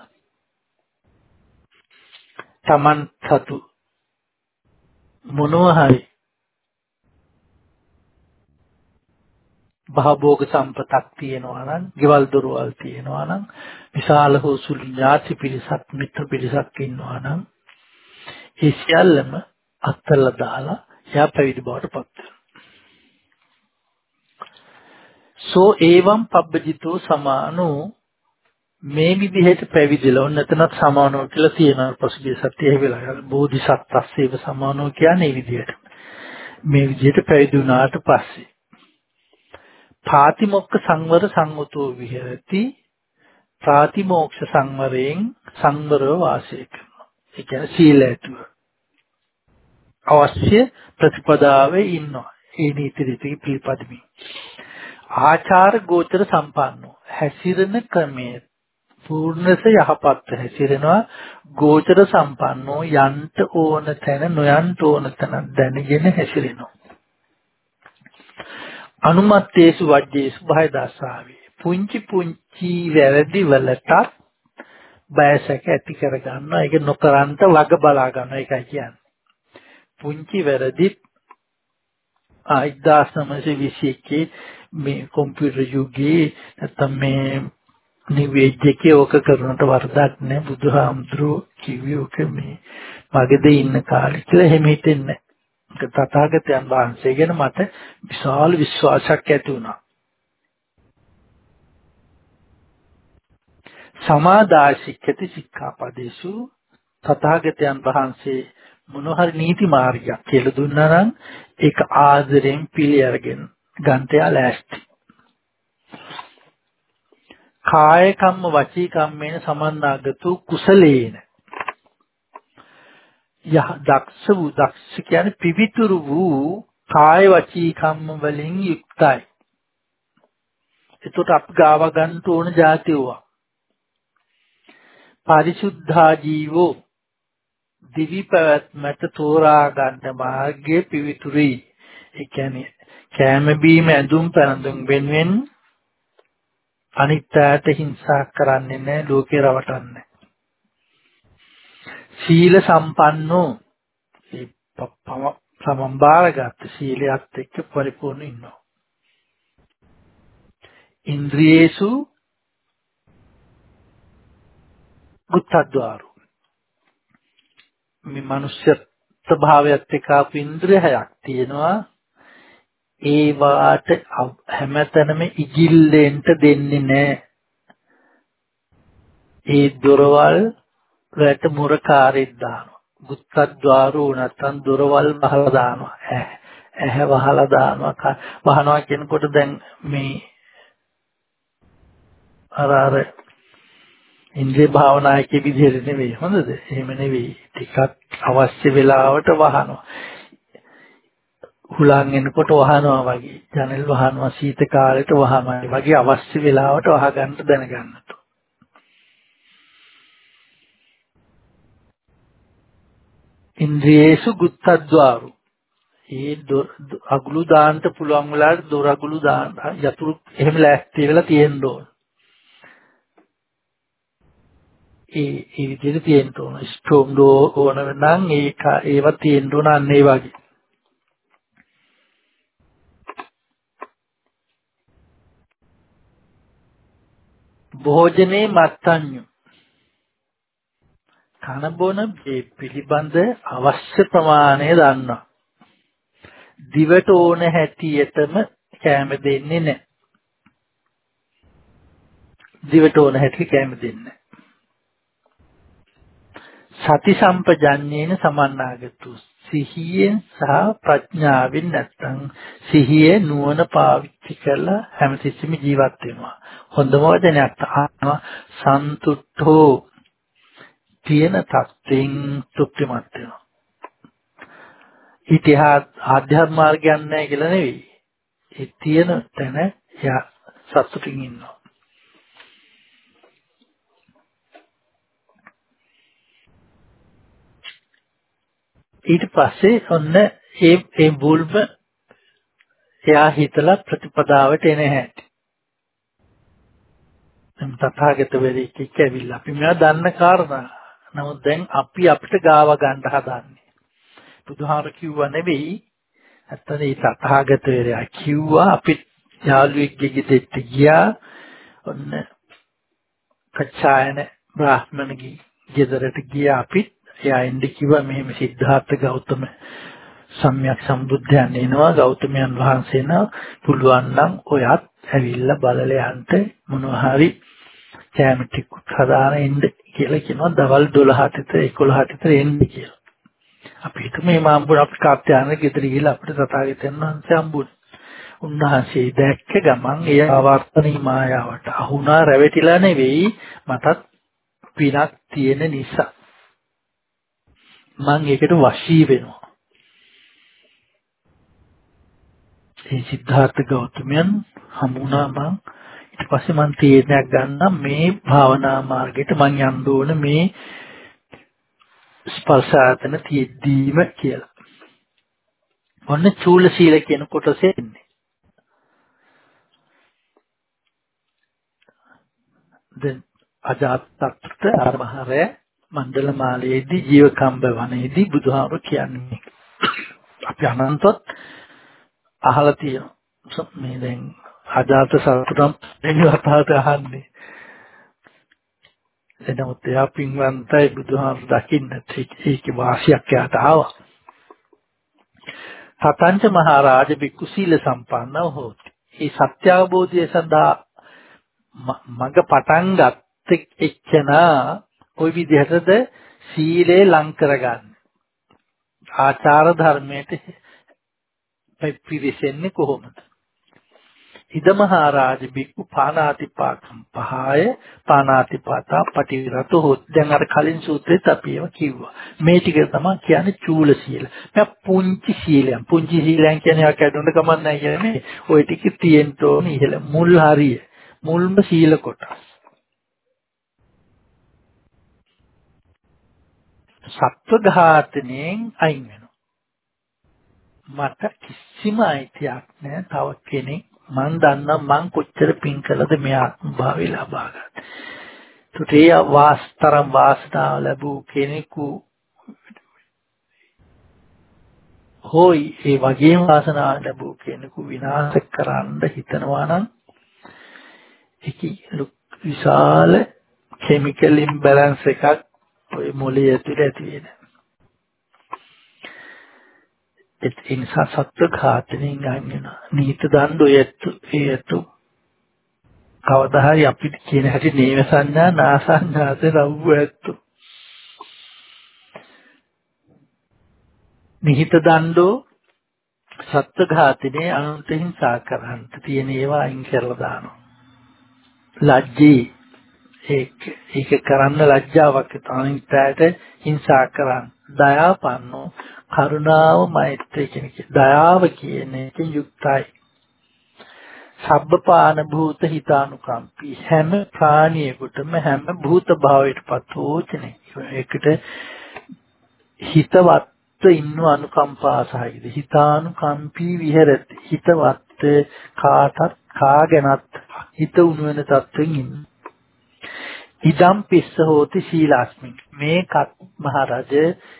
Taman සතු මොනවා හරි භවභෝග සම්පතක් තියෙනවා නම්, ගෙවල් දොරවල් තියෙනවා නම්, විශාල හෝ සුළු ඥාති පිරිසක්, මිත්‍ර පිරිසක් ඉන්නවා නම්, ඒ සියල්ලම අත්හැරලා දාලා එයා පැවිදි බවට පත් වෙනවා. සෝ ඒවම් පබ්බජිතෝ සමානෝ මේ විදිහට පැවිදිලා ඔන්න එතනත් සමානෝ කියලා තියෙනවා. පසුගිය සතියේ වෙලා බෝධිසත්ත්වස්සේව සමානෝ කියන්නේ මේ විදිහට. මේ විදිහට පැවිදි වුණාට පස්සේ පාතිමොක්ඛ සංවර සංවතෝ විහෙරති. ප්‍රාතිමෝක්ෂ සංවරයෙන් සංවරව වාසය කරනවා. ඒ කියන්නේ සීලයතුව අවශ්‍ය ප්‍රතිපදාවේ ඉන්නවා. ඒ නීති රීති පිළිපදමින්. ආචාර ගෝචර සම්පන්නෝ. හැසිරෙන ක්‍රමයේ. පූර්ණස යහපත් හැසිරෙනවා. ගෝචර සම්පන්නෝ යන්ට ඕන තැන නොයන්ට ඕන තැන දැනගෙන හැසිරෙනවා. අනුමත්තේසු වජ්ජේසු බය දසාවේ. පුංචි පුංචි වැරදි වලට බයසක ඇති කර ගන්නවා. ඒක නොකරන්ට වග බලා ගන්නවා ඒකයි කියන්නේ. පුංචි වැරදිත් 1921 මේ කම්පියුටර් යුගයේ නැත්තම් මේ නිවේද්‍යකේ ඕක කරනට වරදක් නෑ. බුදුහාමුදුරුවෝ කිව්වේ ඕක මේ මගද ඉන්න කාලේ කියලා එහෙම හිතෙන්නේ නෑ. තථාගතයන් වහන්සේ ගැන මට විශාල විශ්වාසයක් ඇති වුණා. සමාදාශික්කති සික්ඛාපදේශු තථාගතයන් වහන්සේ මොන හරි නීති මාර්ගයක් කියලා දුන්නා නම් ඒක ආදරෙන් පිළි අරගෙන ගන්තයා ලෑස්ති. කාය කම්ම වචී කම්මේන සමන්නාගතු කුසලේන. යහ දක්ෂ වූ දක්ෂ කියන්නේ පිවිතුරු වූ කාය වචී කම්ම වලින් යුක්තයි. එතකොට අපි ගාව ගන්න ඕන જાතියවා. පරිසුද්ධා ජීවෝ දිවි පැවැත්මට තෝරා ගන්න මාර්ගයේ පිවිතුරුයි. ඒ කියන්නේ කෑම බීම ඇඳුම් පැළඳුම් වෙනුවෙන් අනිත්‍යයට හිංසා කරන්නේ නැහැ ලෝකේ රවටන්නේ. සීල සම්පන්නෝ. ඒ සමම්බාරගත් සීලයත් එක්ක පරිපූර්ණ ඉන්නවා. ඉන්ද්‍රියේසු බුද්ධද්වාරු මේ මනුෂ්‍ය ස්වභාවයත් එක්ක අප ඉන්ද්‍රිය හයක් තියෙනවා. ඒ වාට හැමතැනම ඉගිල්ලෙන්න දෙන්නේ නැහැ ඒ දොරවල් වලට මුරකාරෙක් දානවා බුද්ධද්වාරෝ නැත්තම් දොරවල් බහලා දානවා ඇහැ වහලා දානවා වහනවා කියනකොට දැන් මේ අර අර ඉන්ද්‍රිය භාවනායකේ විදිහට නෙවෙයි හොඳද? එහෙම නෙවෙයි. ටිකක් අවශ්‍ය වෙලාවට වහනවා. හුලං එනකොට වහනවා වගේ. ජනෙල් වහනවා සීත කාලෙට වහනවා වගේ අවශ්‍ය වෙලාවට වහගන්න දැනගන්න. ඉන්ද්‍රියේසු ගුත්තද්වාරු. ඒ අගුළු දාන්න පුළුවන් වෙලාවට දොර අගුළු දාන්න යතුරු එහෙම ලෑස්ති වෙලා තියෙන්න ඕන. ඒ ඒ විදිහට තියෙන්න ඕන. ස්ටෝම් ඩෝ ඕන නම් ඒක ඒවා තියෙන්න ඕන අන්න ඒ වගේ. භෝජනේ මත්තඤ්ඤු කන බොන මේ පිළිබඳ අවශ්‍ය ප්‍රමාණය දන්නවා. දිවට ඕන හැටියටම කැම දෙන්නේ නැහැ. දිවට ඕන හැටි කැම දෙන්නේ සති සම්පජඤ්ඤේන සමන්නාගතු සිහියෙන් සහ ප්‍රඥාවෙන් නැත්තම් සිහිය නුවණ පාවිච්චි කරලා හැමතිස්සෙම ජීවත් වෙනවා හොඳම වචනයක් තමයි සන්තුට්ඨෝ තියෙන තත්ත්වෙන් තෘප්තිමත් වෙනවා ඉතිහාස ආධ්‍යාත්ම මාර්ගයක් නැහැ කියලා නෙවෙයි ඒ තියෙන තැන එයා සතුටින් ඉන්නවා ඊට පස්සේ ඔන්න ඒ ඒ බුල්ම එයා හිතලා ප්‍රතිපදාවට එන හැටි. දැන් තථාගත වෙලෙක් එක්ක ඇවිල්ලා අපි මේවා දන්න කාරණා. නමුත් දැන් අපි අපිට ගාව ගන්න හදන්නේ. බුදුහාර කිව්වා නෙවෙයි. ඇත්තට මේ තථාගත වෙලයා කිව්වා අපි යාළුවෙක්ගේ ගෙදෙට්ට ගියා. ඔන්න කච්චායන බ්‍රාහ්මණගේ ගෙදරට ගියා අපිත් එයා එන්න කිව්වා මෙහෙම සිද්ධාර්ථ ගෞතම සම්්‍යක් සම්බුද්ධයන් එනවා ගෞතමයන් වහන්සේ නා පුළුවන් නම් ඔයත් ඇවිල්ලා බලලා යන්න මොනවා හරි කැම ටිකක් හදාන එන්න කියලා කියනවා දවල් 12ට 11ට විතර එන්න කියලා. අපි හිතමු මේ මාම්බුර අපි කාත්‍යාන ගෙදර ගිහලා අපිට තථාගතයන් වහන්සේ හම්බුනේ. උන්වහන්සේ දැක්ක ගමන් එය ආවර්තනී මායාවට අහුණා රැවටිලා නෙවෙයි මටත් පිනක් තියෙන නිසා. මම ඒකට වශී වෙනවා. ඒ සිද්ධාර්ථ ගෞතමයන් හමුණා මං ඊට පස්සේ මං තීරණයක් ගන්නම් මේ භාවනා මාර්ගයට මං යන්න ඕන මේ ස්පර්ශ ආතන තියෙද්දීම කියලා. ඔන්න චූල සීල කියන කොටසේ ඉන්නේ. දැන් අජාතත්ත ආරමහරය මණ්ඩල මාලයේදී ජීවකම්බ වනයේදී බුදුහාමුදුරු කියන්නේ අපි අනන්තවත් අහලා තියෙනවා මේ දැන් අජාත සතුටම් එන්නවතාවට අහන්නේ එනමුත් එයා පින්වන්තයි බුදුහාමුදුරු දකින්න ඒකේ වාසියක් යාට ආවා සතංච මහරජ බික්කු සීල සම්පන්නව හොති ඒ සත්‍ය අවබෝධය සඳහා මඟ පටන් ගත් එක්කෙනා ওই විදිහටද සීලේ ලං කරගන්න. ආචාර ධර්මයට පිවිසෙන්නේ කොහොමද? ඉදමහාරාජ බික්කු පානාතිපාකම් පහය පානාතිපාතා පටිවිරතෝ හොත් දැන් අර කලින් සූත්‍රෙත් අපි ඒවා කිව්වා. මේ ටික තමයි කියන්නේ චූල සීල. මේ පුංචි සීලයන් පුංචි සීලයන් කියන්නේ ආ කැඩුණු කමක් නැහැ කියන්නේ ওই ටික තියෙන්න ඕනේ ඉහළ මුල් හරිය. මුල්ම සීල කොටස්. සත්ව ඝාතනයෙන් අයින් වෙනවා. මට කිසිම අයිතියක් නැහැ තව කෙනෙක් මං දන්නා මං කොච්චර පින් කළද මේ ආත්ම භාවය ලබා ගන්න. තුටේ වාස්තරම් වාසනාව ලැබූ කෙනෙකු හොයි ඒ වගේම වාසනාව ලැබූ කෙනෙකු විනාශ කරන්න හිතනවා නම් ඒක විශාල කිමිකල් ඉම්බැලන්ස් එකක් ඔය මොළයේ ඇතුලේ ඇති වෙන. ඒ නිසා සත්ව ඝාතනයෙන් ගන්න වෙනවා. නීත දඬු යැත්තු යැත්තු කවදා හරි අපිට කියන හැටි නේව සංඥා නාසංඥාත රව්ව ඇත්තු. නිහිත දඬෝ සත්ව ඝාතනයේ අනුන්ට හිංසා කරන්න තියෙන ඒවා අයින් කරලා දානවා. ලැජ්ජී ඒක ඒක කරන්න ලැජ්ජාවක් තනින්ට හිංසා කරන්න. දයාපන්නෝ කරුණාව මෛත්‍රිය කියන එක දයාව කියන එකෙන් යුක්තයි. සබ්බපාන භූත හිතානුකම්පී හැම ප්‍රාණියෙකුටම හැම භූත භාවයටපත් වූචනේ. ඒකට හිතවත් ඉන්න අනුකම්පා සහිත හිතානුකම්පී විහෙරති. හිතවත් කාටත් කාගෙනත් හිත උණු වෙන තත්වෙන් ඉන්න. ඉදම් පිස්ස හෝති සීලාස්මින් මේකත් මහරජ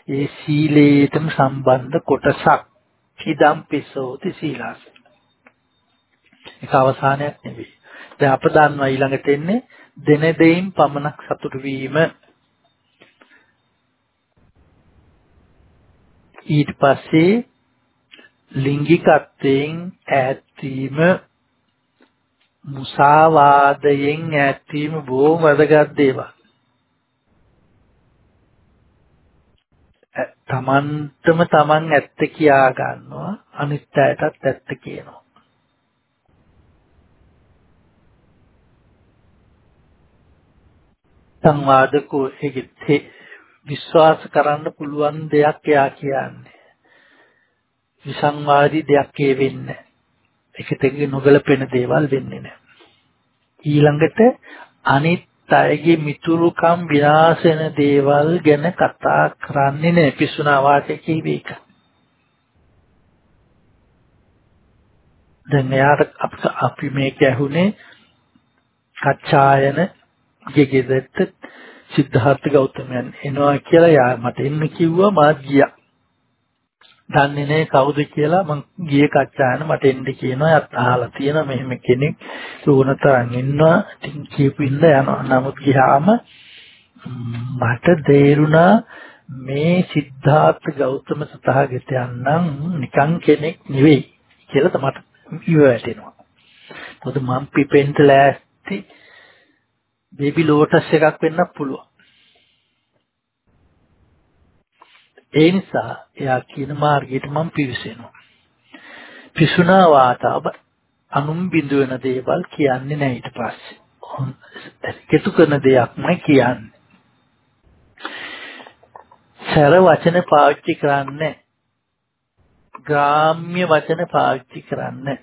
ඒ සීලේටම සම්බන්ධ කොටසක්. ඉදම් පිස්ස හෝති සීලාස්මින්. ඒක අවසානයක් නෙවෙයි. දැන් අප දන්නවා ඊළඟට එන්නේ දෙන දෙයින් පමණක් සතුටු වීම. ඊට පස්සේ ලිංගිකත්වයෙන් ඈත් වීම මුසාවාදයෙන් ඈත්වීම බොහොම වැදගත් දේවල්. තමන්ටම තමන් ඇත්ත කියා ගන්නවා අනිත් අයටත් ඇත්ත කියනවා. සංවාදකෝ ඒකෙත් විශ්වාස කරන්න පුළුවන් දෙයක් එයා කියන්නේ. විසංවාදී දෙයක් ඒ වෙන්නේ එකට නොගැලපෙන දේවල් වෙන්නේ නැහැ. ඊළඟට අනිත් අයගේ මිතුරුකම් විනාශ වෙන දේවල් ගැන කතා කරන්නේ නැහැ පිසුනා වාක්‍ය කියවේක. දැන් එයාට අපි මේක ඇහුනේ කච්චායන ගෙගෙදට සිද්ධාර්ථ ගෞතමයන් එනවා කියලා යා මට එන්න කිව්වා මාත් ගියා. දන්නේ නැහැ කවුද කියලා මං ගියේ කච්චාන මට එන්න කියනවා. යත් අහලා තියෙනවා මෙහෙම කෙනෙක් සෝනතරන් ඉන්නවා. ඉතින් කියපු ඉන්න යනවා. නමුත් ගියාම මට තේරුණා මේ සිද්ධාර්ථ ගෞතම සතහාගතයන් නම් නිකන් කෙනෙක් නෙවෙයි කියලා තමයි ඉව වැටෙනවා. මොකද මං පිපෙන්ට ලෑස්ති බේබි ලෝටස් එකක් වෙන්න පුළුවන්. ඒ නිසා එයා කියන මාර්ගයට මම පිවිසෙනවා. පිසුනා වාතාව අනුම් බිඳු වෙන දේවල් කියන්නේ නැහැ ඊට පස්සේ. කෙතු කරන දෙයක්මයි කියන්නේ. සර වචන පාවිච්චි කරන්නේ ග්‍රාම්‍ය වචන පාවිච්චි කරන්නේ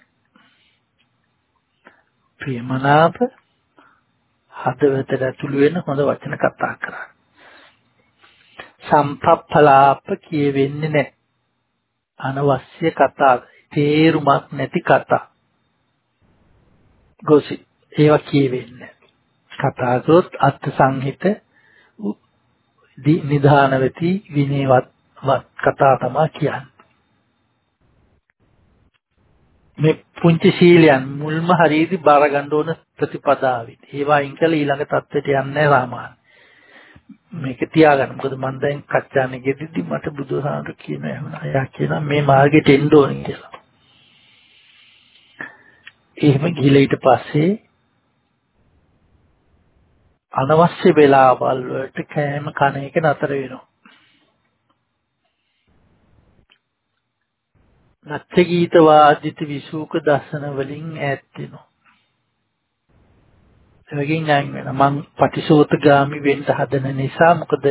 ප්‍රේමනාප හදවතට ඇතුළු වෙන හොඳ වචන කතා කරන්නේ සම්පප්පලාප කියවෙන්නේ නැහැ. අනවශ්‍ය කතා, තේරුමක් නැති කතා. ගොසි ඒවා කියවෙන්නේ කතා කරොත් අර්ථ සංහිත නිධාන වෙති විනයවත් කතා තමයි කියන්නේ. මේ පුංචි ශීලයන් මුල්ම හරියදී බාර ගන්න ඕන ප්‍රතිපදාවෙත්. ඒවා අයින් කළ ඊළඟ தත්වෙට යන්නේ රාමාන. මේක තියාගන්න. මොකද මම දැන් කච්චානේ ගෙදිද්දි මට බුදුහාමර කියන ඇහුණා. එයා කියනවා මේ මාර්ගෙට එන්න ඕනේ කියලා. එහෙම ගිහලා ඊට පස්සේ අනවශ්‍ය වෙලාවල් වලට කෑම කන එක නතර වෙනවා. නත්ත්‍ය ගීත වාදිත විසූක දර්ශන වලින් ඈත් වෙනවා. ඒකෙන් අයින් වෙනවා. මං පටිසෝතගාමි වෙන්න හදන නිසා මොකද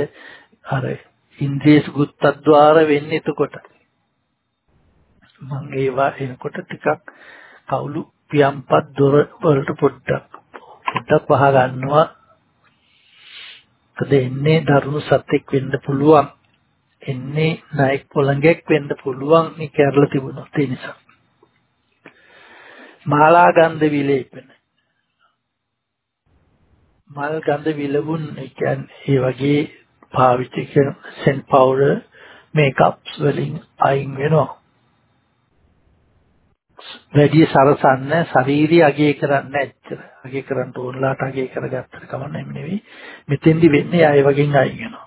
අර ඉන්ද්‍රියස් ගුත්තද්්වාර වෙන්නේ එතකොට. මං ඒවා එනකොට ටිකක් කවුළු පියම්පත් දොර වලට පොඩ්ඩක් පොඩ්ඩක් වහ ගන්නවා. මොකද එන්නේ දරුණු සත්‍යක් වෙන්න පුළුවන්. එන්නේ නායක පොළඟෙක් වෙන්න පුළුවන් මේ කැරලා තිබුණොත් ඒ නිසා. මාලා ගන්ධ විලේපන මල් ගඳ විලවුන් ඒ කියන්නේ ඒ වගේ පාවිච්චි කරන සෙන් පවුඩර් මේකප්ස් වලින් අයින් වෙනවා. වැඩි සරසන්න ශාරීරිය අගය කරන්න ඇත්තට. අගය කරන්න ඕනලාට අගය කරගත්තට කමන්නේ නෙවෙයි. මෙතෙන්දි වෙන්නේ ආයෙ වගේ අයින් වෙනවා.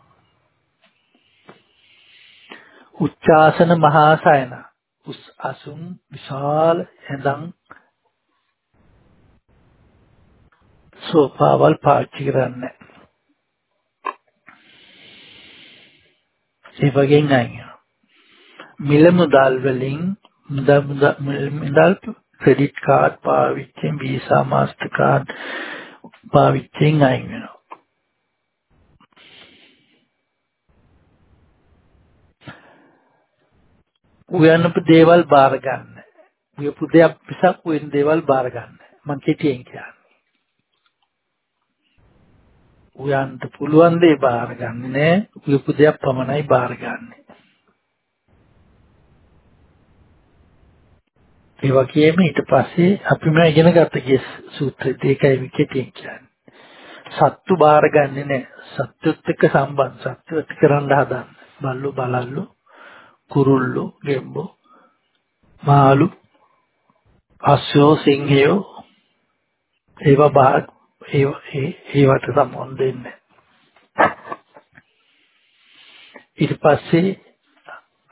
උච්චාසන මහාසයන උස් අසුම් විශාල හැඳන් සෝපාවල් පාවිච්චි කරන්නේ ඒ වගේ නෑ මිල මුදල් වලින් මුදල් ක්‍රෙඩිට් කාඩ් පාවිච්චියෙන් වීසා මාස්ටර් කාඩ් පාවිච්චියෙන් අයින් වෙනවා උයන්පු දේවල් බාර ගන්න. උයපු දෙයක් පිටක් උයන දේවල් බාර ගන්න. මං කෙටියෙන් කියන්නේ. උයන්ට පුළුවන් දේ බාරගන්නේ නෑ. උයපු දෙයක් පමණයි බාරගන්නේ ඒ වගේම ඊට පස්සේ අපි මේ ඉගෙන ගත්ත කිය සූත්‍රෙත් ඒකයි විකටියෙන් කියන්නේ. සත්තු බාරගන්නේ නෑ. සත්‍යත් එක්ක සම්බන්ධ සත්‍යත් කරන්න හදන්න. බල්ලු බලල්ලු කුරුල්ලු ගෙම්බෝ මාළු අස්සෝ සිංහයෝ ඒවා බාර ඒවට සම්බන්ධ වෙන්නේ. ඊට පස්සේ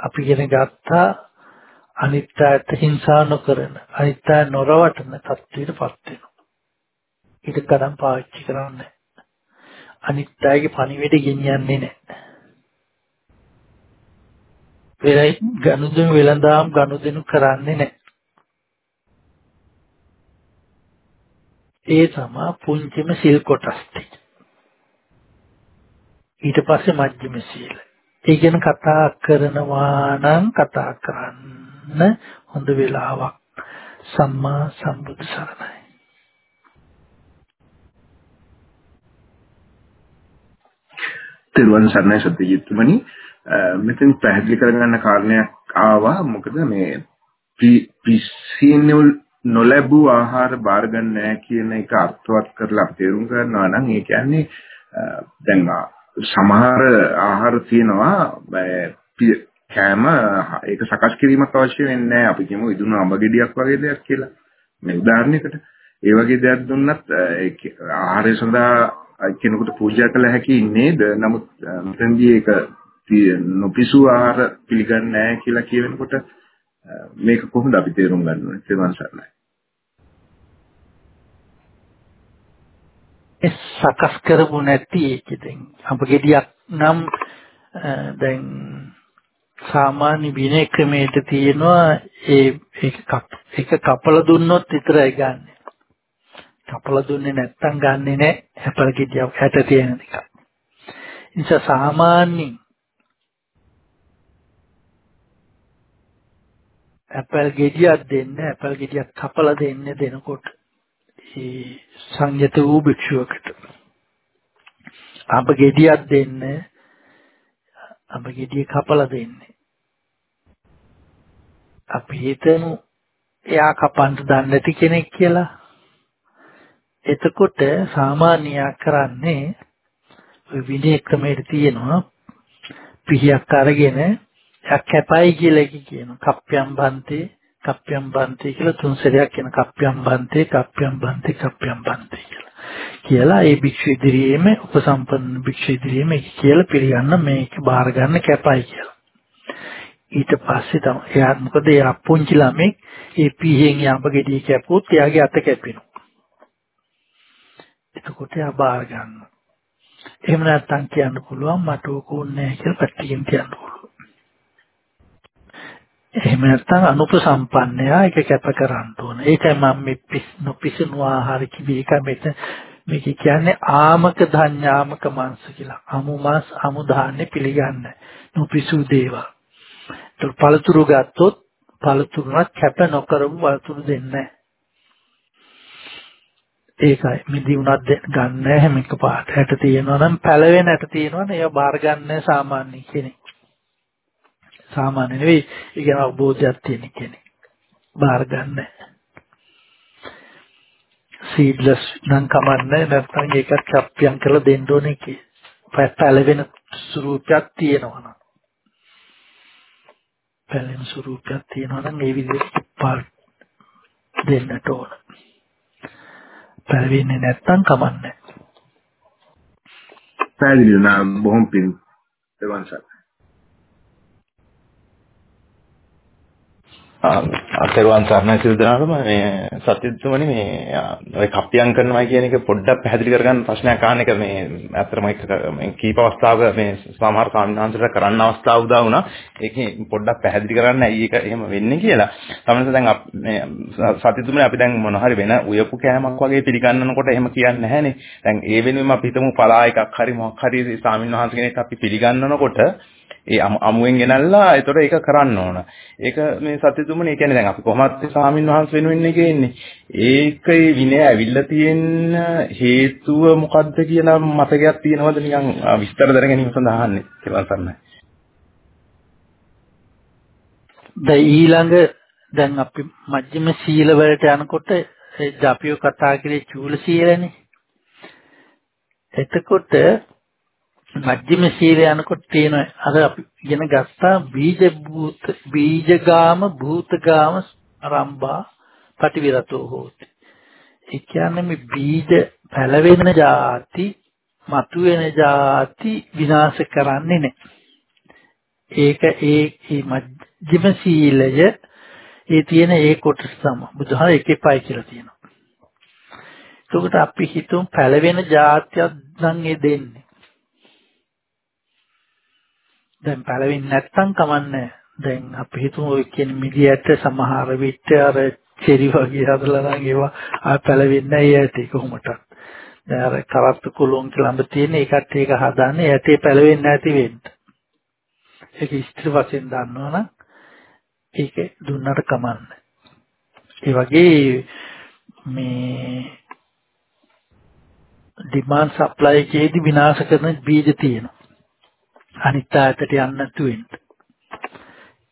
අපි ඉගෙන ගත්තා අනිත්‍යයට හිංසා නොකරන අනිත්‍ය නොරවටන තත්ත්වයටපත් වෙනවා. ඊට තරම් පාවිච්චි කරන්නේ අනිත්‍යයේ පණිවිඩ ගෙනියන්නේ නැහැ. වෙලයි ගනුදෙනු වෙලඳාම් ගනුදෙනු කරන්නේ නැහැ. ඒ තමයි පුංචිම සිල් කොටස් ටික. ඊට පස්සේ මජ්ක්‍ධිම සීල. ඒ ගැන කතා කරනවා නම් කතා කරන්න හොඳ වෙලාවක් සම්මා සම්බුදු සරණයි. තෙරුවන් සරණයි සත්‍යජිත්තුමනි මෙතෙන් පැහැදිලි කරගන්න කාරණයක් ආවා මොකද මේ ප්‍රිසිනියල් නොලැබූ ආහාර බාර ගන්න නැහැ කියන එක අර්ථවත් කරලා තේරුම් ගන්නවා නම් ඒ කියන්නේ දැන් සමහර ආහාර තියෙනවා කෑම ඒක සකස් කිරීමක් අවශ්‍ය වෙන්නේ නැහැ අපි කියමු ඉදුණු අඹ ගෙඩියක් වගේ දෙයක් කියලා මේ උදාහරණයකට ඒ වගේ දෙයක් දුන්නත් ආහාරය සඳහා කෙනෙකුට පූජා කළ හැකි නේද නමුත් මෙතනදී ඒක නොපිසු ආහාර පිළිගන්නේ නැහැ කියලා කියනකොට මේක කොහොමද අපි තේරුම් ගන්න ඕනේ? ත්‍රිවන් සරණයි. සකස් කරපු නැති ඒකෙන් අප ගෙඩියක් නම් දැන් සාමාන්‍ය විනය ක්‍රමයට තියෙනවා ඒ ඒක කප් ඒක කපලා දුන්නොත් විතරයි ගන්න. කපලා දුන්නේ නැත්තම් ගන්නෙ නෑ ඇපල් ගෙඩියක් හැට තියෙන එක. නිසා සාමාන්‍යයෙන් ඇපල් ගෙඩියක් දෙන්න ඇපල් ගෙඩියක් කපලා දෙන්න දෙනකොට ඒ සංයත වූ භික්ෂුවකට. අඹ ගෙඩියක් දෙන්න අඹ ගෙඩිය කපලා දෙන්නේ. අපි හිතමු එයා කපන්න දන්නේ නැති කෙනෙක් කියලා. එතකොට සාමාන්‍යයා කරන්නේ ඔය විනය ක්‍රමයට තියෙනවා පිහියක් අරගෙන එයා කැපයි කියලා කියනවා කප්පයන් බන්තේ කප්පයන් බන්තේ කියලා තුන් සැරයක් කියන කප්පයන් බන්තේ කප්පයන් බන්තේ කප්පයන් බන්තේ කියලා. කියලා ඒ භික්ෂු ඉදිරියේම උපසම්පන්න භික්ෂු ඉදිරියේම කියලා පිළිගන්න මේක බාර ගන්න කැපයි කියලා. ඊට පස්සේ තමයි එයා මොකද එයා පුංචි ළමෙක් ඒ පීහෙන් යම්බ ගෙඩිය කැපුවොත් එයාගේ අත කැපෙනවා. එතකොට එයා බාර ගන්නවා. එහෙම නැත්නම් කියන්න පුළුවන් මට ඕක ඕනේ නැහැ කියලා පැත්තකින් කියන්න පුළුවන්. එහෙම නැත්නම් අනුපසම්පන්නයා ඒක කැප කරන්න ඕන. ඒකයි මම මේ පිස් නොපිසුණු ආහාර කිව්වේ. ඒක මෙතන මේක කියන්නේ ආමක ධඤ්ඤාමක මාංශ කියලා. අමු මාස් අමු ධාන්‍ය පිළිගන්නේ. නොපිසු දේවල්. ඒතර පළතුරු ගත්තොත් පළතුරුවත් කැප නොකරපු පළතුරු දෙන්නේ ඒකයි මිදි උනත් ගන්න හැම එක පාට හැට තියෙනවා නම් පැලවෙන හැට තියෙනවා නේ ඒවා බාර ගන්න සාමාන්‍ය කෙනෙක්. සාමාන්‍ය නෙවෙයි ඒ කියන්නේ අවබෝධයක් තියෙන කෙනෙක්. බාර ගන්න. සීඩ්ලස් නම් කමන්නේ නැත්නම් ඒකත් කප්පියම් කරලා දෙන්න ඕනේ කි. පැලවෙන ස්වරූපයක් තියෙනවා නම්. පැලෙන ස්වරූපයක් තියෙනවා නම් ඒ විදිහට පාට දෙන්නට ඕන. පැලවෙන්නේ නැත්නම් කමන්නේ. පැහැදිලි නම් බොහොම පින් දෙවන්සක්. අතරුවන් සරණයි සිල් දනාලම මේ සත්‍යතුමනි මේ ඔය කප්පියම් කරනවා කියන එක පොඩ්ඩක් පැහැදිලි කරගන්න ප්‍රශ්නයක් අහන්න එක මේ අත්‍තරම එක මේ කීප අවස්ථාවක මේ සමහර කාමනාන්තර කරන්න අවස්ථාව උදා වුණා. ඒකේ පොඩ්ඩක් පැහැදිලි කරන්න ඇයි ඒක එහෙම වෙන්නේ කියලා. තමයි දැන් මේ සත්‍යතුමනි අපි දැන් මොන හරි වෙන උයපු කෑමක් වගේ පිළිගන්නනකොට එහෙම කියන්නේ නැහැනේ. දැන් ඒ වෙනුවෙන් අපි හිතමු පලා එකක් හරි මොකක් හරි ස්වාමීන් වහන්සේ කෙනෙක් අපි පිළිගන්නනකොට ඒ අමුවෙන් ගෙනල්ලා ඒතකොට ඒක කරන්න ඕන. ඒක මේ සත්‍යතුමනේ ඒ කියන්නේ දැන් අපි කොහොමත් ස්වාමින් වහන්සේ වෙනුවෙන් එකේ ඉන්නේ. ඒකේ විනය ඇවිල්ලා තියෙන හේතුව මොකද්ද කියලා මතකයක් තියෙනවද නිකන් විස්තර දැන ගැනීම සඳහා අහන්නේ. ඒක සන්නයි. දැන් ඊළඟ දැන් අපි මජ්ක්‍ධිම සීල වලට යනකොට ඒ ජාපියෝ කතා කරේ චූල සීලනේ. එතකොට මධ්‍යම සීලය යනකොට තියෙන අර අපි ඉගෙන ගත්තා බීජ භූත බීජගාම භූතගාම ආරම්භා පටිවිරතෝ හෝති. ඒ කියන්නේ මේ බීජ පැලවෙන જાති මතුවෙන જાති විනාශ කරන්නේ නැහැ. ඒක ඒ මේ මධ්‍යම සීලය ඒ තියෙන ඒ කොටස තමයි. බුදුහාම එකේ පයි කියලා තියෙනවා. එතකොට අපි හිතමු පැලවෙන જાතියක් නම් ඒ දෙන්නේ. දැන් පළවෙනි නැත්තම් කමන්නේ. දැන් අපි හිතමු ඔය කියන මිදියට සමහර විට අර චෙරි වගේ හදලා නම් ඒවා ආ පළවෙන්නේ නැහැ ඇටි කොහොමද? දැන් අර කරත්ත කුලුන් ළඹ තියෙන ඒකට ඒක හදාන්නේ ඇටි පළවෙන්නේ නැති වෙන්න. ඒක ස්ථිර වශයෙන් දන්නවනම් ඒක දුන්නට කමන්නේ. ඒ වගේ මේ ඩිමාන්ඩ් සප්ලයි කේදී විනාශ කරන බීජ තියෙනවා. අනිත් ආයතට යන්න නැතු වෙන්න.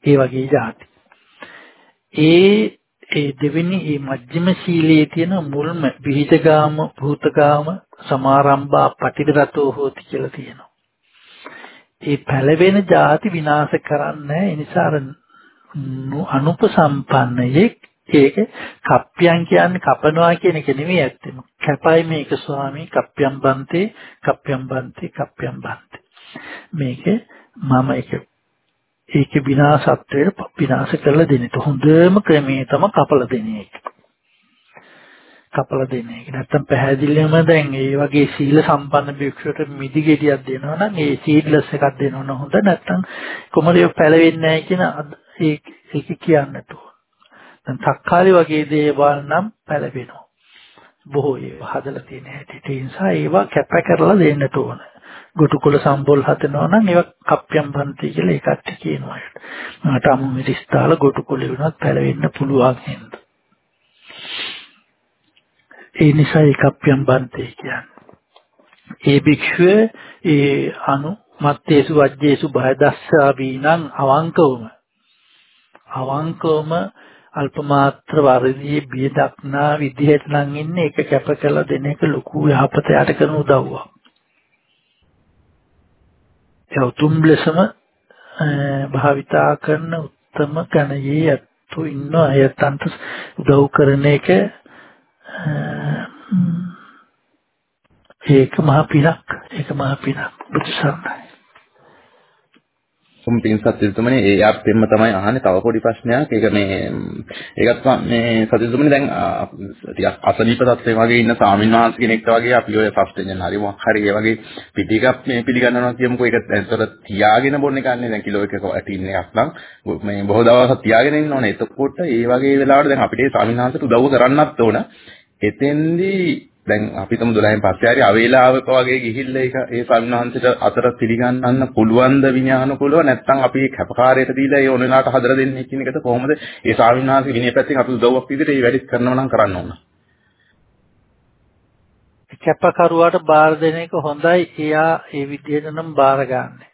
ඒ වගේ જાති. ඒ ඒ දෙවෙනි මේ මජ්ක්‍ධිම සීලයේ තියෙන මුල්ම විහිදගාම භූතගාම සමාරම්භා පටිවිරතෝ හෝති කියලා තියෙනවා. ඒ පළවෙන ಜಾති විනාශ කරන්නේ ඒ නිසා අනුපසම්පන්නයෙක් ඒක කප්පියන් කියන්නේ කපනවා කියන එක නෙමෙයි ඇත්තම. කැපයි මේක ස්වාමී කප්පියම් බන්තේ කප්පියම් බන්තේ කප්පියම් බන්තේ. මේක මම ඒක ඒක විනාශත්වයට විනාශ කරලා දෙන එක හොඳම ක්‍රමයේ තම කපලා දෙන එක. කපලා දෙන එක. නැත්තම් පැහැදිලිවම දැන් ඒ වගේ සීල සම්පන්න භික්ෂුවට මිදි ගෙඩියක් දෙනවා නම් ඒ සීඩ්ලස් එකක් දෙනවා නම් හොඳ නැත්තම් කොමරිය පැලවෙන්නේ නැහැ කියන ඒක ඒක කියන්නට ඕන. දැන් තක්කාලි වගේ දේවල් නම් පැලවෙනවා. බොහෝ ඒවා හදලා තියෙන හැටි. ඒ නිසා ඒවා කැප කරලා දෙන්නට ඕන. ගොටුකොළ සම්බොල් හදනවා නම් ඒවා කප්පියම් බන්ති කියලා ඒකට කියනවා. මට අමු මිරිස් දාලා ගොටුකොළ වුණත් පැලවෙන්න පුළුවන් හින්ද. ඒ නිසා ඒ කප්පියම් බන්ති කියන්නේ. ඒ භික්ෂුව ඒ අනු මත්තේසු වජ්ජේසු බය දස්සාවීනං අවංකවම අවංකවම අල්පමාත්‍ර වර්ගයේ බිය දක්නා විදිහට නම් ඉන්නේ ඒක කැප කළ දෙන එක ලොකු යහපත යට කරන උදව්වක්. ඒ උතුම් ලෙසම භාවිතා කරන උත්තම ගණයේ අතු ඉන්න අයතන්ට උදව් කරන එක ඒක මහ පිනක්. ඒක මහ පිනක්. බුදුසරණයි. කොම් පින් සත්‍යතුමනි ඒ අර්ථයෙන්ම තමයි අහන්නේ තව පොඩි ප්‍රශ්නයක්. ඒක මේ ඒකත් මේ සත්‍යතුමනි දැන් ටිකක් අසනීප තත්ත්වයේ වගේ ඉන්න සාමින්වහන්ස කෙනෙක්ට වගේ අපි ඔය සස්ටෙන්ජන් හරි මොකක් හරි ඒ වගේ පිටිකක් මේ පිළිගන්නවා කියමුකෝ ඒක ඇත්තට තියාගෙන බොන්න එකක් නේ දැන් කිලෝ එකක ටින් එකක් නම් මේ බොහෝ දවසක් තියාගෙන ඉන්න ඕනේ. එතකොට ඒ වගේ වෙලාවට දැන් අපිට සාමින්වහන්සට උදව් කරන්නත් ඕන. එතෙන්දී දැන් අපි තම 12න් පස්සේ හරි අවේලාවක වගේ ගිහිල්ලා ඒක ඒ සම්හන්සිට අතර පිළිගන්නන්න පුළුවන් ද විඥානකුලව නැත්නම් අපි කැපකාරයට දීලා ඒ ඕන වෙලාවට හදලා දෙන්නේ කියන එකද කොහොමද ඒ සාමින්හන්සේ විනය පැත්තෙන් අපි උදව්වක් විදිහට ඒ වැඩි කරනවා නම් කරන්න ඕන. කැපකරුවාට බාර දෙන එක හොඳයි. එයා ඒ විදිහට නම් බාර ගන්නෑ.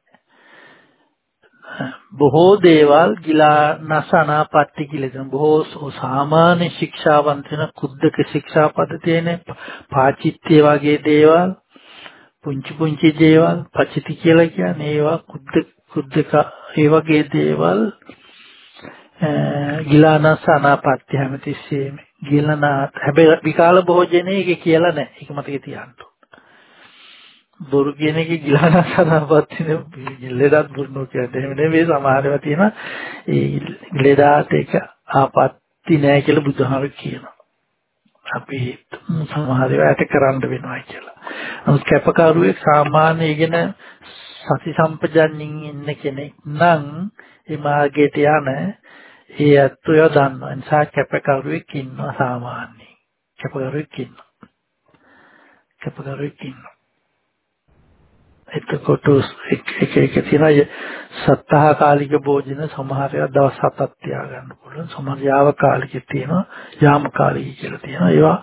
බොහෝ දේවල් ගිලා නසනාපට්ටි කියලා කියන බොහෝ සාමාන්‍ය ශික්ෂාවන්ත වෙන කුද්දක ශික්ෂා පද්ධතියන පාචිත්‍ය වගේ දේවල් පුංචි පුංචි දේවල් පචිති කියලා කියන්නේ ඒවා කුද්ද කුද්දක ඒ වගේ දේවල් ගිලා නසනාපට්ටි හැමතිස්සෙම. ගිලනා හැබැයි විකාල භෝජනයේ කියලා නැහැ ඒක මතකේ තියාගන්න බොරු කියන එක ගිලනසනපත් වෙන ලෙඩත් බුරුනෝ කියන්නේ එහෙම නෙවෙයි සමහරව තියෙන ඒ ලෙඩාට ඒක ආපත්‍ති නෑ කියලා බුදුහාම කියනවා. අපි සමහර වෙලාවට කරන්න වෙනවා කියලා. නමුත් කැපකරුවෙක් සාමාන්‍ය ඉගෙන සති සම්පජන්ණින් ඉන්න කෙනෙක් නම් ඒ මාර්ගයට යන ඒ අත්වය දන්නවා. නිසා කැපකරුවෙක් ඉන්නවා සාමාන්‍යයෙන්. කැපකරුවෙක් ඉන්නවා. කැපකරුවෙක් ඉන්නවා. එතකොට එක එක තියෙන සත්තා කාලික භෝජන සමහර ඒවා දවස් හතක් තියාගන්න පුළුවන්. සමහර යාව කාලික තියෙනවා. යාම කාලික කියලා තියෙනවා. ඒවා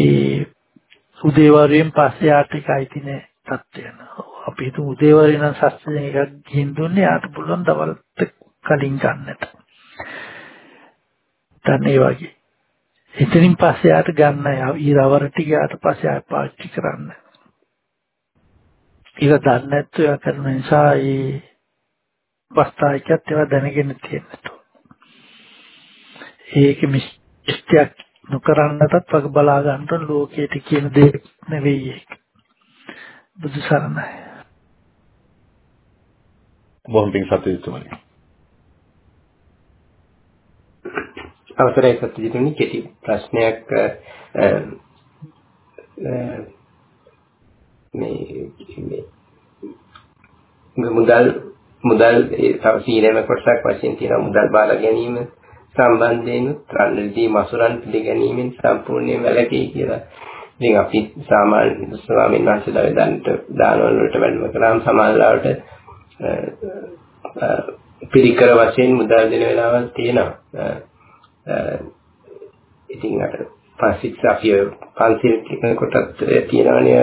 ඒ උදේවරුෙන් පස්සේ ආට එකයි තියෙන තත්ත්වයන. අපි හිතමු උදේවරුේ නම් සස්තෙන් එකක් ගිහින් දුන්නේ ආට පුළුවන් දවල්ට කලින් ගන්නට. දැන් ඒ වගේ. එතනින් පස්සේ ආට ගන්න ඊරවර ටික ආට පස්සේ ආය පාවිච්චි කරන්න. ඒක දන්නේ නැත්නම් ඒවා කරන නිසා ඒ වස්තාවිකත් ඒවා දැනගෙන තියෙනවා. ඒක මිස්ත්‍යක් නොකරන්නටත් වග බලා ගන්න ලෝකයට කියන දේ නෙවෙයි ඒක. බුදු සරණයි. බොහොම පිං සතුටුයි. අවසරයි සත්‍යජිතුනි කෙටි ප්‍රශ්නයක් මේ මුදල් මුදල් ඒ තව සීලම කොටසක් වශයෙන් තියෙන මුදල් බාර ගැනීම සම්බන්ධයෙන් රණදී මසුරන් පිළිගැනීමෙන් සම්පූර්ණයෙන් වැළකී කියලා. ඉතින් අපි සාමාන්‍ය ස්වාමීන් වහන්සේලා වෙදන්ට දානවල වලට වැඩම කරාම සමාජලාවට පිරිකර වශයෙන් මුදල් දෙන වෙලාවල් තියෙනවා. ඉතින් අර පස්සික් අපි පන්සිල් කොටත් තියෙනවනේ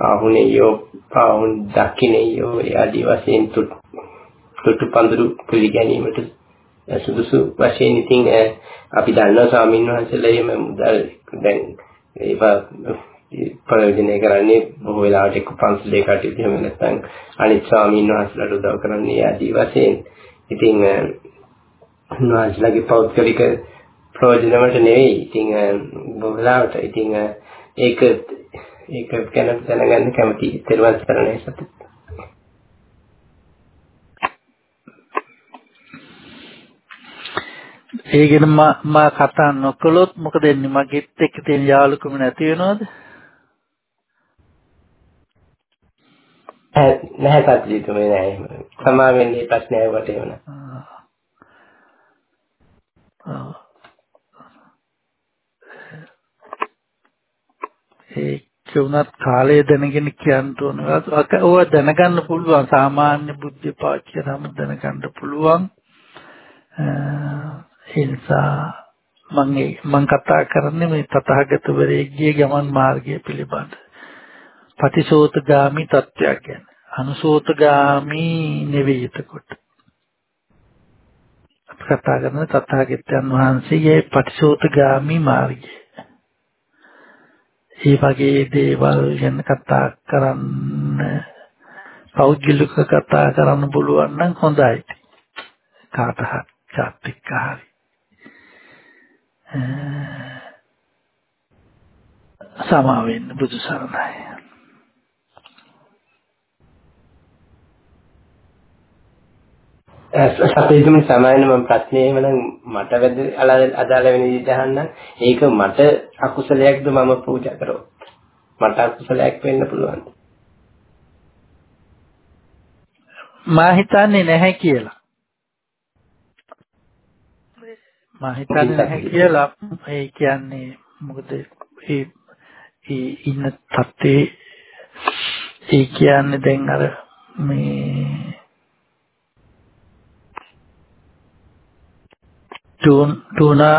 ආහුනේයෝ පාවුන් දකින්නේයෝ ආදී වශයෙන් තුට්ටු පඳුරු පිළිගැනීමට සුදුසු වශයෙන් ඉතින් අපි දන්නවා ස්වාමීන් වහන්සේලා එහෙම මුදල් දැන් ඒවා ප්‍රයෝජනය කරන්නේ බොහෝ වෙලාවට එක්ක පන්සලේ කටයුතු එහෙම නැත්නම් අනිත් ස්වාමීන් වහන්සේලාට උදව් කරන්නේ ආදී වශයෙන්. ඉතින් උන්වහන්සේලාගේ පෞද්ගලික ප්‍රයෝජන වලට නෙවෙයි. ඉතින් බොහෝ වෙලාවට ඉතින් ඒක ඒක ගැන දැනගන්න කැමතියි. තෙරුවන් සරණයි සතු. ඒ ගැන මා කතා නොකළොත් මොකද වෙන්නේ? මගෙත් එක්ක තියෙන යාළුකම නැති වෙනවද? නැහැ සත්‍යීතුමේ නැහැ එහෙම. සමා වෙන්නේ ප්‍රශ්නය වට එවන. ඒ වුණත් කාලය දැනගෙන කියන්න ඕන. ඔය දැනගන්න පුළුවන් සාමාන්‍ය බුද්ධි පාච්‍ය නම් දැනගන්න පුළුවන්. ඒ නිසා මම මම කතා කරන්නේ මේ තථාගතවරයෙක්ගේ ගමන් මාර්ගය පිළිබඳ. පටිසෝතගාමි තත්වයක් ගැන. අනුසෝතගාමි නෙවෙයි එතකොට. කතා කරන තථාගතයන් වහන්සේගේ පටිසෝතගාමි මාර්ගය. ඒ වගේ දේවල් ගැන කතා කරන්න පෞද්ගලික කතා කරන්න පුළුවන් නම් හොඳයි. කාට හරි චාත්‍යික හරි. සමාවෙන්න බුදු සරණයි. සපේතුම සමායන මම ප්‍රශ්නේ එහෙමනම් මට අදාළ වෙන විදිහට අහන්න ඒක මට අකුසලයක්ද මම පූජා කරොත්? මට අකුසලයක් වෙන්න පුළුවන් මා හිතන්නේ නැහැ කියලා. මා හිතන්නේ නැහැ කියලා ඒ කියන්නේ මොකද ඒ ඒ ඉන්න තත්ත්වේ ඒ කියන්නේ දැන් අර මේ ටූන් ටූනා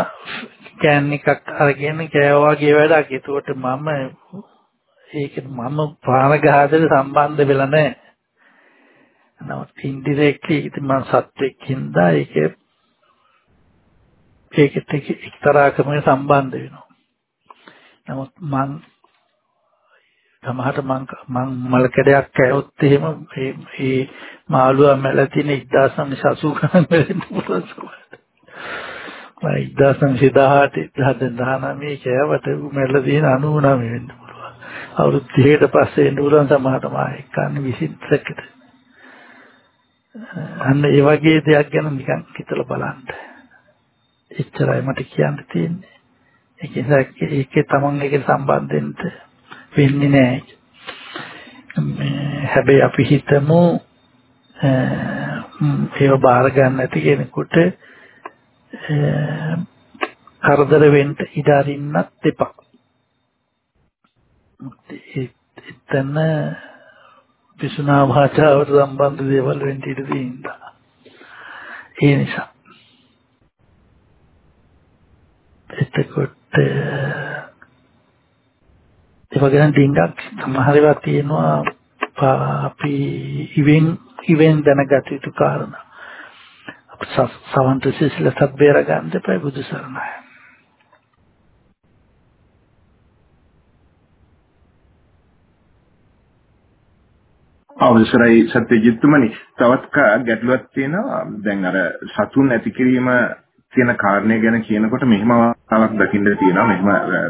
කෑන් එකක් අරගෙන කෑවා වගේ වැඩක්. ඒකට මම ඒක මම පාන ගහදට සම්බන්ධ වෙලා නැහැ. නමුත් ඉන්ඩිරෙක්ට්ලි ඉතින් මම සත්වෙක් හින්දා ඒක ඒකත් එක්ක එක්තරා ක්‍රමයක සම්බන්ධ වෙනවා. නමුත් මං සමහරට මං මං මල කැඩයක් කෑවොත් එහෙම මේ මේ මාළුවා මැල තියෙන 1980 ගණන් වෙන්න පුළුවන් සමහරට. මම 1918 1919 කෑවට මැල තියෙන 99 වෙන්න පුළුවන්. අවුරුදු 30කට පස්සේ එන්න පුළුවන් සමහරට මම එක්කන්නේ 22කට. අන්න ඒ වගේ දෙයක් ගැන නිකන් හිතලා බලන්න. එච්චරයි මට කියන්න තියෙන්නේ. ඒක නිසා ඒකේ තමන් එකට සම්බන්ධ වෙන්න වෙන්නේ නැහැ. හැබැයි අපි හිතමු ඒව බාර ගන්න නැති කෙනෙකුට කරදර වෙන්න ඉඩ අරින්නත් එපා. එතන විසුනා භාෂාවට සම්බන්ධ දේවල් වෙන්න ඉඩ තියෙනවා. ඒ නිසා එතකොට ඒ වගේම ඩිංගක් සමහර ඒවා තියෙනවා අපි ඉවෙන් ඉවෙන් දැනගත යුතු කාරණා. අප සවන්ත සිසිලසත් බේර ගන්න දෙපයි බුදු සරණයි. අවසරයි සත්‍යජිත්තුමනි තවත් ගැටලුවක් තියෙනවා දැන් අර සතුන් ඇති කිරීම කියන කාරණය ගැන කියනකොට මෙහිම අවස්ථාවක් දකින්න තියෙනවා මෙහිම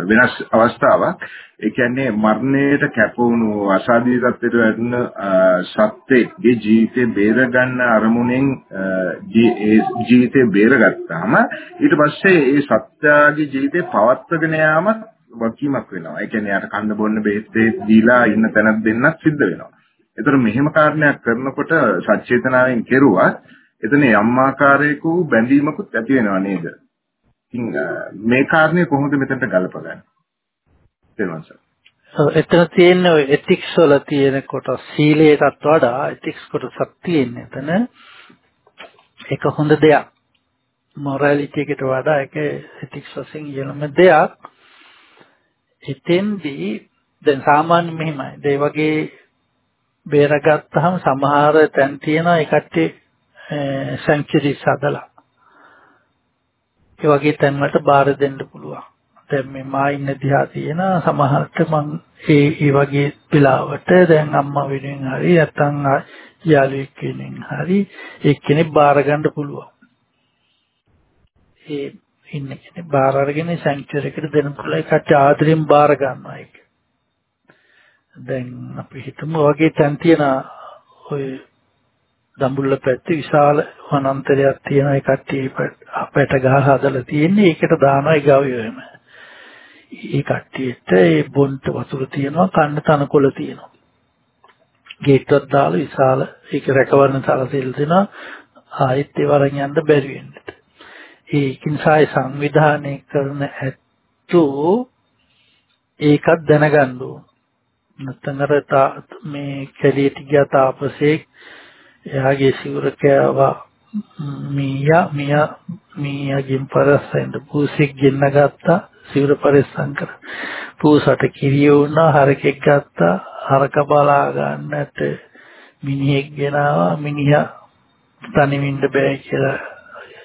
වෙනස් අවස්ථාවක් ඒ කියන්නේ මරණයට කැප වුණු අසාධී තත්ත්වයට වැටෙන සත්ත්වයේ ජීවිතේ බේරගන්න අරමුණෙන් ජීවිතේ බේරගත්තාම ඊට පස්සේ ඒ සත්‍යාගේ ජීවිතේ පවත්වාගෙන යාම වකීමක් වෙනවා. ඒ කියන්නේ යාට කන්න බොන්න බෙහෙත් දීලා ඉන්න තැනක් දෙන්නත් සිද්ධ වෙනවා. ඒතර මෙහෙම කාරණයක් කරනකොට සචේතනාවෙන් කෙරුවා එතන යම් ආකාරයක වූ බැඳීමකුත් ඇති වෙනවා නේද? ඉතින් මේ කාරණේ කොහොමද මෙතනට ගලපගන්නේ? තේරුම් එතන තියෙන ඔය එතික්ස් වල තියෙන කොටස් සීලයටත් වඩා එතික්ස් කොටසක් තියෙන එතන ඒක හොඳ දෙයක්. මොරැලිටි එකට වඩා ඒක එතික්ස් වශයෙන් ඉහළම දෙයක්. එතෙන්දී දැන් සාමාන්‍ය මෙහිමයි. ඒ වගේ බේරගත්තාම සමහර තැන් තියෙනවා ඒ කට්ටිය සැන්චුරිස් හදලා ඒ වගේ තැන් වලට බාර දෙන්න පුළුවන්. දැන් මේ මා ඉන්න දිහා තියෙන සමහරට මං ඒ ඒ වගේ වෙලාවට දැන් අම්මා වෙනුවෙන් හරි නැත්නම් යාළුවෙක් වෙනුවෙන් හරි එක්කෙනෙක් බාර ගන්න පුළුවන්. ඒ ඉන්න කෙනෙක් බාර අරගෙන සැන්චුරි එකට දෙන්න පුළුවන් කට ආදරෙන් බාර ගන්නවා ඒක. දැන් අපි හිතමු වගේ තැන් තියෙන ඔය දඹුල්ල පැත්තේ විශාල වනාන්තරයක් තියෙන ඒ කට්ටිය අපට ගහ හදලා තියෙන්නේ ඒකට දානවා ඒ ගවයම. ඒ කට්ටියට ඒ බොන්ට වතුර තියෙනවා කන්න තනකොළ තියෙනවා. ගේට්ටුවක් දාලා විශාල ඒක රැකවරණ සැලසෙල් දෙනවා ආයෙත් ඒ වරන් යන්න බැරි වෙන්නට. ඒකින් සාය සංවිධානය කරන ඇත්තෝ ඒකත් දැනගන්න ඕන. නැත්නම් අර මේ කැලියට ගිය තාපසේක් එයාගේ සිවුර කෑවා. මීයා මීයා මීයාගෙන් පරස්සෙන්ද පූසෙක් ගෙන්න ගත්තා. සිවුර පරිස්සම් කර පූසට කිරිය වුණා හරකෙක් ගත්තා. හරක බලා ගන්නට මිනිහෙක් ගෙනාවා. මිනිහා තනිමින්ද බෑ කියලා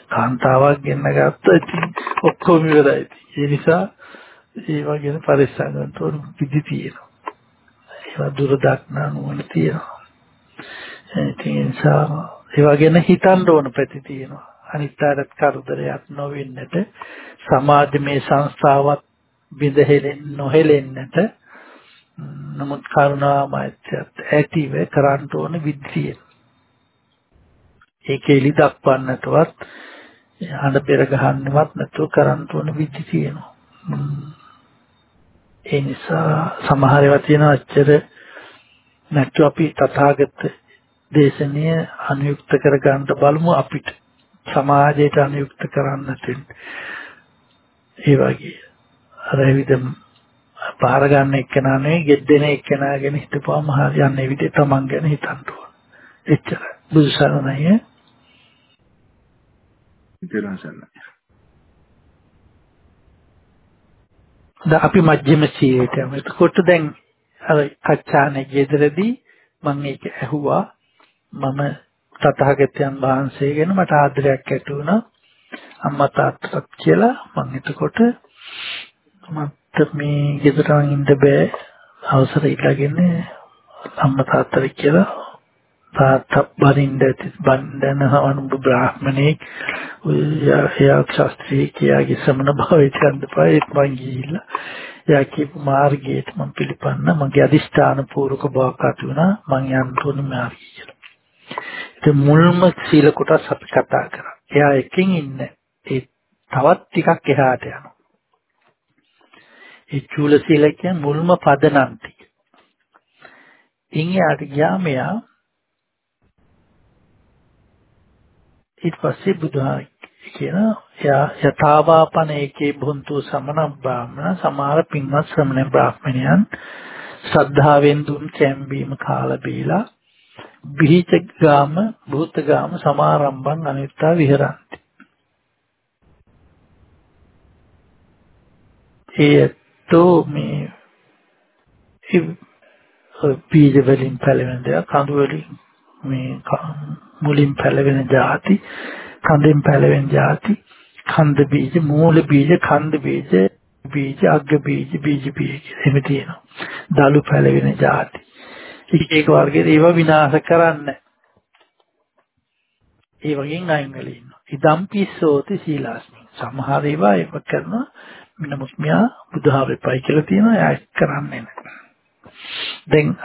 කාන්තාවක් ගෙන්න ගත්තා. ඉතින් ඔක්කොම ඉවරයි. ඒ නිසා ඒ වගේ පරිස්සම් කරන තෝරන විදි තියෙනවා. ඒවා දුර දක්නා නුවණ තියෙනවා. ඉතින් ඒ නිසා ඒවා ගැන හිතන්න ඕන පැති තියෙනවා. අනිත් අයත් කරදරයක් නොවෙන්නට සමාජමය සංස්ථාවත් බිඳහෙලෙන් නොහෙලෙන්නට නමුත් කරුණා මෛත්‍රියත් ඇතිව කරන්න ඕන විදිය. ඒක එලි දක්වන්නටවත් හඬ පෙර ගහන්නවත් නැතුව කරන්න ඕන විදි තියෙනවා. ඒ නිසා සමහර ඒවා තියෙන අච්චර නැත්නම් අපි තථාගත දේශනීය අනුයුක්ත කර ගන්න බලමු අපිට සමාජයට අනුයුක්ත කරන්නට ඒ වගේ අර විදිහ පාර ගන්න එක්කෙනා නෙවෙයි ගෙද්දෙන එක්කෙනා ගැන හිතපුවාම හරියන්නේ විදිහ තමන් ගැන හිතන්න ඕන. එච්චර බුදුසරණයි තේරුම් ගන්න. දැන් අපි මජ්ක්‍ධිම සීලයට යමු. එතකොට දැන් අර කච්චානේ ගෙදරදී මම ඒක ඇහුවා මම තථාගතයන් වහන්සේ ගැන මට ආදරයක් ඇති වුණා. අම්මා තාත්තට කියලා මම එතකොට මට මේ ගෙදරන් ඉන්න බෑ. අවසර ඉල්ලගෙන අම්මා තාත්තට කියලා තාත්තා බරින්ද ඇති බන්දන අනුඹ බ්‍රාහ්මණෙක් එයා ශාස්ත්‍රී කියාගේ සමන භාවයට යන්න පායෙත් මං ගිහිල්ලා එයා කියපු මාර්ගයට මම පිළිපන්න මගේ අදිෂ්ඨාන පූර්වක බවක් ඇති වුණා. මං යන්න ඕනේ මාර්ගය කියලා. ඒ මුල්ම සීල කොටස් අපි කතා කරා. එයා එකකින් ඉන්නේ ඒ තවත් ටිකක් එහාට යනවා. ඒ චූල සීල කියන්නේ මුල්ම පදනම් ටික. ඉන් යාට ගියාම එයා ඊට පස්සේ බුදුහාම කියන යා යථාවාපන ඒකේ බුන්තු සමන බ්‍රාහ්මණ සමහර පින්වත් ශ්‍රමණ බ්‍රාහ්මණයන් ශ්‍රද්ධාවෙන් දුන් කැම්බීම කාලා බීලා බිහිචග්ගාම භූතගාම සමාරම්භං අනිත්තා විහෙරಂತಿ. ඒතෝ මේ බීජ වලින් පැලවෙන දේ කඳු වලින් මේ මුලින් පැලවෙන જાති කඳෙන් පැලවෙන જાති කන්ද බීජ මූල බීජ කන්ද බීජ බීජ අග්ග බීජ බීජ බීජ එහෙම තියෙනවා දලු පැලවෙන જાති එක එක වර්ගයේ ඒවා විනාශ කරන්න. ඒ වගේන් අයින් වෙලා ඉන්නවා. ඉදම් පිස්සෝති සීලාස්මි. සමහර ඒවා ඒක කරනවා. නමුත් මෙයා බුදුහාවෙපයි කියලා තියෙනවා. එයා කරන්නේ නැහැ. දැන්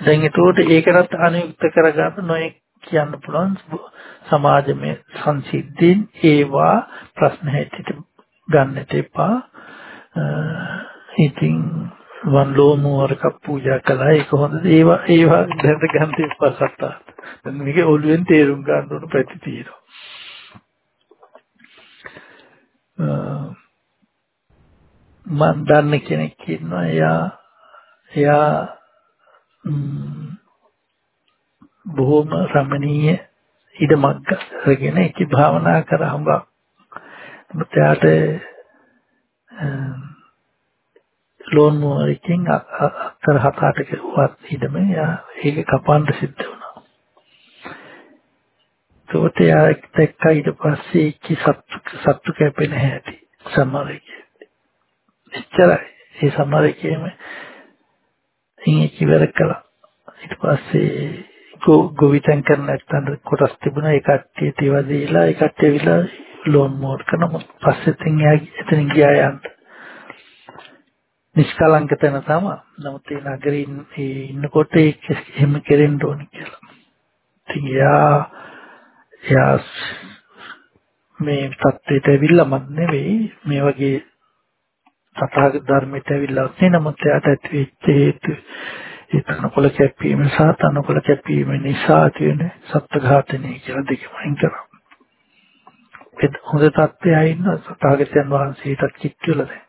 දැන් ඒකට ඒකටත් අනුයුක්ත කරගන්න නොයෙක් කියන්න පුළුවන්. සමාජමය සංසිද්ධීන් ඒවා ප්‍රශ්න හැටියට ගන්නට එපා. ඉතින් වන් ලෝමුවරක පූජා කළා ඒක හොඳද ඒවා ඒවා දැනට ගන්න එපා සත්තා. දැන් මේක ඔළුවෙන් තේරුම් ගන්න ඕන පැති තියෙනවා. මම දන්න කෙනෙක් ඉන්නවා එයා එයා බොහොම රමණීය ඉදමක් ගන්න ඒකේ භාවනා කරාම මුත්‍යාට ලෝන් මොරකින් අක්කර හත අටක වත් ඉදම ඒක කපන්න සිද්ධ වුණා. ඒකට යා එක්ක ඊට පස්සේ කි සත්තු සත්තු කැපෙන හැටි සමරකේ. එච්චරයි. ඒ සමරකේම ඉන්නේ කිවර කළා. ඊට පස්සේ ගොවිතැන් කරන නැත්තන් කොටස් තිබුණා ඒ කට්ටියට ඒවා දීලා ඒ කට්ටිය විලා ලෝන් මෝඩ් කරන පස්සේ තින් එයා එතනින් ගියා යන්න නිෂ්කලංක තැන තමයි නමුත් ඒ නගරේ ඉන්නකොට ඒක එහෙම කෙරෙන්න ඕනේ කියලා ඉතින් එයා එයා මේ தත්ත්වයට ඇවිල්ලා මත් නෙවෙයි මේ වගේ තථාගත ධර්මයට ඇවිල්ලා නැහැ නමුත් එයාට ඇති වෙච්ච හේතු ඒ තනකොළ කැපීම සහ තනකොළ කැපීම නිසා තියෙන සත්ත්ව ඝාතනය කියලා දෙකම අයින් කරා. ඒ හොඳ තත්ත්වයයි ඉන්න සතාගතයන් වහන්සේටත් කිට්ටු වෙලා දැන්.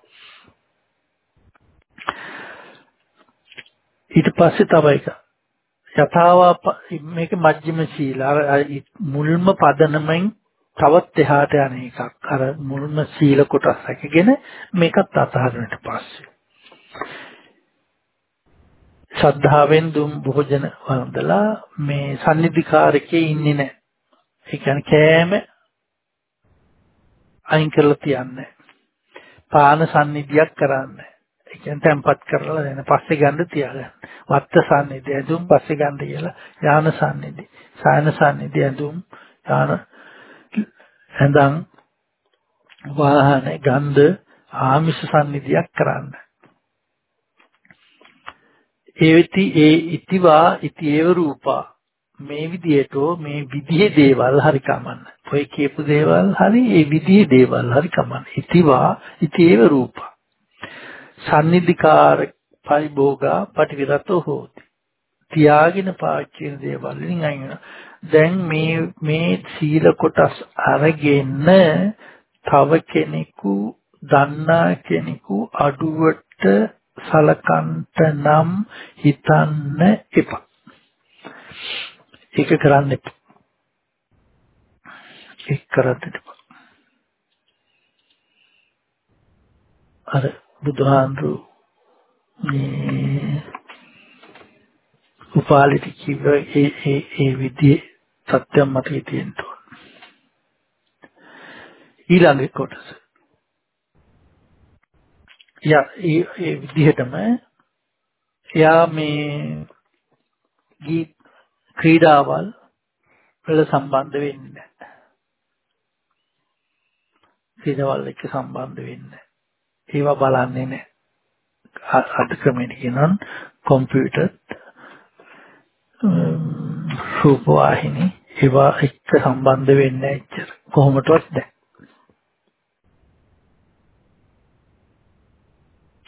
ඊට පස්සේ තව එක යථාවා මේක මජ්ක්‍ධිම සීල අර මුල්ම පදනමෙන් තවත් එහාට යන එකක් අර මුල්ම සීල කොටස් එකගෙන මේකත් අතහරිනට පස්සේ ශ්‍රද්ධාවෙන් දුම් භෝජන වන්දලා මේ සම්නිධිකාරකේ ඉන්නේ නැහැ. ඒ කියන්නේ කෑම අයින් කරලා තියන්නේ. පාන සම්නිධියක් කරන්නේ. ඒ කියන්නේ tempat කරලා දෙන පස්සේ ගන්න තියාගන්න. වත්ත සම්නිධි ඇඳුම් පස්සේ ගන්න කියලා යාන සම්නිධි. සායන සම්නිධි ඇඳුම් යාන ඇඳන් වාහන ගන්ධ ආමිෂ සම්නිධියක් කරන්නේ. ඒවිති ඒ ඉතිවා ඉති ඒව රූපා මේ විදියට මේ විදිහේ දේවල් හරි කමන්න. ඔය කියපු දේවල් හරි ඒ විදිහේ දේවල් හරි කමන්න. ඉතිවා ඉතේව රූප. සම්නිධිකාර පරිභෝගා පටිවිරතෝ හෝති. තියාගෙන පාවිච්චි කරන දේවල් වලින් අයින් වෙනවා. දැන් මේ මේ සීල කොටස් අරගෙන තව කෙනෙකු දන්නා කෙනෙකු අඩුවට සලකන්ට නම් හිතන්න එපා. ඒක කරන්න එපා. ඒක කරන්න එපා. අර බුදුහාඳු මේ උපාලිට කිව්ව ඒ ඒ ඒ විදිහේ සත්‍යම් මතකේ තියෙන්න ඕන. ඊළඟ කොටස. යා ඒ ඒ විදිහටම එයා මේ ගීත ක්‍රීඩාවල් වල සම්බන්ධ වෙන්නේ නැහැ. ක්‍රීඩාවල් එක්ක සම්බන්ධ වෙන්නේ ඒවා බලන්නේ නැහැ. අද ක්‍රමයට කියනවා කම්පියුටර් රූපවාහිනී ඒවා එක්ක සම්බන්ධ වෙන්නේ නැහැ කොහොමදවත් නැහැ.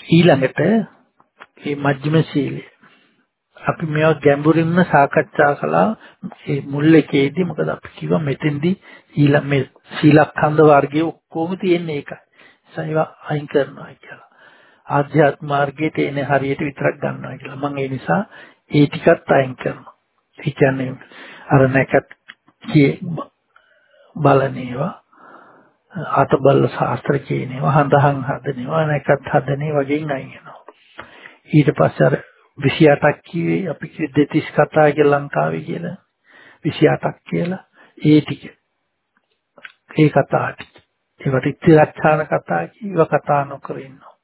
ඊළඟට මේ මජ්ක්‍ධිම සීලය අපි මේවා ගැඹුරින්ම සාකච්ඡා කළා ඒ මුල් එකේදී මොකද අපි කිව්වා මෙතෙන්දී ඊළඟ මේ සීලඛණ්ඩ වර්ගයේ ඔක්කොම තියෙන්නේ ඒකයි. ඒවා අයින් කරනවා කියලා. ආධ්‍යාත්ම මාර්ගයට එන හරියට විතරක් ගන්නවා කියලා. මම ඒ නිසා ඒ ටිකත් අයින් කරනවා. ඒ කියන්නේ අර නැකත් කිය බලන ඒවා අතබල ශාස්ත්‍ර කියන ඒවා හඳහන් හදන ඒවා නැකත් හදන වගේ අයින් වෙනවා. ඊට පස්සේ අර 28ක් කිව්වේ අපි කිව්වේ දෙතිස් කතා කියලා ලංකාවේ කියලා 28ක් කියලා ඒ ටික ඒ කතා ටික ඒවට ඉතිරච්ඡාන කතා කියව කතා නොකර ඉන්නවා.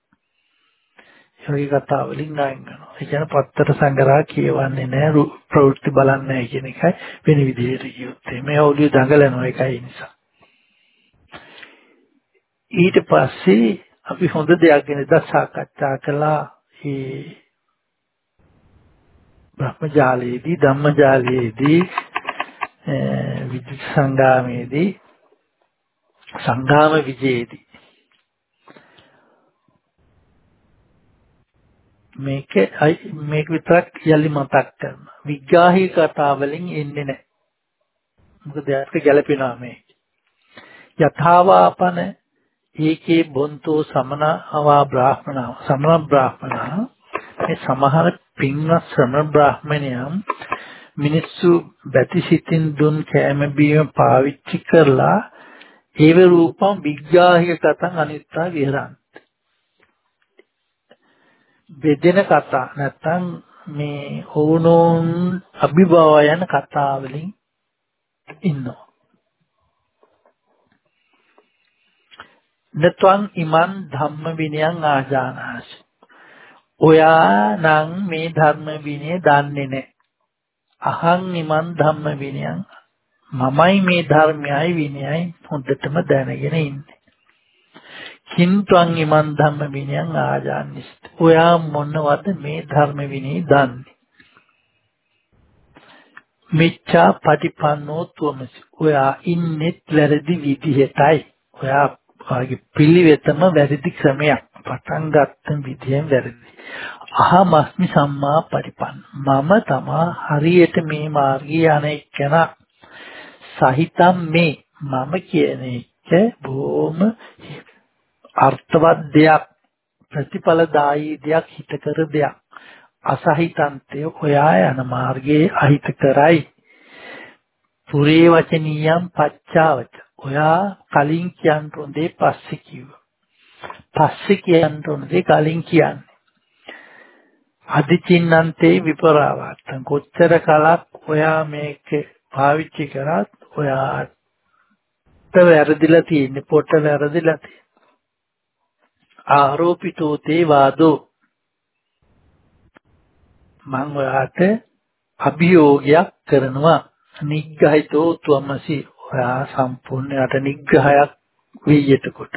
ඒ වගේ කතා වලින් අයින් කරනවා. ඒ කියන්නේ පත්තර සංගරහ කියවන්නේ නැහැ ප්‍රවෘත්ති බලන්නේ නැහැ කියන එකයි වෙන විදිහට කියොත් මේ ඔළුව දඟලනවා ඒකයි නිසා. ඊට පස්සේ අපි හොඳ දෙයක් ගැන දසාකච්ඡා කළා. ඒ බ්‍රහ්මජාලයේදී ධම්මජාලයේදී විද්‍යුත් සංගාමයේදී සංගාම විජයේදී මේක මේක විතරක් යලි මතක් කරනවා විග්‍රාහී කතා වලින් එන්නේ නැහැ. මොකද ඒක ගැළපෙනවා මේ යථාවාපන ඒකේ බොන්තෝ සමනවා බ්‍රාහ්මණ සමන බ්‍රාහ්මණ මේ සමහර පින්වත් ශ්‍රමණ බ්‍රාහ්මණයන් මිනිස්සු බැතිසිතින් දුන් කෑම බීම පාවිච්චි කරලා ඒව රූපම් විග්‍රාහික කතං අනිත්තා විහරන්ති. බෙදෙන කතා නැත්තම් මේ ඕනෝන් අභිභවයන් කතා වලින් ඉන්නවා. නත්වං ඉමන් ධම්ම විනයං ආජානාසි ඔයා නම් මේ ධර්ම විනය දන්නේ නැහැ. අහං නිමන් ධම්ම විනයන් මමයි මේ ධර්මයයි විනයයි හොඳටම දැනගෙන ඉන්නේ. කින්තුං ඉමන් ධම්ම විනයන් ආජානිස්ත. ඔයා මොනවද මේ ධර්ම විනය දන්නේ? මිච්ඡා පටිපන්නෝ තුමසි. ඔයා ඉන්නේ වැරදි විදිහටයි. ඔයා වාගේ පිළිවෙතම වැරදි ක්‍රමයක්. පටන් ගත්ත විදියෙන් වැරදි. අහමස්මි සම්මා පරිපන්න. මම තමා හරියට මේ මාර්ගයේ යන එක්කෙනා. සහිතම් මේ මම කියන එක බොහොම අර්ථවත් දෙයක් ප්‍රතිඵලදායී දෙයක් හිතකර දෙයක්. අසහිතන්තය හොයා යන මාර්ගයේ අහිත කරයි. පුරේ වචනීයම් පච්චාවච. ඔයා කලින් කියන්න උන්දේ පස්සේ කිව්වා. පස්සේ කියන්න උන්දේ කලින් කියන්නේ. අදිචින්නන්තේ විපරාවත්තං කොච්චර කලක් ඔයා මේක පාවිච්චි කරත් ඔයාට වැරදිලා තියෙන්නේ පොට වැරදිලා තියෙන්නේ. ආරෝපිතෝ තේ වාදෝ. මම ඔයාට අභියෝගයක් කරනවා. නිග්‍රහිතෝ තුමසි ඔයා සම්පූර්ණයට නිග්‍රහයක් වෙయ్యට කොට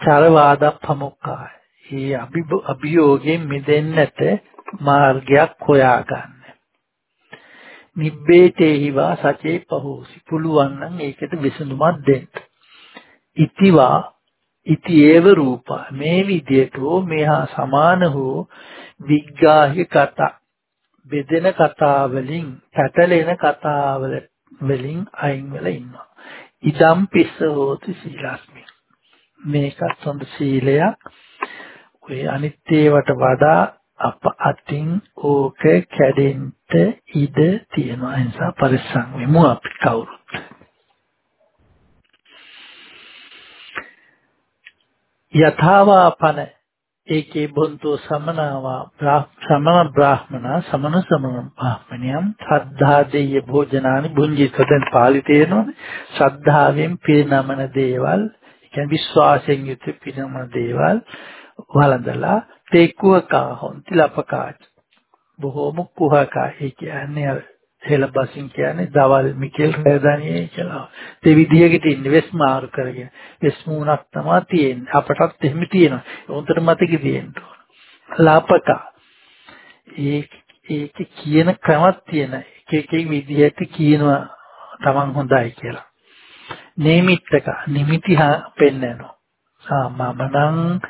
චරවාදම් පමුක්කාය ඒ අභියෝගයෙන් මිදෙන්නට මාර්ගයක් හොයාගන්න. නිබ්බේතේහිවා සචේ පහෝසි පුළුවන් නම් ඒකට විසඳුමක් දෙන්න. ඉතිවා ඉති ඒව රූපා මේ විදියට හෝ මෙහා සමාන හෝ විග්ගාහි කතා බෙදෙන කතා වලින් පැටලෙන කතා වලින් අයින් වෙලා ඉන්නවා. ඉදම් පිස්ස හෝති සීලස්මි. මේකත් හොඳ සීලයක්. ඔය අනිත් ඒවට වඩා අප අතින් ඕක කැඩෙන්න ඉඩ තියෙනවා. ඒ නිසා පරිස්සම් වෙමු අපි කවුරුත්. යථාවාපන ඒකේ බොන්තෝ සමනාවා සමන බ්‍රාහ්මණ සමන සමන බ්‍රාහ්මණයම් සද්ධා දෙය භෝජනානි බුංජිතෙන් පාලි තේනවනේ ශ්‍රද්ධාවෙන් පිරිනමන දේවල් කියන්නේ විශ්වාසයෙන් යුත් පිරිනමන දේවල් වළඳලා තේකුවකා හොන්ති ලපකාච බොහෝම කුහකා ඒ කියන්නේ හෙළබසින් කියන්නේ දවල් මිකෙල් රෑදනියේ කියලා. ඒ විදිහකට ඉන්නේ වෙස් මාරු කරගෙන. වෙස් මූණක් තමයි තියෙන්නේ. අපටත් එහෙම තියෙනවා. උන්ට මතකෙ තියෙන්න ඕන. ලාපක. ඒ ඒක කියන ක්‍රමක් තියෙන. එක එක විදිහට කියනවා Taman හොඳයි කියලා. නේමිත්තක නිමිති පෙන්නනවා. ආ මම නම්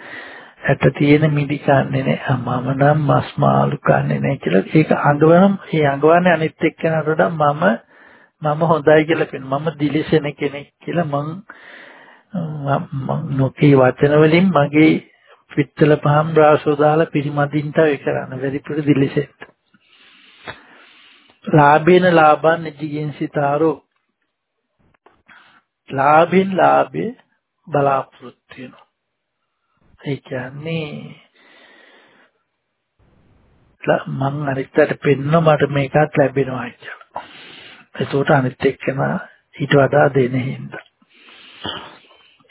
ඇට තියෙන මිදි කන්නේ නැහැ. මම නම් මස් මාළු කන්නේ නැහැ කියලා ඒක අඟවන ඒ අඟවන්නේ අනිත් එක්කෙනාට වඩා මම මම හොඳයි කියලා කියනවා. මම දිලිසෙන කෙනෙක් කියලා මං මං නොකී වචන වලින් මගේ පිටතල පහම් රාසෝ දාලා පිරිමදින්ට ඒ කරන්න. වැඩිපුර දිලිසෙන්න. ලාභේන ලාභන් නිජින් සිතාරෝ ලාභෙන් ලාභේ බලාපොරොත්තු වෙනවා. ඒ කියන්නේ මං අනිත්යට පෙන්න මට මේකත් ලැබෙනවා කියලා. ඒකට අනිත් එක්කම ඊට වඩා දෙන හින්දා.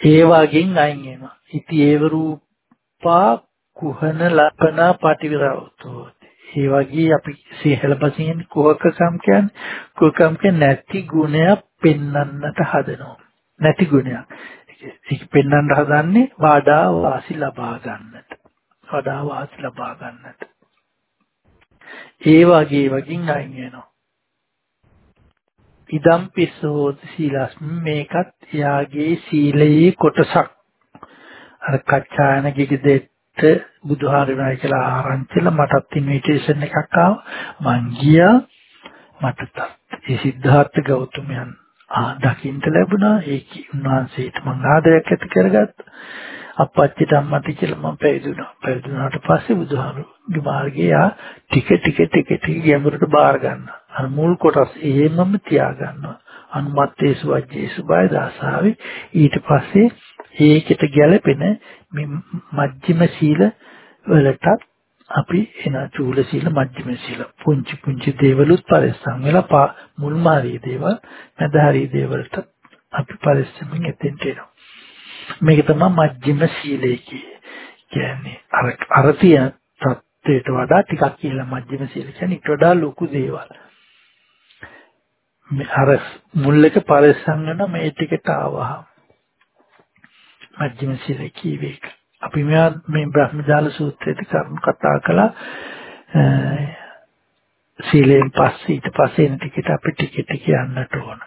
ඒ වගේන් අයින් වෙනවා. ඉති ඒව රූපා කුහන ලපනා පටිවිරවතෝ. ඒ වගේ අපි සිහලපසින් කුහකකම් කියන්නේ කුහකම් කියන්නේ නැති ගුණයක් පෙන්වන්නට හදනවා. නැති ගුණයක්. ඒක පෙන්වන්න හදන්නේ වඩා වාසි ලබා ගන්නට. වඩා වාසි ලබා ගන්නට. ඒ වගේ වගින් අයින් වෙනවා. ඉදම් පිස්සෝ සීලස් මේකත් යාගේ සීලයේ කොටසක්. අර කච්චායන ගිගදෙට බුදුහාරණයි කියලා ආරංචිලා මටත් ඉන්විටේෂන් එකක් ආවා. මං ගියා මටත් ඒ සිද්ධාර්ථ ගෞතමයන් ආ දකින්න ලැබුණා. ඒක උන්වහන්සේට මම ආදරයක් ඇති කරගත්තා අප්පච්චිට අම්මට කියලා මම පැවිදුණා. පැවිදුණාට පස්සේ බුදුහාමුදුරුවෝ මාර්ගය ටික ටික ටික ටික ගැඹුරට බාර ගන්නවා අර මුල් කොටස් එහෙමම තියා ගන්නවා අනුමත්තේසු වජ්ජේසු බය දාසාවි ඊට පස්සේ ඒකට ගැළපෙන මේ මජ්ක්‍ධිම සීල වලටත් අපි එන චූල සීල මජ්ක්‍ධිම සීල පුංචි පුංචි දේවලුත් පරිස්සම් වෙලා මුල්ම හරි දේවල් මැද හරි දේවල්ට අපි පරිස්සමින් එතෙන්ට එනවා. මේක තමයි මජ්ක්‍ධිම සීලය කියන්නේ අර අර තියෙන தත්ත්වයට වඩා ටිකක් කියලා මජ්ක්‍ධිම සීල කියන්නේ ඊට වඩා ලොකු දේවල්. මේ අර මුල් එක පරිස්සම් වෙන මේ ටිකට ආවහම. මජ්ක්‍ධිම සීල කියවේ අපි මෙයා මේ බ්‍රහ්මජාල සූත්‍රයේදී කරුණු කතා කළා. සීලෙන් පස්සේ ඊට පස්සේ එන ටිකට අපි ටික ටික යන්නට ඕන.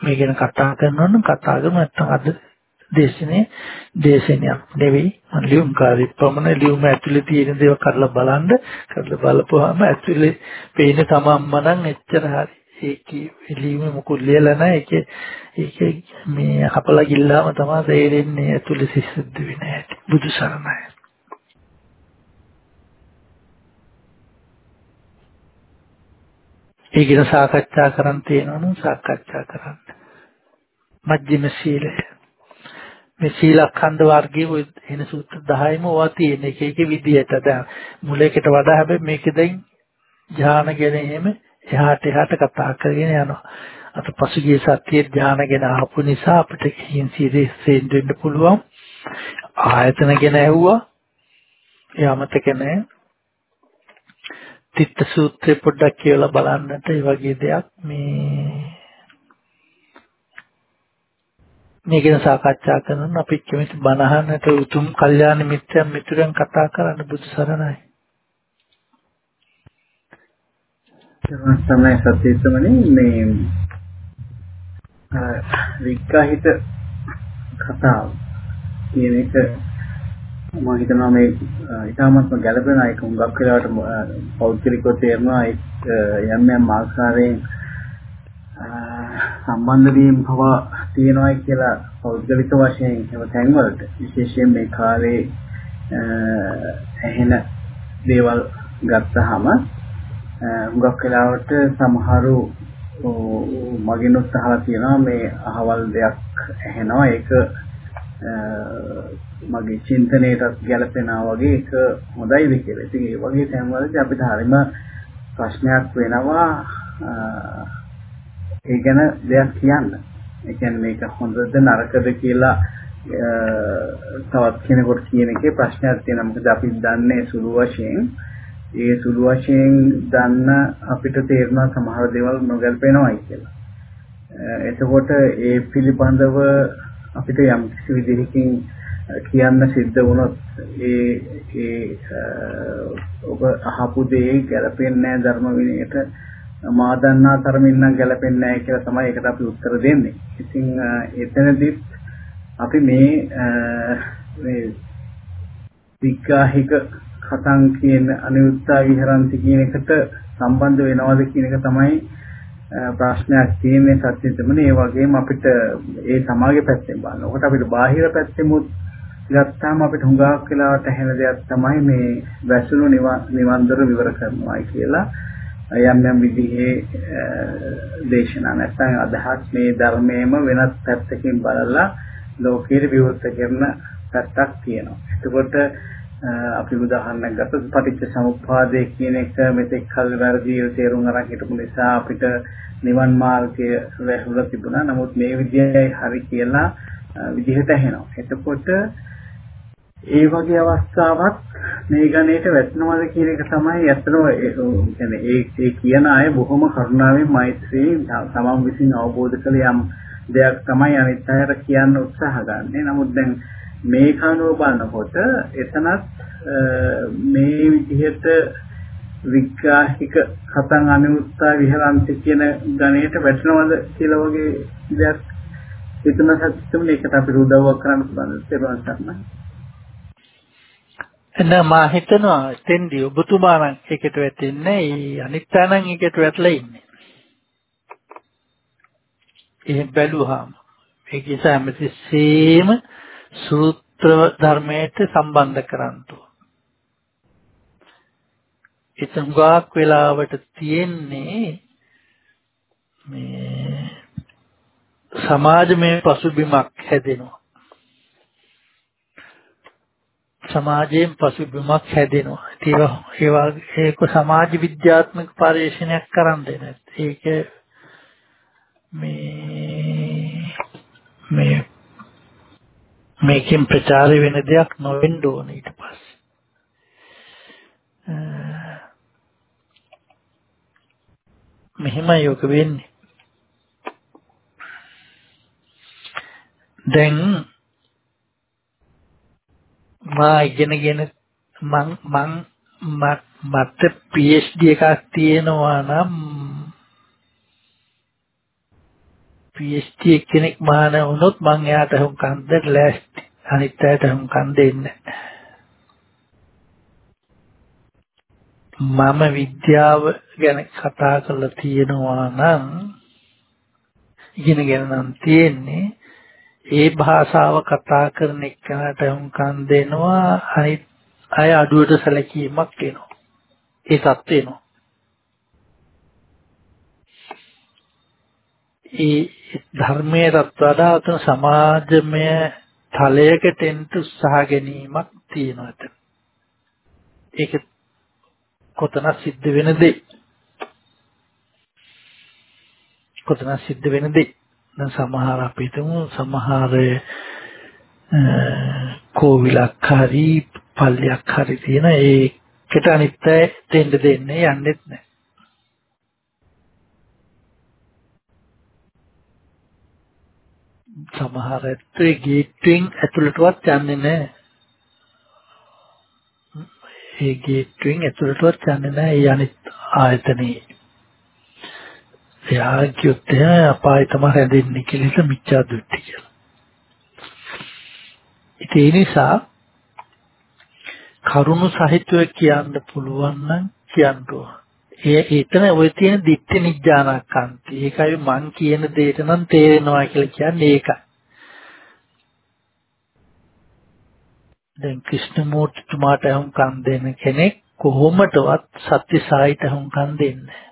මේ ගැන කතා කරනවා නම් කතා කරමු. නැත්නම් අද දේශනේ දේශනයක් නෙවෙයි. මම ලියුම් කාර්ය පමණ ලියුම ඇතුලේ තියෙන දේවල් කරලා බලන්න. කරලා බලපුවාම ඇතුලේ පේන තමන්ම නම් එච්චර හරි ඒකේ එළියුම මොකුත් ලියලා නැහැ. ඒකේ ඒකේ මේ අපලා ගිල්ලාම තමයි තේරෙන්නේ ඇතුළේ සිද්ධ වෙන හැටි. බුදු සරණයි. ඒ ගැන සාකච්ඡා කරන් තියෙනවනම් සාකච්ඡා කරන්න. මජ්ක්‍ධිම සීලය. මේ සීලඛණ්ඩ වර්ගයේ ඔය එන සූත්‍ර 10ම ඔවා තියෙන එක. එක විදියට දැන් මුලයකට වඩා හැබැයි මේක දැන් ඥාන ගැන එහෙම එහාට එහාට කතා කරගෙන යනවා. අත පසුගිය සතියේ ධානය ගැන අහපු නිසා අපිට කින් සීරෙන් වෙන්න පුළුවන්. ආයතන ගැන ඇහුවා. ඒ අමතක නැහැ. තිත්ත සූත්‍රය පොඩ්ඩක් කියලා බලන්නට ඒ වගේ දෙයක් මේ මේ ගැන සාකච්ඡා කරනවා අපි කෙනෙක් බනහන්නට උතුම් කල්යාණ මිත්‍රයන් මිතුරන් කතා කරන්න බුදු සරණයි තමයි සත්‍යත්වමනේ මේ විග්‍රහිත කතාව කියන එක මම හිතනවා මේ ඊටාත්ම ගැළපෙන එක හුඟක් වෙලාවට පෞද්ගලිකව තේරෙනවා. යම් යම් ආකාරයෙන් සම්බන්ධ වීම පව තියෙනවා කියලා පෞද්ගලික වශයෙන් ඒව තැන්වලට විශේෂයෙන් මේ කාලේ ඇහෙන දේවල් ගත්තාම හුඟක් වෙලාවට සමහරු මගෙන් උත්සාහලා තියෙනවා මේ අහවල් දෙයක් ඇහෙනවා ඒක මගේ චින්තනයටත් ගැලපෙනා වගේ ඒක හොඳයිද කියලා. ඉතින් ඒ වගේ තැන්වලදී අපිට හරිම ප්‍රශ්නයක් වෙනවා ඒ ගැන දෙයක් කියන්න. ඒ කියන්නේ මේක හොඳද නරකද කියලා තවත් කෙනෙකුට කියන එකේ ප්‍රශ්නයක් තියෙනවා. මොකද අපි දන්නේ සුළු වශයෙන් ඒ සුළු වශයෙන් දන්න අපිට තේරෙනවා සමහර දේවල් නොගැලපෙනවායි කියලා. එතකොට ඒ පිළිබඳව අපිට යම් කිසි විදිහකින් කියන්න සිද්ධ වුණොත් ඒ ඒ ඔබ අහපු දේ ගැලපෙන්නේ ධර්ම විනයට මා දන්නා තරමින් නම් ගැලපෙන්නේ නැහැ කියලා තමයි ඒකට අපි උත්තර දෙන්නේ. ඉතින් එතනදිත් අපි මේ මේ විග්‍රාහික කතං කියන අනිත්‍ය විහරන්ති කියන එකට සම්බන්ධ වෙනවද කියන එක තමයි ප්‍රශ්නයක් තියෙන්නේ සත්‍යතමනේ ඒ වගේම අපිට ඒ සමාජයේ පැත්තෙන් බලනකොට අපිට බාහිර පැත්තෙමුත් ගත්තාම අපිට හුඟක් වෙලාවට ඇහෙන දෙයක් තමයි මේ වැසුණු නිවන්දර විවර කරනවායි කියලා යම් යම් විදිහේ දේශනා නැත්නම් අදහස් මේ ධර්මයේම වෙනත් පැත්තකින් බලලා ලෝකයේ විවෘත කරන පැත්තක් තියෙනවා. එතකොට අපි උදාහරණයක් ගත්තොත් පටිච්ච සමුප්පාදය කියන එක මෙතෙක් කල් වැරදිව තේරුම් අරන් හිටපු නිසා අපිට නිවන් මාර්ගය වැහුලා තිබුණා. නමුත් මේ විදියයි හරි කියලා විදිහට ඇහෙනවා. එතකොට ඒ වගේ අවස්ථාවක් මේ ගණේට වැටෙනවද කියන එක තමයි අත්‍තරම කියන්නේ ඒ ඒ කියන අය බොහොම කරුණාවෙන් මෛත්‍රී තමන් විසින් අවබෝධ කළ යම් දෙයක් තමයි අනිත් අයට කියන්න උත්සාහ ගන්නෙ. නමුත් දැන් මේ කනුව බලනකොට එතනත් මේ විදිහට විග්‍රාහික කතං අනුත්තා විහරන්ති කියන ගණයට වැටෙනවද කියලා වගේ දෙයක් එතන සත්‍යම ඒකට අපිට උදව්වක් කරන්න පුළුවන් තේරුම් ගන්න. එන්න මා හිතනවා එතෙන්දී ඔබතුමා නම් ඒකට වැටෙන්නේ ඒ අනිත්‍යනම් ඒකට වැටලා ඉන්නේ. එහෙන් බැලුවාම ඒක නිසා හැමතිස්සෙම සූත්‍ර ධර්මයට සම්බන්ධ කරන්න ඉතින් ගාක් වෙලාවට තියෙන්නේ මේ සමාජමය පසුබිමක් හැදෙනවා. සමාජයෙන් පසුබිමක් හැදෙනවා. ඒවා ඒක සමාජ විද්‍යාත්මක පරිශ්‍රණයක් කරන්න දෙන. ඒක මේ මේ මේකෙන් ප්‍රචාරය වෙන දෙයක් නොවෙන්න ඕන ඊට පස්සේ. මෙහෙමයි ඔක වෙන්නේ. දැන් මා ඉගෙනගෙන මං මං මට PhD එකක් තියෙනවා නම් PhD කෙනෙක් මහාන වුණොත් මං එයාට හුඟ දෙන්න ලෑස්ති. අනිත් අයට හුඟ දෙන්න. මම විද්‍යාව ගැන කතා කරලා තියෙනවා නම් ඉගෙනගෙන නම් තියෙන්නේ ඒ භාෂාව කතා කරන එක්කනට හුඟ දෙනවා අනිත් අය අඩුවට සැලකීමක් එනවා. ඒ සත්‍ය එනවා. ඒ ධර්මයටත් වඩා උතුම් සමාජමය තලයකට එන්න උත්සාහ ගැනීමක් තියෙනවා එතන. ඒක කොතන සිද්ධ වෙන දෙයක්. කොතන සිද්ධ වෙන දෙයක්. දැන් සමහර අපි හිතමු සමහර කෝවිලක් හරි පල්ලියක් හරි තියෙන ඒකට අනිත් අය දෙන්න දෙන්නේ යන්නෙත් නැහැ. සමහර ඇත්තේ ගේට්ටුවෙන් ඇතුළටවත් යන්නේ නැහැ. ඒ ගේට්ටුවෙන් ඇතුළටවත් යන්නේ නැහැ ඒ අනිත් ආයතනේ. එයා කියොත් එයා අපාය තමයි රැඳෙන්නේ කියලා මිච්ඡා දෘෂ්ටි කියලා. ඒ නිසා කරුණු සහිතව කියන්න පුළුවන් නම් කියන්න ඕන. ඒ එතන ඔය තියෙන දිට්ඨි නිඥානකාන්ති. ඒකයි මං කියන දෙයට නම් තේරෙනවා කියලා කියන්නේ ඒකයි. දැන් ක්‍රිෂ්ණමූර්තිතුමාට හුම්කම් දෙන කෙනෙක් කොහොමටවත් සත්‍යසායිට හුම්කම් දෙන්නේ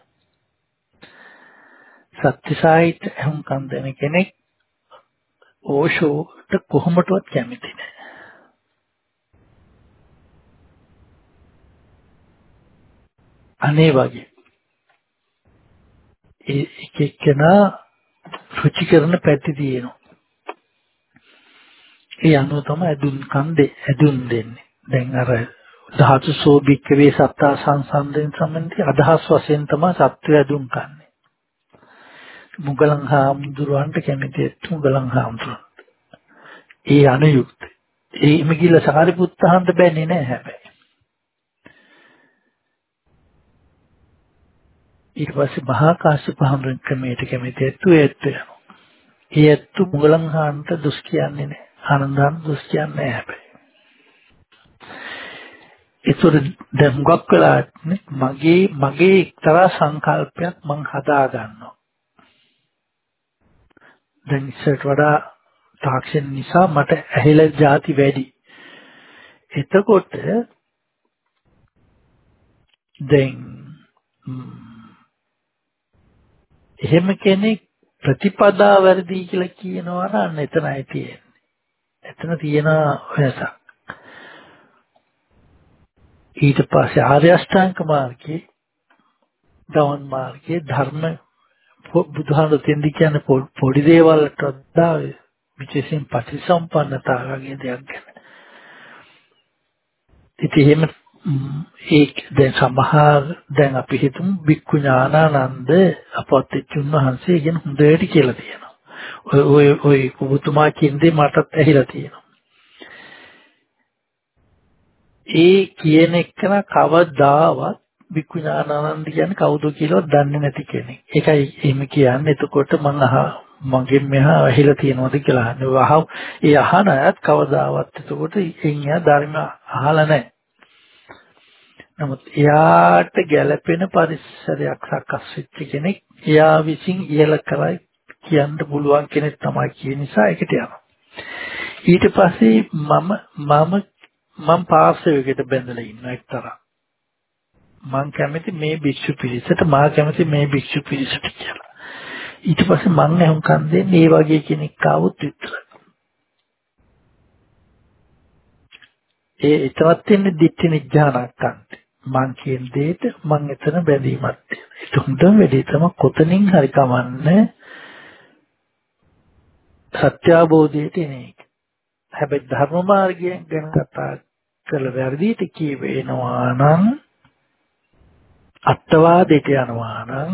සත්‍යසායිට හුම්කම් දෙන කෙනෙක් ඕෂෝට කොහොමටවත් කැමති නැහැ. අනේ වගේ ඒ එක එක්කෙනා රුචි කරන පැති තියෙනවා. ඒ අනුව තමයි ඇදුන් කන්දේ ඇදුන් දෙන්නේ. දැන් අර ධාතු සෝභික්කවේ සත්තා සංසන්දෙන් සම්බන්ධي අදහස් වශයෙන් තමයි සත්‍ය ඇදුන් කන්නේ. මුගලන් හාමුදුරුවන්ට කැමති මුගලන් හාමුදුරුවෝ. ඒ අනුයුක්ත. ඒ මිගිල සාරිපුත්ත හන්ද බැන්නේ නැහැ හැබැයි. ඊට පස්සේ මහා කාශ්‍යප හඳුන් ක්‍රමයට කැමති ඇත්තු ඒත් වෙනවා. ඒ ඇත්තු මුගලන් හාන්ට දුස් කියන්නේ නැහැ. ආනන්දන් දුස් කියන්නේ නැහැ හැබැයි. ඒතර දැන් හුඟක් වෙලාට මගේ මගේ එක්තරා සංකල්පයක් මං හදා ගන්නවා. දැන් ඉස්සරට වඩා තාක්ෂණ නිසා මට ඇහිලා ಜಾති වැඩි. එතකොට දැන් එහෙම කෙනෙක් ප්‍රතිපදා වැරදි කියලා කියනවා නම් එතනයි තියෙන්නේ. එතන තියෙන වෙනසක්. ඊට පස්සේ ආර්ය අෂ්ටාංග මාර්ගයේ දවන් මාර්ගයේ ධර්ම බුදුහාම දෙන්දි කියන්නේ පොඩි දේවල් වලට වඩා විශේෂයෙන් පටිසම්පන්නතාවගේ දෙයක් ගැන. ඉතින් එහෙම ඒක දැන් සමහර දැන් අපි හිතමු බික්කු ඥානානන්ද අපවත්චුන් වහන්සේ කියන හොඳට කියලා තියෙනවා. ඔය ඔය ඔය කුබතුමා කියන්නේ මටත් ඇහිලා තියෙනවා. ඒ කියන එකන කවදාවත් බික්කු ඥානානන්ද කියන්නේ කවුද කියලා දන්නේ නැති කෙනෙක්. ඒකයි එහෙම කියන්නේ. එතකොට මම අහ මගෙන් මෙහා ඇහිලා තියෙනවද කියලා අහන්නේ. වහව ඒ අහන අයත් කවදාවත් එතකොට එන්නේ ධර්ම අහලා නැහැ. නමුත් එයාට ගැළපෙන පරිසරයක් සකස් වෙච්ච කෙනෙක් එයා විසින් ඉහළ කරයි කියන්න පුළුවන් කෙනෙක් තමයි කියන නිසා ඒකට යනවා. ඊට පස්සේ මම මම මම පාර්ශවයකට බැඳලා ඉන්නවා එක්තරා. මම කැමති මේ භික්ෂු පිරිසට මා කැමති මේ භික්ෂු පිරිසට කියලා. ඊට පස්සේ මම අහුම්කම් දෙන්නේ මේ වගේ කෙනෙක් ආවොත් විතරයි. ඒ එතනත් තියෙන දිට්ඨි නිඥානක්කන්ට මං කියන දෙයට මං එතන බැඳීමක් තියෙනවා. ඒක හොඳම වෙලේ තමයි කොතනින් හරි කමන්නේ සත්‍ය අවබෝධයට එන එක. හැබැයි ධර්ම මාර්ගයෙන් ගැන කතා කළ වැරදිට කියවෙනවා නම් අත්වාදයට යනවා නම්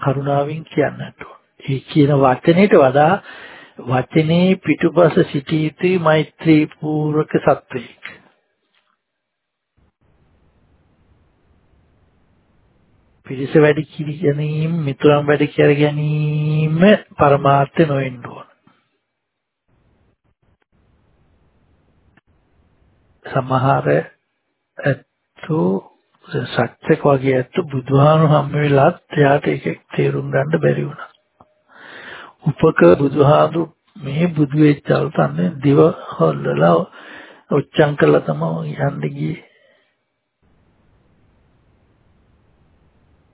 කරුණාවෙන් කියන්නට ඕන. ඒ කියන වචනයට වඩා වචනේ පිටුපස සිටිය යුතුයි මෛත්‍රී පූර්වක සත්වයක්. පිරිස වැඩි කිරි ගැනීම, මිතුරන් වැඩි කර ගැනීම පරමාර්ථ නොවෙන්න ඕන. සමහර ඇත්තෝ සත්‍යක වගේ ඇත්තෝ බුදුහාමුදුරු හම්බ වෙලාත් එයාට ඒක තේරුම් ගන්න බැරි වුණා. උපක බුදුහාමුදුරු මේ බුදු වෙච්චල් තන්නේ දිව හොල්ලලා ඔච්චම් කළා තමයි යන්නේ ගියේ.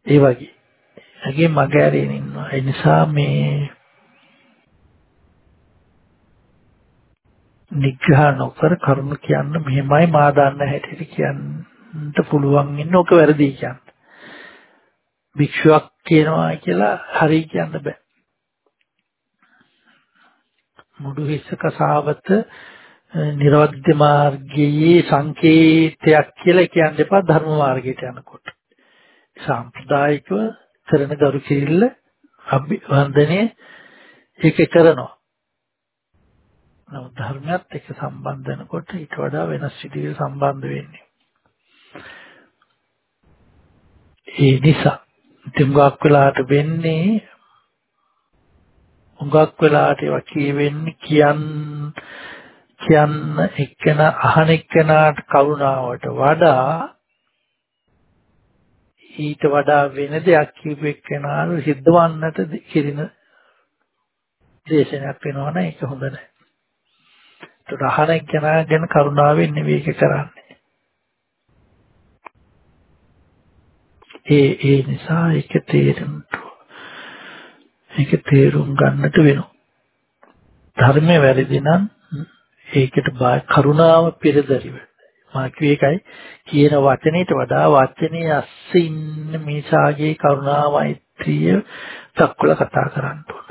ඒ වගේ. ඇගේ මග ඇරෙන ඉන්නවා. ඒ නිසා මේ නිග්‍රහ නොකර කරුණු කියන්න මෙහෙමයි මා දන්න හැටියට කියන්න පුළුවන් ඉන්න ඕක වැරදි කියන්න. භික්ෂුවක් කියනවා කියලා හරි කියන්න බෑ. මුඩු හිස්ස කසාවත නිරෝධ මාර්ගයේ සංකේතයක් කියලා කියන්න එපා ධර්ම මාර්ගයට යනකොට. සාම්ප්‍රදායිකව කරන ගරු කිරිල්ල අභිවන්දනයේ ඒක කරනවා. නමුත් ධර්මයත් එක්ක සම්බන්ධ වෙනකොට ඊට වඩා වෙනස් විදිහට සම්බන්ධ වෙන්නේ. ඒ නිසා තුඟක් වෙලාට වෙන්නේ උඟක් වෙලාට ඒවා කියවෙන්නේ කියන් කියන්න එක්කන අහන එක්කනාට කරුණාවට වඩා ඊට වඩා වෙන දෙයක් කියපු එක්කනාට සිද්ධවන්නට කිරින දේශනයක් වෙනවනම් ඒක හොඳ නැහැ. ඒතර අහන එක්කනා ගැන කරුණාවෙන් නෙවෙයි ඒක කරන්නේ. ඒ ඒ නිසා ඒක තේරුම් ඒක තේරුම් ගන්නට වෙනවා. ධර්මයේ වැරදි නම් ඒකට කරුණාව පෙරදරිව. මා කිව්වේ ඒකයි කියන වචනයට වඩා වචනේ ඇස්සේ ඉන්න මේසාගේ කරුණාවයිත්‍රිය දක්වලා කතා කරන්න ඕන.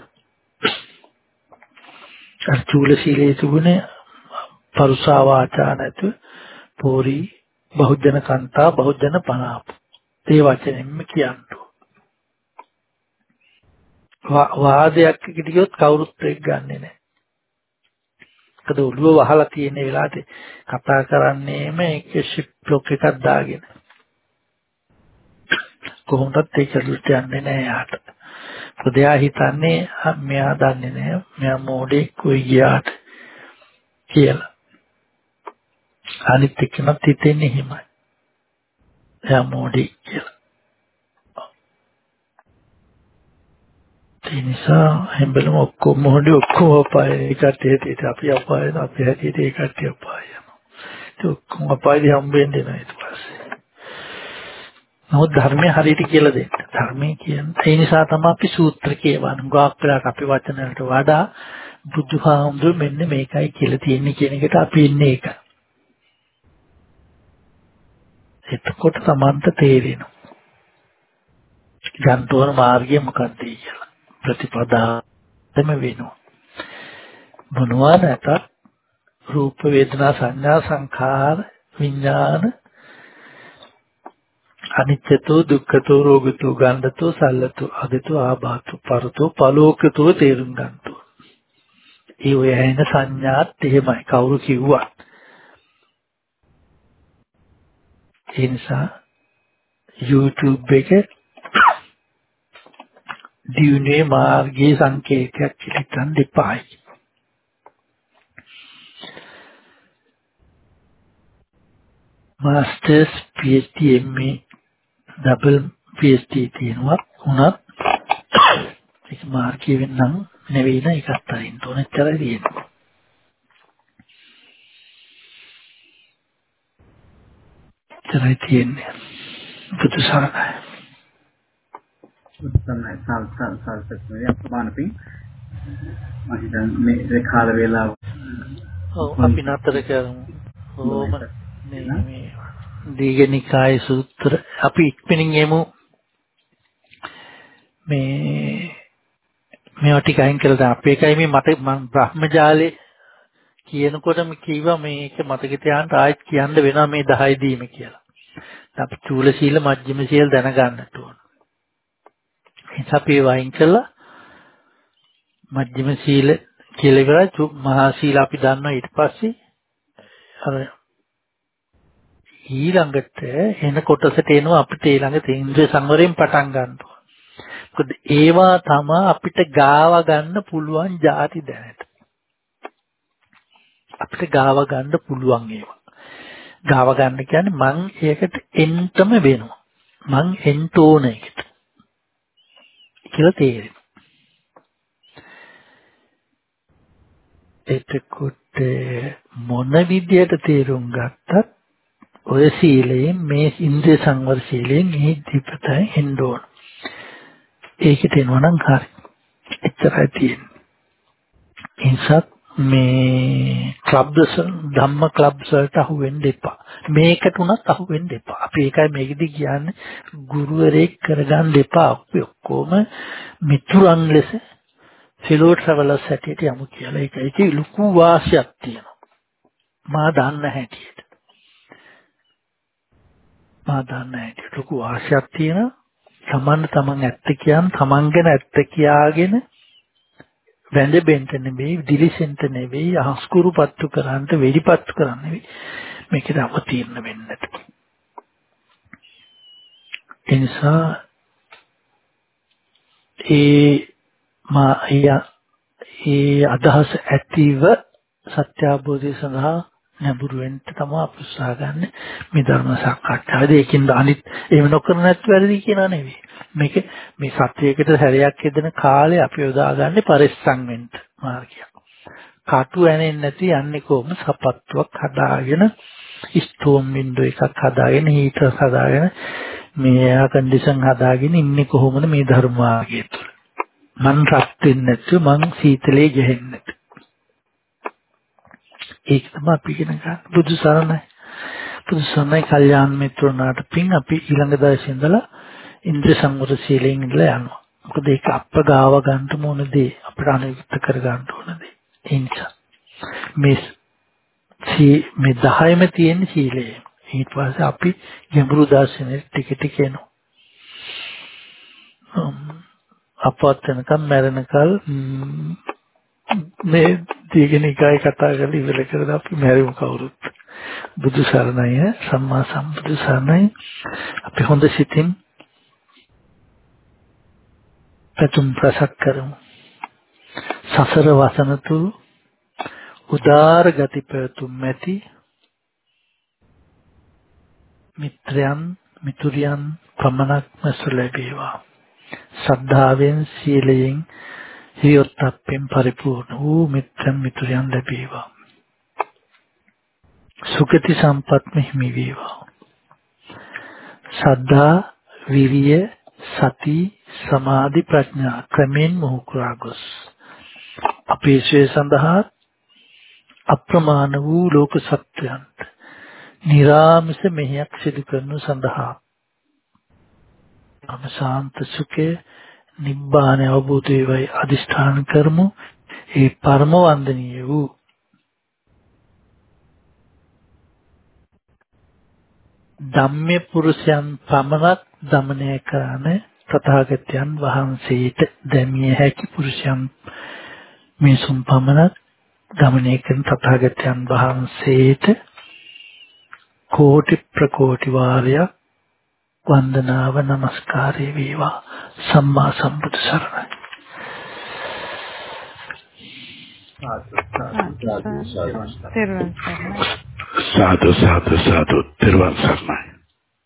අර්ථූල සීලයේ තිබුණේ පරුසා වාචා නැතු පෝරි බහුජන කන්තා බහුජන පනාප. ඒ වචනෙන්ම කියන්න වාදයක් කිටියොත් කවුරුත් එක්ක ගන්නෙ නැහැ. මොකද ඔළුව වහලා තියෙන වෙලාවට කතා කරන්නේම ඒක ෂිප් ලොක් එකක් දාගෙන. කොහොමදත් ඒක දුට යන්නේ නැහැ යාට. මොකද එයා හිතන්නේ මෙයා දන්නේ නැහැ මෙයා මොඩේ කොයි ගියාට කියලා. අනිත් එක්කනත් හිතෙන්නේ එහෙමයි. එයා මොඩේ කියලා. ඒ නිසා හැම්බෙලම ඔක්කොම මොහොඩි ඔක්කොම අපාය. ඒකට හිතේ අපි අපාය අපි හැටියට ඒකට අපාය යනවා ඒ ඔක්කොම අපායදී හම්බෙන්නේ නැහැ ඊට පස්සේ. නමුත් ධර්මයේ හරියට කියලා දෙන්න. ධර්මයේ කියන්නේ ඒ නිසා තමයි අපි සූත්‍ර කියවන ගාක්කලට අපි වචන වලට වඩා බුදුහාමුදුරු මෙන්න මේකයි කියලා තියෙන්නේ කියන එකට අපි ඉන්නේ ඒක. එතකොට සමන්ත තේරෙනවා. ගන්තෝන මාර්ගය මොකක්ද කියලා. ප්‍රතිපදාතම වෙනවා. මොනවා නැතත් රූප වේදනා සංඥා සංඛාර විඥාන අනිත්‍යතෝ දුක්ඛතෝ රෝගතෝ ගන්ධතෝ සල්ලතෝ අදතෝ ආබාතෝ පරතෝ පලෝකතෝ තේරුම් ගන්නතෝ. ඒ ඔය ඇහෙන සංඥාත් එහෙමයි කවුරු කිව්වත්. ඒ නිසා YouTube එකේ දියුනේ මාර්ගයේ සංකේතයක් පිළිගන්න දෙපායි. Masters PhD MA double PhD තියෙනවා උනත් ඒක මාර්ගයේ වෙන්නම් නෙවෙයි නේ ඒකත් අරින්න ඕන එච්චරයි තියෙන්නේ. එච්චරයි තියෙන්නේ. බුදු සරණයි. උත්සන්නයි සල් සල් සල් සත්‍යය අපමාන පිං මම හිතන්නේ මේ කාල වේලාව ඔව් අපි නතර කරමු ඕම මේ මේ දීඝනිකාය සූත්‍ර අපි ඉක්මනින් යමු මේ මේවා ටික අයින් කරලා දැන් අපේ එකයි මේ මට මම බ්‍රහ්මජාලේ කියනකොටම කිව්වා මේක මතක තියාගන්න ආයෙත් කියන්න වෙනවා මේ 10 දීම කියලා. අපි චූල සීල මජ්ක්‍ධිම සීල දැනගන්නට ඕන. නිසා අපි වයින් කළා මධ්‍යම සීල කියලා ඉවරයි මහා සීල අපි දන්නවා ඊට පස්සේ අර ඊළඟට එන කොටසට එනවා අපිට ඊළඟ ඉන්ද්‍රිය සංවරයෙන් පටන් ගන්නවා. මොකද ඒවා තමයි අපිට ගාව ගන්න පුළුවන් ಜಾති දැනට. අපිට ගාව ගන්න පුළුවන් ඒවා. ගාව ගන්න කියන්නේ මං ඒකට එන්ටම වෙනවා. මං එන්ට ඕන එකට. කියලා තේරෙනවා. එතකොට මොන විදියට තේරුම් ගත්තත් ඔය සීලයෙන් මේ ඉන්ද්‍රිය සංවර සීලයෙන් මේ දීපතෙන් එන්න ඕන. ඒකට එනවා නම් හරි. එච්චරයි තියෙන්නේ. ඉන්සත් මේ ක්ලබ්ස් ධම්ම ක්ලබ්ස් වලට අහු වෙන්න එපා. මේකට උනත් අහු වෙන්න එපා. අපි ඒකයි මේකෙදි කියන්නේ ගුරුවරයෙක් කරගන්න එපා. අපි ඔක්කොම මිතුරන් ලෙස ෆෙලෝ ට්‍රැවලර්ස් හැටියට යමු කියලා. ඒක ඒකේ ලুকু වාසියක් තියෙනවා. මා දන්න හැටියට. මා දන්න හැටියට ලুকু වාසියක් තියෙනවා. තමන් තමන් ඇත්ත කියන තමන් ගැන ඇත්ත කියාගෙන වැඳෙන්න නෙවෙයි දිලිසෙන්න නෙවෙයි අහස්කුරු පත්තු කරන්නට වෙලිපත්තු කරන්න නෙවෙයි. මේකද අවතීර්ණ වෙන්නට. ඒ නිසා ඒ මා ඒ අදහස ඇතිව සත්‍ය අවබෝධය සඳහා නැඹුරු වෙන්න තමයි අපි උත්සාහ ගන්න මේ ධර්ම සාකච්ඡාවේදී ඒකින්ද අනිත් එහෙම නොකරන නැත් වැරදි කියනා නෙවෙයි. මේක මේ සත්‍යයකට හැරයක් යෙදෙන කාලේ අපි යොදාගන්නේ පරිස්සම් වෙන්න මාර්ගයක්. කටු ඇනෙන්නේ නැති යන්නේ කොහොම සපත්තුවක් හදාගෙන ස්ටෝම් වින්ඩෝ එකක් හදාගෙන හීටර් හදාගෙන මේ එයා කන්ඩිෂන් හදාගෙන ඉන්නේ කොහොමද මේ ධර්ම මාර්ගය තුළ? මං රත් වෙන්නේ නැතුව මං සීතලේ ගැහෙන්නේ නැතුව. ඒක තමයි අපි ඉගෙන ගන්න. බුදු සරණයි. බුදු සරණයි කල්යාණ මිත්‍රණාට පින් අපි ඊළඟ දවසේ ඉඳලා ඉන්ද්‍ර සංවර සීලයෙන් ඉඳලා යනවා. මොකද ඒක අප ගාව ගන්න ඕන දේ? අපිට අනුයුක්ත කර ගන්න ඕන දේ. ඒ නිසා මේ මේ 10ෙම තියෙන සීලය. ඊට පස්සේ අපි ගැඹුරු දර්ශනෙ ටික ටික එනවා. අපවත් වෙනකම් මැරෙනකල් මේ දීගණිකයි කතා කරලා ඉවර කරලා අපි මැරිමු කවුරුත්. බුදු සරණයි සම්මා සම්බුදු සරණයි. අපි හොඳ සිතින් පැතුම් ප්‍රසක් කරමු. සසර වසන තුරු උදාර ගති පැතුම් ඇති මිත්‍රයන් මිතුරියන් පමණක්ම සුලැබේවා. සද්ධාවෙන් සීලයෙන් හියොත්ප්පෙන් පරිපූර්ණ වූ මිත්‍ර මිතුරයන් ලැබේවා. සුගති සම්පත්ම හිමි වේවා. සද්ධා, විරිය, සති, සමාධි, ප්‍රඥා ක්‍රමෙන් මොහු කරා ගොස්. අපේ ශ්‍රේ සඳහා අප්‍රමාණ වූ ලෝක සත්‍යයන්ට නිරාමස මෙහෙයක් සිදු කරනු සඳහා අමසාන්ත සුඛේ නිබ්බාන අවබෝධ වේවයි අදිෂ්ඨාන කරමු. ඒ පරම වන්දනීය වූ ධම්ම පුරුෂයන් පමණක් দমনය කරන තථාගතයන් වහන්සේට දැමිය හැකි පුරුෂයන් මිනිසුන් පමණක් দমনය කරන තථාගතයන් වහන්සේට කෝටි ප්‍රකෝටි වාරයක් වන්දනාව নমස්කාරය වේවා. සම්මා සම්බුදු සරණයි. සාදු සාදු සාදු තෙරුවන් සරණයි